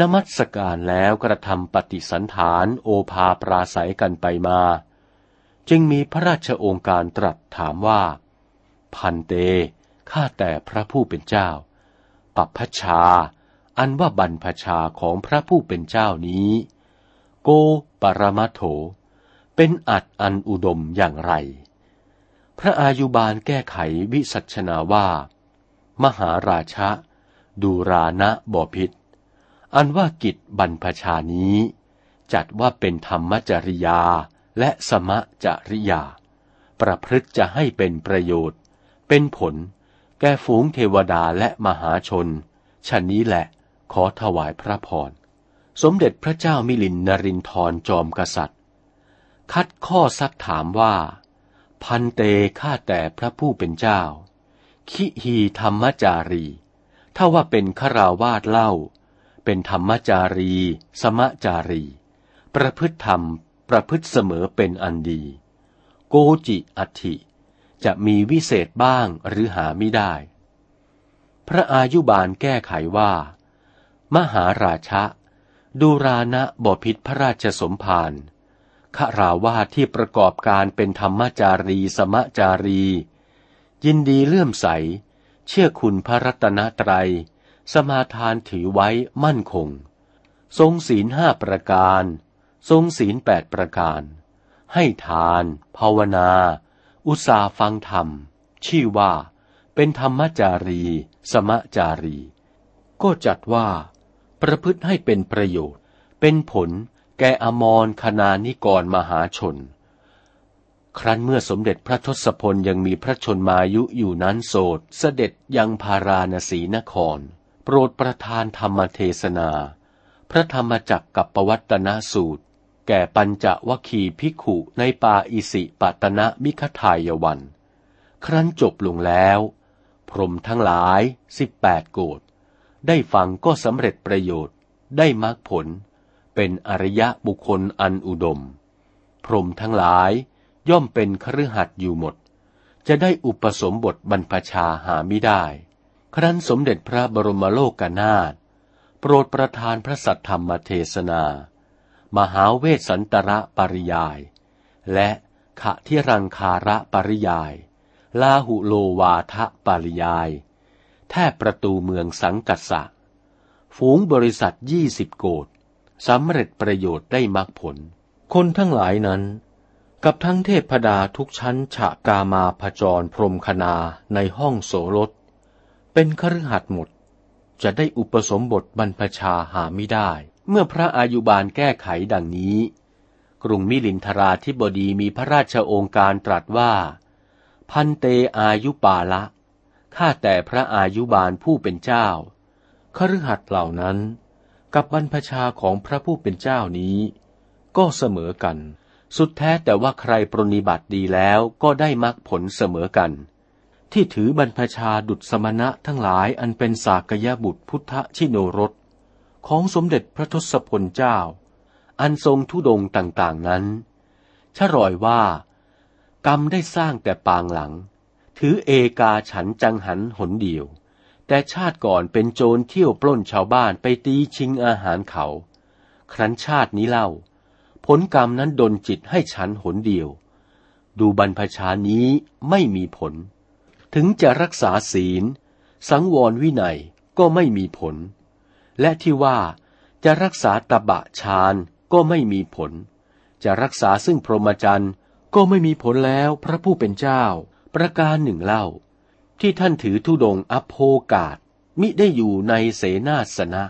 นมัสการแล้วกระทำปฏิสันฐานโอภาปราศัยกันไปมา จึงมีพระราชโองการตรัสถามว่า พันเต ข้าแต่พระผู้เป็นเจ้า ปัพพชา อันว่าบรรพชาของพระผู้เป็นเจ้านี้ โกปรมาโถ เป็นอัดอันอุดมอย่างไร พระอายุบาลแก้ไขวิสัชนาว่า มหาราชะ ดูรานะบอพิษอันว่ากิจบรรพชานี้ จัดว่าเป็นธรรมจริยาและสมะจริยา ประพฤติจะให้เป็นประโยชน์ เป็นผล แก่ฝูงเทวดาและมหาชนชนนี้แหละขอถวายพระพร สมเด็จพระเจ้ามิลินนรินทรจอมกษัตริย์ คัดข้อซักถามว่า พันเตข้าแต่พระผู้เป็นเจ้า ขิฮีธรรมจารี ถ้าว่าเป็นขราวาสเล่า เป็นธรรมจารี สมจารี ประพฤติธรรม ประพฤติเสมอเป็นอันดี โกจิอัติจะมีวิเศษบ้างหรือหาไม่ได้ พระอายุบาลแก้ไขว่า มหาราชะ ดูรานะบพิษพระราชสมภารขราวาที่ประกอบการเป็นธรรมจารี สมจารี ยินดีเลื่อมใส เชื่อคุณพระรัตนตรัย สมาทานถือไว้มั่นคง ทรงศีลห้าประการ ทรงศีลแปดประการ ให้ทาน ภาวนา อุตสาฟังธรรม ชื่อว่า เป็นธรรมจารี สมจารี ก็จัดว่า ประพฤติให้เป็นประโยชน์ เป็นผลแก่อมรคณานิกรมหาชน ครั้นเมื่อสมเด็จพระทศพลยังมีพระชนมายุอยู่นั้นโสดเสด็จยังพาราณสีนคร โปรดประทานธรรมเทศนา พระธรรมจักกับปวัตนสูตร แก่ปัญจวคีภิขุในป่าอิสิปตนะมิคทายวัน ครั้นจบลงแล้ว พรมทั้งหลายสิบแปดโกดได้ฟังก็สำเร็จประโยชน์ได้มรรคผล เป็นอริยะบุคคลอันอุดม พรมทั้งหลาย ย่อมเป็นครือหัดอยู่หมด จะได้อุปสมบทบรรพชาหาไม่ได้ ครั้นสมเด็จพระบรมโลกนาถโปรดประทานพระสัทธรรมเทศนา มหาเวสสันตระปริยาย และขะที่รังคาระปริยาย ลาหุโลวาทะปริยาย แทบประตูเมืองสังกัสสะ ฝูงบริษัทยี่สิบโกดสำเร็จประโยชน์ได้มรรคผล คนทั้งหลายนั้น กับทั้งเทพดาทุกชั้นฉะกามาพจรพรมคณาในห้องโสรถ เป็นคฤหัสถ์หมด จะได้อุปสมบทบรรพชาหาไม่ได้ เมื่อพระอายุบาลแก้ไขดังนี้ กรุงมิลินทราธิบดีมีพระราชโองการตรัสว่า พันเตอายุปาละ ข้าแต่พระอายุบาลผู้เป็นเจ้า คฤหัสถ์เหล่านั้น กับบรรพชาของพระผู้เป็นเจ้านี้ ก็เสมอกัน สุดแท้แต่ว่าใครปรนิบัติดีแล้วก็ได้มรรคผลเสมอกัน ที่ถือบรรพชาดุจสมณะทั้งหลายอันเป็นสากยบุตรพุทธชิโนรสของสมเด็จพระทศพลเจ้า อันทรงทุดงต่างๆนั้นชรอยว่า กรรมได้สร้างแต่ปางหลัง ถือเอกาฉันจังหันหนเดียว แต่ชาติก่อนเป็นโจรเที่ยวปล้นชาวบ้านไปตีชิงอาหารเขา ครั้นชาตินี้เล่า ผลกรรมนั้นดนจิตให้ฉันหนเดียว ดูบรรพชานี้ไม่มีผล ถึงจะรักษาศีล สังวรวินัยก็ไม่มีผล และที่ว่าจะรักษาตบะฌานก็ไม่มีผล จะรักษาซึ่งพรหมจรรย์ก็ไม่มีผลแล้วพระผู้เป็นเจ้า ประการหนึ่งเล่า ที่ท่านถือธุดงอโภกาศมิได้อยู่ในเสนาสนะ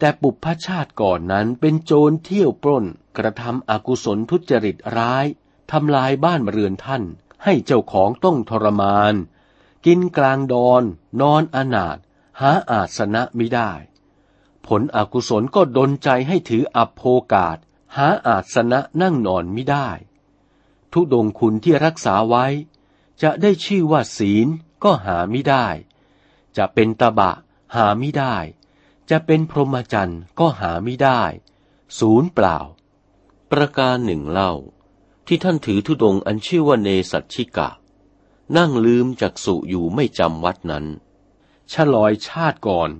แต่ปุพพชาติก่อนนั้นเป็นโจรเที่ยวปล้น กระทำอกุศลทุจริตร้ายทำลายบ้านเรือนท่าน ให้เจ้าของต้องทรมาน กินกลางดอน นอนอนาถหาอาสนะไม่ได้ ผลอกุศลก็ดนใจให้ถืออับโภกาศ หาอาสนะนั่งนอนไม่ได้ ทุดงคุณที่รักษาไว้ จะได้ชื่อว่าศีลก็หาไม่ได้ จะเป็นตบะหาไม่ได้ จะเป็นพรหมจรรย์ก็หาไม่ได้ ศูนย์เปล่า ประการหนึ่งเล่า ที่ท่านถือธุดงอันชื่อว่าเนสัชชิกะ นั่งลืมจากสุอยู่ไม่จำวัดนั้นฉลอยชาติก่อน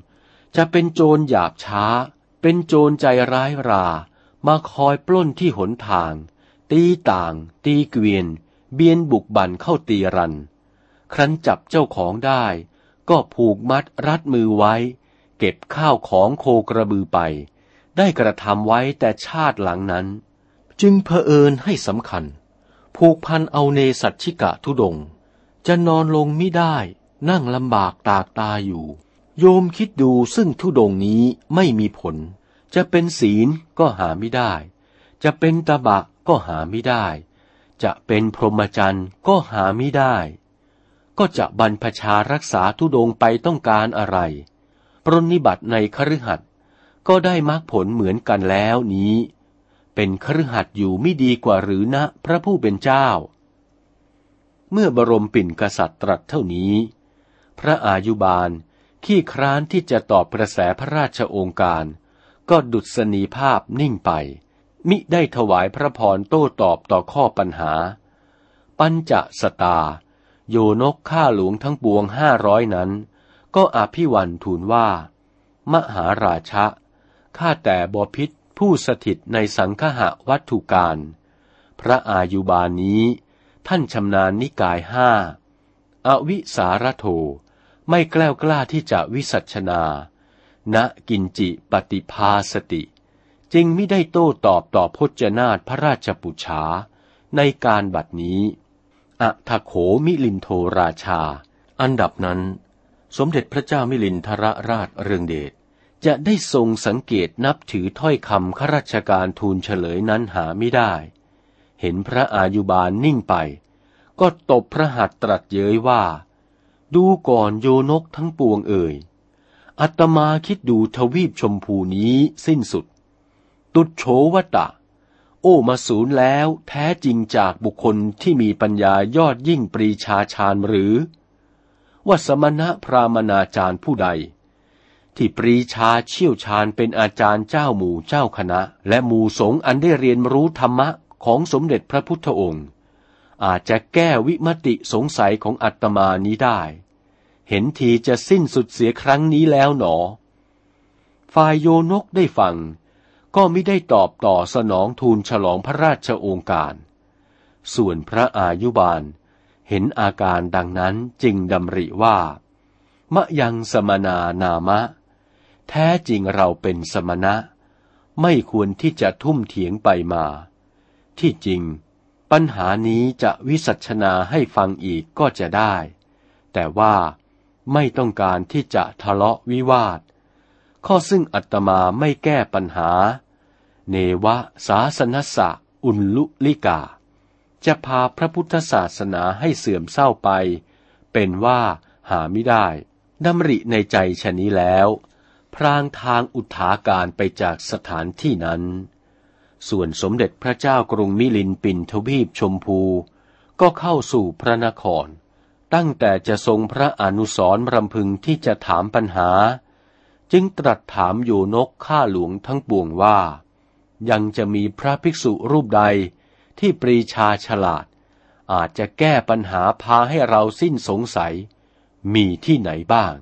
จะเป็นโจรหยาบช้า เป็นโจรใจร้ายรา มาคอยปล้นที่หนทาง ตีต่าง ตีเกวียน เบียนบุกบันเข้าตีรัน ครั้นจับเจ้าของได้ ก็ผูกมัดรัดมือไว้ เก็บข้าวของโคกระบือไป ได้กระทำไว้แต่ชาติหลังนั้น จึงเผอิญให้สำคัญ ผูกพันเอาเนสัตชิกะทุดง จะนอนลงไม่ได้ นั่งลำบากตากตาอยู่ โยมคิดดูซึ่งทุดงนี้ไม่มีผล จะเป็นศีลก็หาไม่ได้ จะเป็นตะบะก็หาไม่ได้ จะเป็นพรหมจรรย์ก็หาไม่ได้ ก็จะบรรพชารักษาทุดงไปต้องการอะไร ปรนนิบัติในคฤหัสถ์ก็ได้มรรคผลเหมือนกันแล้วนี้ เป็นคฤหัสถ์อยู่ไม่ดีกว่าหรือนะพระผู้เป็นเจ้า เมื่อบรมปิ่นกษัตริย์ตรัสเท่านี้ พระอายุบาลขี้คร้านที่จะตอบกระแสพระราชองการ ก็ดุษณีภาพนิ่งไป มิได้ถวายพระพรโต้ตอบต่อข้อปัญหา ปัญจสตา โยนกข้าหลวงทั้งปวงห้าร้อยนั้น ก็อภิวันทูลว่า มหาราชะ ข้าแต่บพิษผู้สถิตในสังคหะวัตถุการ พระอายุบาลนี้ ท่านชำนาญนิกายห้า อวิสารโท ไม่แกล้วกล้าที่จะวิสัชนา ณกินจิปฏิภาสติ จึงไม่ได้โต้ตอบต่อพจนาถพระราชปุชาในการบัดนี้ อัทโขมิลินโทราชา อันดับนั้น สมเด็จพระเจ้ามิลินทรราชเรืองเดชจะได้ทรงสังเกตนับถือถ้อยคำข้าราชการทูลเฉลยนั้นหาไม่ได้ เห็นพระอายุบาลนิ่งไป ก็ตบพระหัตถ์ตรัสเย้ยว่า ดูก่อนโยนกทั้งปวงเอ่ย อัตมาคิดดูทวีปชมพูนี้สิ้นสุด ตุดโฉวตะ โอ้มาสูญแล้วแท้จริงจากบุคคลที่มีปัญญายอดยิ่งปรีชาชาญหรือ ว่าสมณะพรามนาจารย์ผู้ใด ที่ปรีชาเชี่ยวชาญเป็นอาจารย์เจ้าหมู่เจ้าคณะ และหมู่สงฆ์อันได้เรียนรู้ธรรมะของสมเด็จพระพุทธองค์ อาจจะแก้วิมติสงสัยของอัตมานี้ได้ เห็นทีจะสิ้นสุดเสียครั้งนี้แล้วหนอ ฝ่ายโยนกได้ฟัง ก็ไม่ได้ตอบต่อสนองทูลฉลองพระราชโองการ ส่วนพระอายุบาล เห็นอาการดังนั้นจึงดำริว่ามะยังสมนานามะ แท้จริงเราเป็นสมณะ ไม่ควรที่จะทุ่มเถียงไปมา ที่จริง ปัญหานี้จะวิสัชนาให้ฟังอีกก็จะได้ แต่ว่าไม่ต้องการที่จะทะเลาะวิวาท ข้อซึ่งอัตมาไม่แก้ปัญหา เนวะสาสนสะอุลลุลิกา จะพาพระพุทธศาสนาให้เสื่อมเศร้าไป เป็นว่าหาไม่ได้ดำริในใจชนี้แล้ว พรางทางอุทาการไปจากสถานที่นั้น ส่วนสมเด็จพระเจ้ากรุงมิลินปินทวีปชมพู ก็เข้าสู่พระนคร ตั้งแต่จะทรงพระอนุสรรำพึงที่จะถามปัญหา จึงตรัสถามโยนกข้าหลวงทั้งปวงว่า ยังจะมีพระภิกษุรูปใด ที่ปรีชาฉลาด อาจจะแก้ปัญหาพาให้เราสิ้นสงสัย มีที่ไหนบ้าง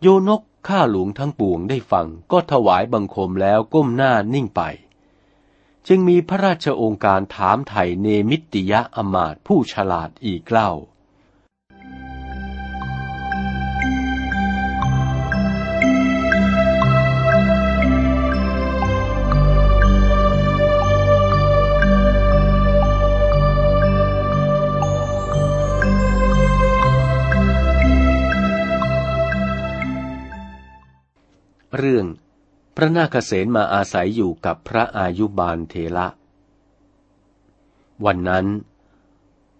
โยนกข้าหลวงทั้งปวงได้ฟังก็ถวายบังคมแล้วก้มหน้านิ่งไป จึงมีพระราชองค์การถามไถ่เนมิตติยะอมาตผู้ฉลาดอีกเล่า เรื่อง พระนาคเษนมาอาศัยอยู่กับพระอายุบาลเทระ วันนั้น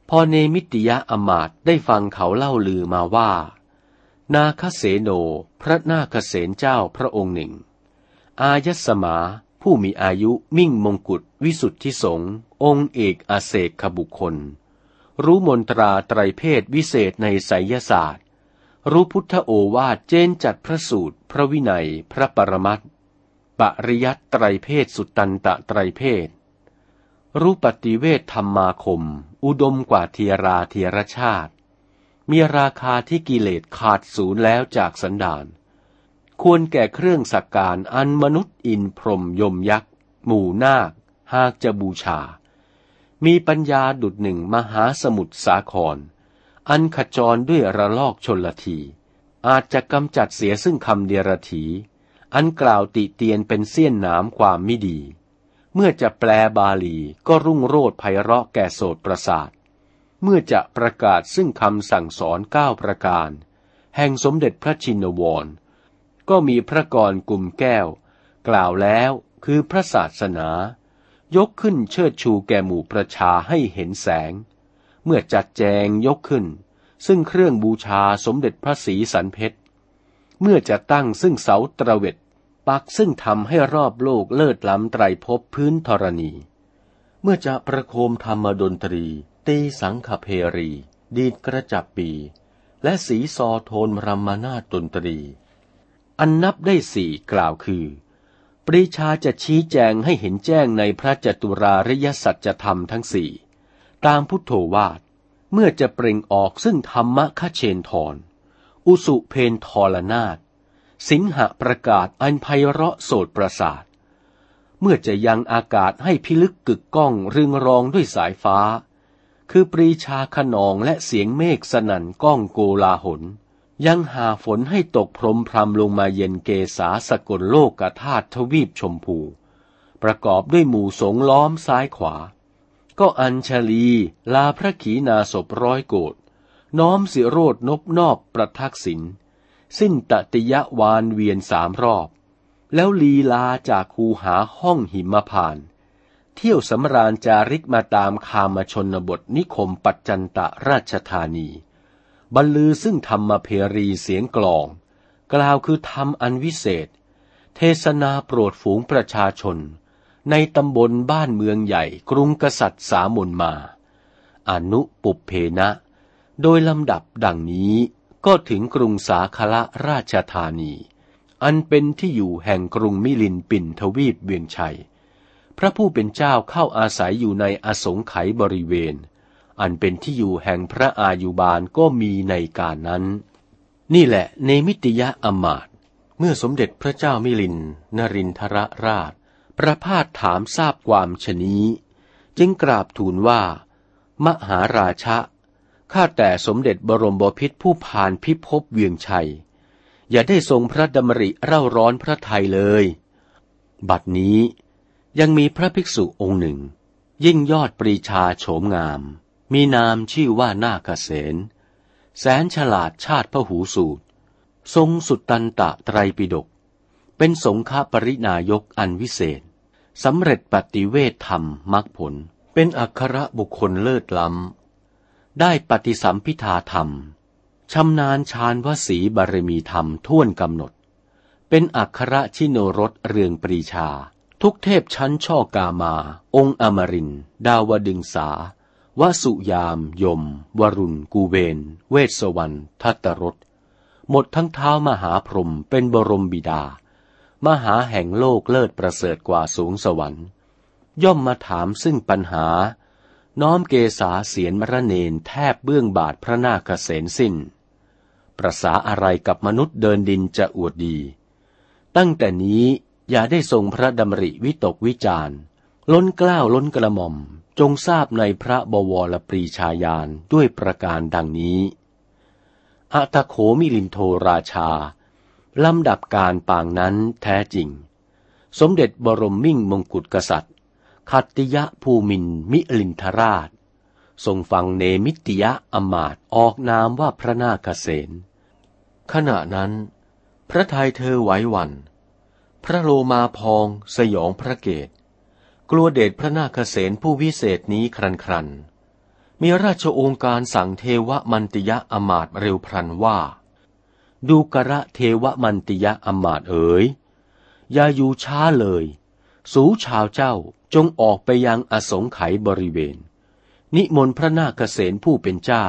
พอเนมิติยะอมาตได้ฟังเขาเล่าลือมาว่า นาคเสโนพระนาคเษนเจ้าพระองค์หนึ่ง อายสมาผู้มีอายุมิ่งมงกุฎวิสุทธิสงฆ์องค์เอกอาเศกขบุคคล รู้มนตราไตรเพศวิเศษในไสยศาสตร์ รู้พุทธโอวาทเจนจัดพระสูตร พระวินัย พระปรมัตถ์ปริยัติไตรเพทสุตตันตะไตรเพท รู้ปฏิเวธธรรมาคม อุดมกว่าเธียราเธียรชาติ มีราคาที่กิเลสขาดศูนย์แล้วจากสันดาน ควรแก่เครื่องสักการอันมนุษย์อินทร์พรหมยมยักษ์ หมู่นาค หากจะบูชา มีปัญญาดุจหนึ่งมหาสมุทรสาคร อันขจรด้วยระลอกชนละที อาจจะกำจัดเสียซึ่งคำเดียรถีอันกล่าวติเตียนเป็นเสี้ยนหนามความไม่ดี เมื่อจะแปลบาลีก็รุ่งโรดไพเราะแก่โสตประสาท เมื่อจะประกาศซึ่งคำสั่งสอนเก้าประการ แห่งสมเด็จพระชินวร ก็มีพระกรกลุ่มแก้ว กล่าวแล้วคือพระศาสนา ยกขึ้นเชิดชูแก่หมู่ประชาให้เห็นแสง เมื่อจัดแจงยกขึ้น ซึ่งเครื่องบูชาสมเด็จพระศรีสันเพชร เมื่อจะตั้งซึ่งเสาตระเวทปักซึ่งทำให้รอบโลกเลิศล้ำไตรภพพื้นธรณี เมื่อจะประโคมธรรมดนตรี ตีสังคเพรี ดีดกระจับปี และสีซอโทนรมานาดนตรี อันนับได้สี่กล่าวคือปริชาจะชี้แจงให้เห็นแจ้งในพระจตุราริยสัจธรรมทั้งสี่ ตามพุทโธวาท เมื่อจะเปล่งออกซึ่งธรรมะขเชนทร อุสุเพนทรนาฏสิงหะประกาศอันไพเราะโสดประสาท เมื่อจะยังอากาศให้พิลึกกึกก้องรึงรองด้วยสายฟ้า คือปรีชาขนองและเสียงเมฆสนั่นก้องโกลาหนยังหาฝนให้ตกพรมพรำลงมาเย็นเกษาสกลโลกกธาตุทวีปชมพู ประกอบด้วยหมู่สงล้อมซ้ายขวา ก็อัญชลีลาพระขีนาศพร้อยโกดน้อมสิโรดนบนอบประทักษิณสิ้นตติยวานเวียนสามรอบ แล้วลีลาจากคูหาห้องหิมพานเเที่ยวสำราญจาริกมาตามคามชนบทนิคมปัจจันตะราชธานี บรรลือซึ่งธรรมเพรีเสียงกลอง กล่าวคือธรรมอันวิเศษ เทศนาโปรดฝูงประชาชน ในตำบลบ้านเมืองใหญ่กรุงกษัตริย์สามนมา อนุปุเพนะ โดยลำดับดังนี้ก็ถึงกรุงสาคละราชธานี อันเป็นที่อยู่แห่งกรุงมิลินปินทวีปเวียงชัย พระผู้เป็นเจ้าเข้าอาศัยอยู่ในอสงไขยบริเวณ อันเป็นที่อยู่แห่งพระอายุบาลก็มีในการนั้น นี่แหละเนมิติยะอมาตเมื่อสมเด็จพระเจ้ามิลินนรินทรราช ประพาสถามทราบความชนี้ จึงกราบทูลว่า มหาราชะข้าแต่สมเด็จบรมบพิษผู้ผ่านพิภพเวียงชัย อย่าได้ทรงพระดำริเร่าร้อนพระไทยเลย บัดนี้ยังมีพระภิกษุองค์หนึ่ง ยิ่งยอดปรีชาโฉมงาม มีนามชื่อว่านาคเสนแสนฉลาดชาติพระหูสูตร ทรงสุดตันตะไตรปิฎกเป็นสงฆปรินายกอันวิเศษ สำเร็จปฏิเวทธรรมมรรคผล เป็นอัครบุคคลเลิศล้ำ ได้ปฏิสัมพิธาธรรมชำนาญชาญวสีบารมีธรรมท่วนกำหนด เป็นอัครชิโนรสเรืองปรีชา ทุกเทพชั้นช่อกามา องค์อมริน ดาวดึงสาวสุยาม ยม วรุณ กูเวน เวสสวรรณทัตรสหมดทั้งเท้ามหาพรหมเป็นบรมบิดา มหาแห่งโลกเลิศประเสริฐกว่าสูงสวรรค์ ย่อมมาถามซึ่งปัญหา น้อมเกษาเสียนมรเนนแทบเบื้องบาทพระนาคเษนสิ้น ประสาอะไรกับมนุษย์เดินดินจะอวดดี ตั้งแต่นี้อย่าได้ทรงพระดำริวิตกวิจารล้นเกล้าล้นกระหม่อมจงทราบในพระบวรปรีชาญาณด้วยประการดังนี้อถโขมิลินโทราชา ลำดับการปางนั้นแท้จริง สมเด็จบรมมิ่งมงกุฎกษัตริย์ ขัตติยะภูมินทร์มิลินทราช ทรงฟังเนมิตติยะอมาตย์ออกนามว่าพระนาคเษนขณะนั้น พระทัยเธอไหวหวัน พระโลมาพองสยองพระเกต กลัวเดชพระนาคเษนผู้วิเศษนี้ครันครันมีราชองค์การสั่งเทวมันติยะอมาตเร็วพรันว่า ดูกระเทวมันติยะอมาตเอ๋ยอย่าอยู่ช้าเลย สูชาวเจ้าจงออกไปยังอสงไขยบริเวณ นิมนต์พระนาคเษนผู้เป็นเจ้า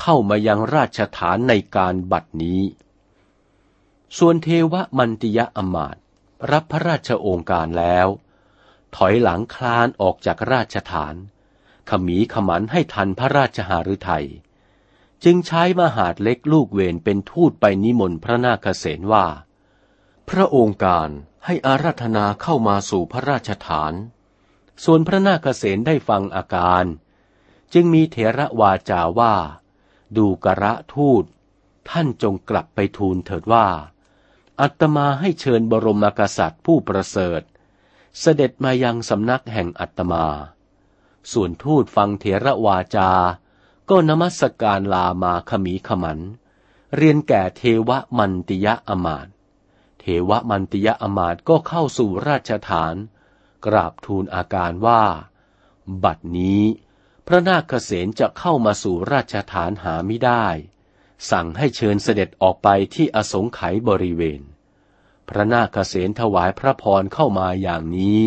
เข้ามายังราชฐานในการบัดนี้ ส่วนเทวมันติยะอมาตรับพระราชโองการแล้ว ถอยหลังคลานออกจากราชฐาน ขมีขมันให้ทันพระราชหฤทัย จึงใช้มหาดเล็กลูกเวนเป็นทูตไปนิมนต์พระนาคเษนว่า พระองค์การให้อาราธนาเข้ามาสู่พระราชฐาน ส่วนพระนาคเษนได้ฟังอาการ จึงมีเถระวาจาว่า ดูกระทูต ท่านจงกลับไปทูลเถิดว่า อัตมาให้เชิญบรมกษัตริย์ผู้ประเสริฐ เสด็จมายังสำนักแห่งอัตมา ส่วนทูตฟังเถระวาจา ก็นมัสการลามาขมีขมัน เรียนแก่เทวมันติยะอมาตเทวมันติยะอมาตก็เข้าสู่ราชฐาน กราบทูลอาการว่า บัดนี้ พระนาคเษนจะเข้ามาสู่ราชฐานหาไม่ได้ สั่งให้เชิญเสด็จออกไปที่อสงไขยบริเวณ พระนาคเษนถวายพระพรเข้ามาอย่างนี้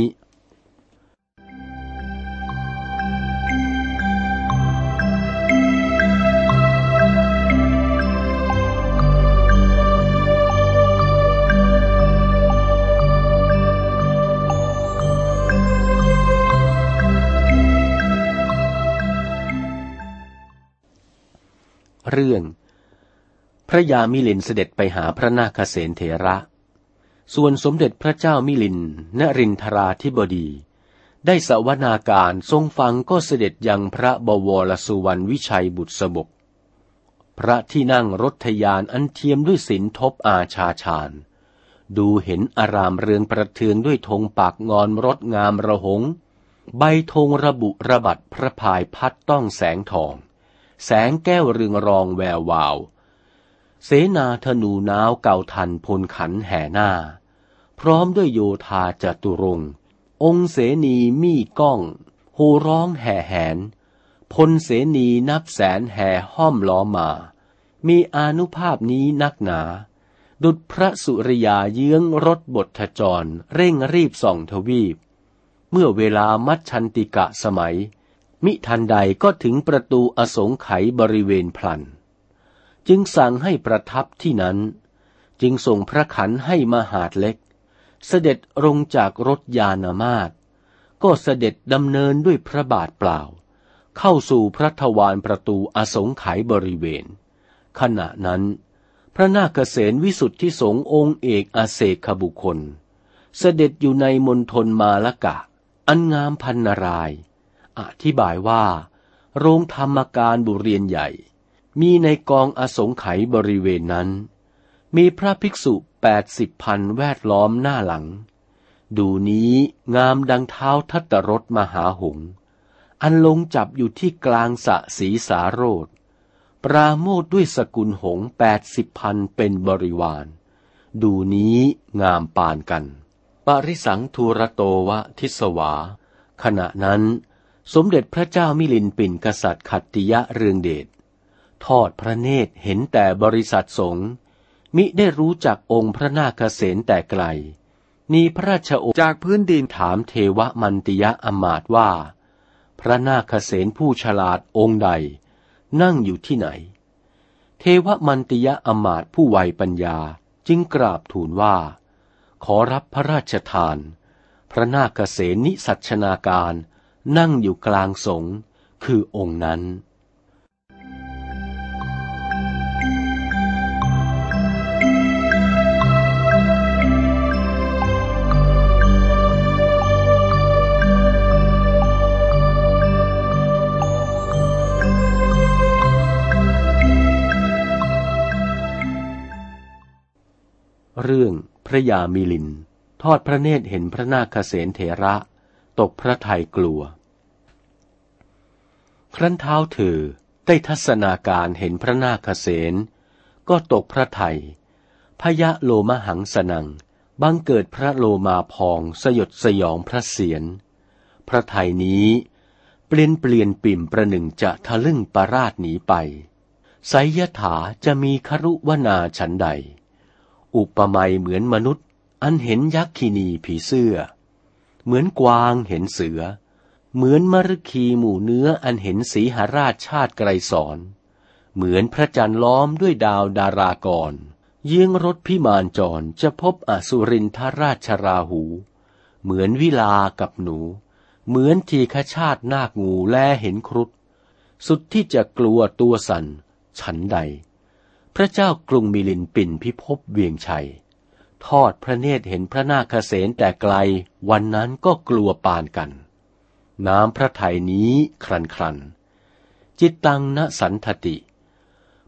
เรื่อง พระยามิลินเสด็จไปหาพระนาคเษนเถระ ส่วนสมเด็จพระเจ้ามิลินนรินทราธิบดี ได้สวนาการทรงฟังก็เสด็จยังพระบวรสุวรรณวิชัยบุตรสบก พระที่นั่งรถทยานอันเทียมด้วยศิลทบอาชาชาญ ดูเห็นอารามเรืองประเทืองด้วยธงปากงอนรถงามระหง ใบธงระบุระบัดพระพายพัดต้องแสงทอง แสงแก้วเรืองรองแวววาว เสนาธนูนาวเก่าทันพลขันแห่หน้า พร้อมด้วยโยธาจตุรง องค์เสนีมีก้องโหร้องแห่แหน พลเสนีนับแสนแห่ห้อมล้อมมามีอนุภาพนี้นักหนา ดุจพระสุริยาเยื้องรถบทจร เร่งรีบส่องทวีป เมื่อเวลามัชชันติกะสมัย มิทันใดก็ถึงประตูอสงไขยบริเวณพลัน จึงสั่งให้ประทับที่นั้น จึงส่งพระขันให้มหาดเล็ก เสด็จลงจากรถยานามาตก็เสด็จดำเนินด้วยพระบาทเปล่า เข้าสู่พระทวารประตูอสงไขยบริเวณ ขณะนั้น พระนาคเษนวิสุทธิสงฆ์องค์เอกอาเสกขบุคคล เสด็จอยู่ในมณฑลมาละกะ อันงามพันนาราย อธิบายว่า โรงธรรมการบุเรียนใหญ่ มีในกองอสงไขยบริเวณนั้น มีพระภิกษุแปดสิบพันแวดล้อมหน้าหลัง ดูนี้งามดังเท้าทัตรถมหาหง อันลงจับอยู่ที่กลางสะสีสาโรดปราโมทด้วยสกุลหงแปดสิบพันเป็นบริวาร ดูนี้งามปานกัน ปริสังทูรโตวะทิสวา ขณะนั้น สมเด็จพระเจ้ามิลินปินกษัตริย์ขัตติยะเรืองเดชทอดพระเนตรเห็นแต่บริษัทสงฆ์มิได้รู้จักองค์พระนาคเษนแต่ไกล มีพระราชโอจากพื้นดินถามเทวมันติยะอมาตว่า พระนาคเษนผู้ฉลาดองค์ใด นั่งอยู่ที่ไหน เทวมันติยะอมาตผู้ไวปัญญาจึงกราบทูลว่า ขอรับพระราชทาน พระนาคเษนนิสัชนาการ นั่งอยู่กลางสงฆ์คือองค์นั้น เรื่องพระยามิลิน ทอดพระเนตรเห็นพระนาคเษนเถระ ตกพระทัยกลัว ครั้นเท้าเธอได้ทัศนาการเห็นพระนาคเษนก็ตกพระทัยพยะโลมหังสนัง บังเกิดพระโลมาพองสยดสยองพระเสียรพระไทยนี้เปลี่ยนเปลี่ยนปิ่มประหนึ่งจะทะลึ่งปราดหนีไปไสยถาจะมีครุวนาฉันใด อุปมาเหมือนมนุษย์อันเห็นยักษินีผีเสื้อ เหมือนกวางเห็นเสือ เหมือนมรคีหมู่เนื้ออันเห็นสีหราชชาติไกรสอน เหมือนพระจันทร์ล้อมด้วยดาวดารากร เยื้องรถพิมานจรจะพบอสุรินทราชราหู เหมือนวิลากับหนู เหมือนทีฆชาตินาคงูแลเห็นครุฑสุดที่จะกลัวตัวสันฉันใด พระเจ้ากรุงมิลินปินพิภพเวียงชัย ทอดพระเนตรเห็นพระนาคเษนแต่ไกล วันนั้นก็กลัวปานกัน น้ำพระทัยนี้ครันครันจิตตังนสันทติ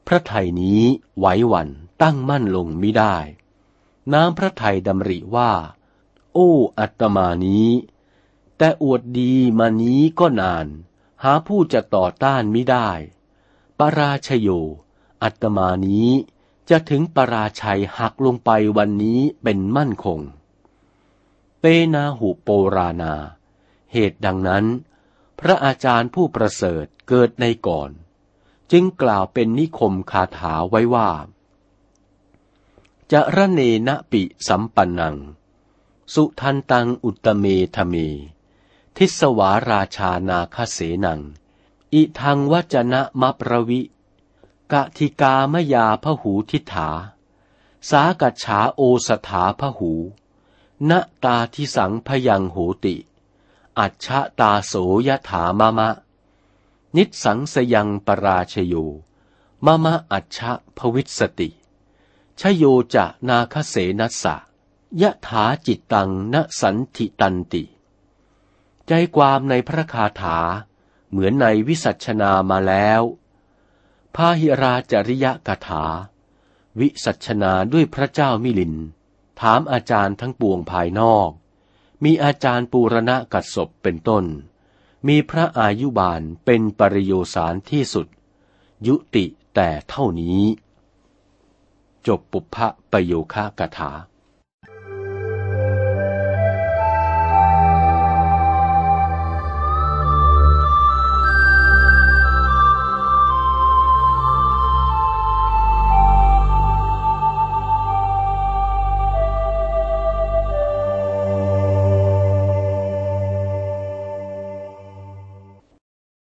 พระไทยนี้ไหวหวันตั้งมั่นลงไมิได้ น้ำพระไทยดำริว่า โอ้อัตมานี้ แต่อวดดีมานี้ก็นาน หาผู้จะต่อต้านไมิได้ ปราชโย อัตมานี้ จะถึงปราชัยหักลงไปวันนี้เป็นมั่นคง เปนาหุโปราณา เหตุดังนั้น พระอาจารย์ผู้ประเสริฐเกิดในก่อน จึงกล่าวเป็นนิคมคาถาไว้ว่า จะระเนนะปิสัมปันนัง สุทันตังอุตเมธเม ทิสวาราชานาคเสนัง อิทังวจนะมะประวิ กะทิกามยาพหูทิฐาสากัจฉาโอสถาพหูณตาทิสังพยังโหติ อัจฉตาโสยถามะมะ นิสังสยังปราชโยมะมะอัจฉภวิสติ ชโยจะนาคเสนัสสะยะถาจิตตังนสันทิตันติ ใจความในพระคาถาเหมือนในวิสัชนามาแล้ว พาหิราจริยกถา วิสัชนาด้วยพระเจ้ามิลิน ถามอาจารย์ทั้งปวงภายนอก มีอาจารย์ปูรณะกัดศพเป็นต้น มีพระอายุบาลเป็นปริโยสารที่สุด ยุติแต่เท่านี้ จบปุพพะประโยคะกถา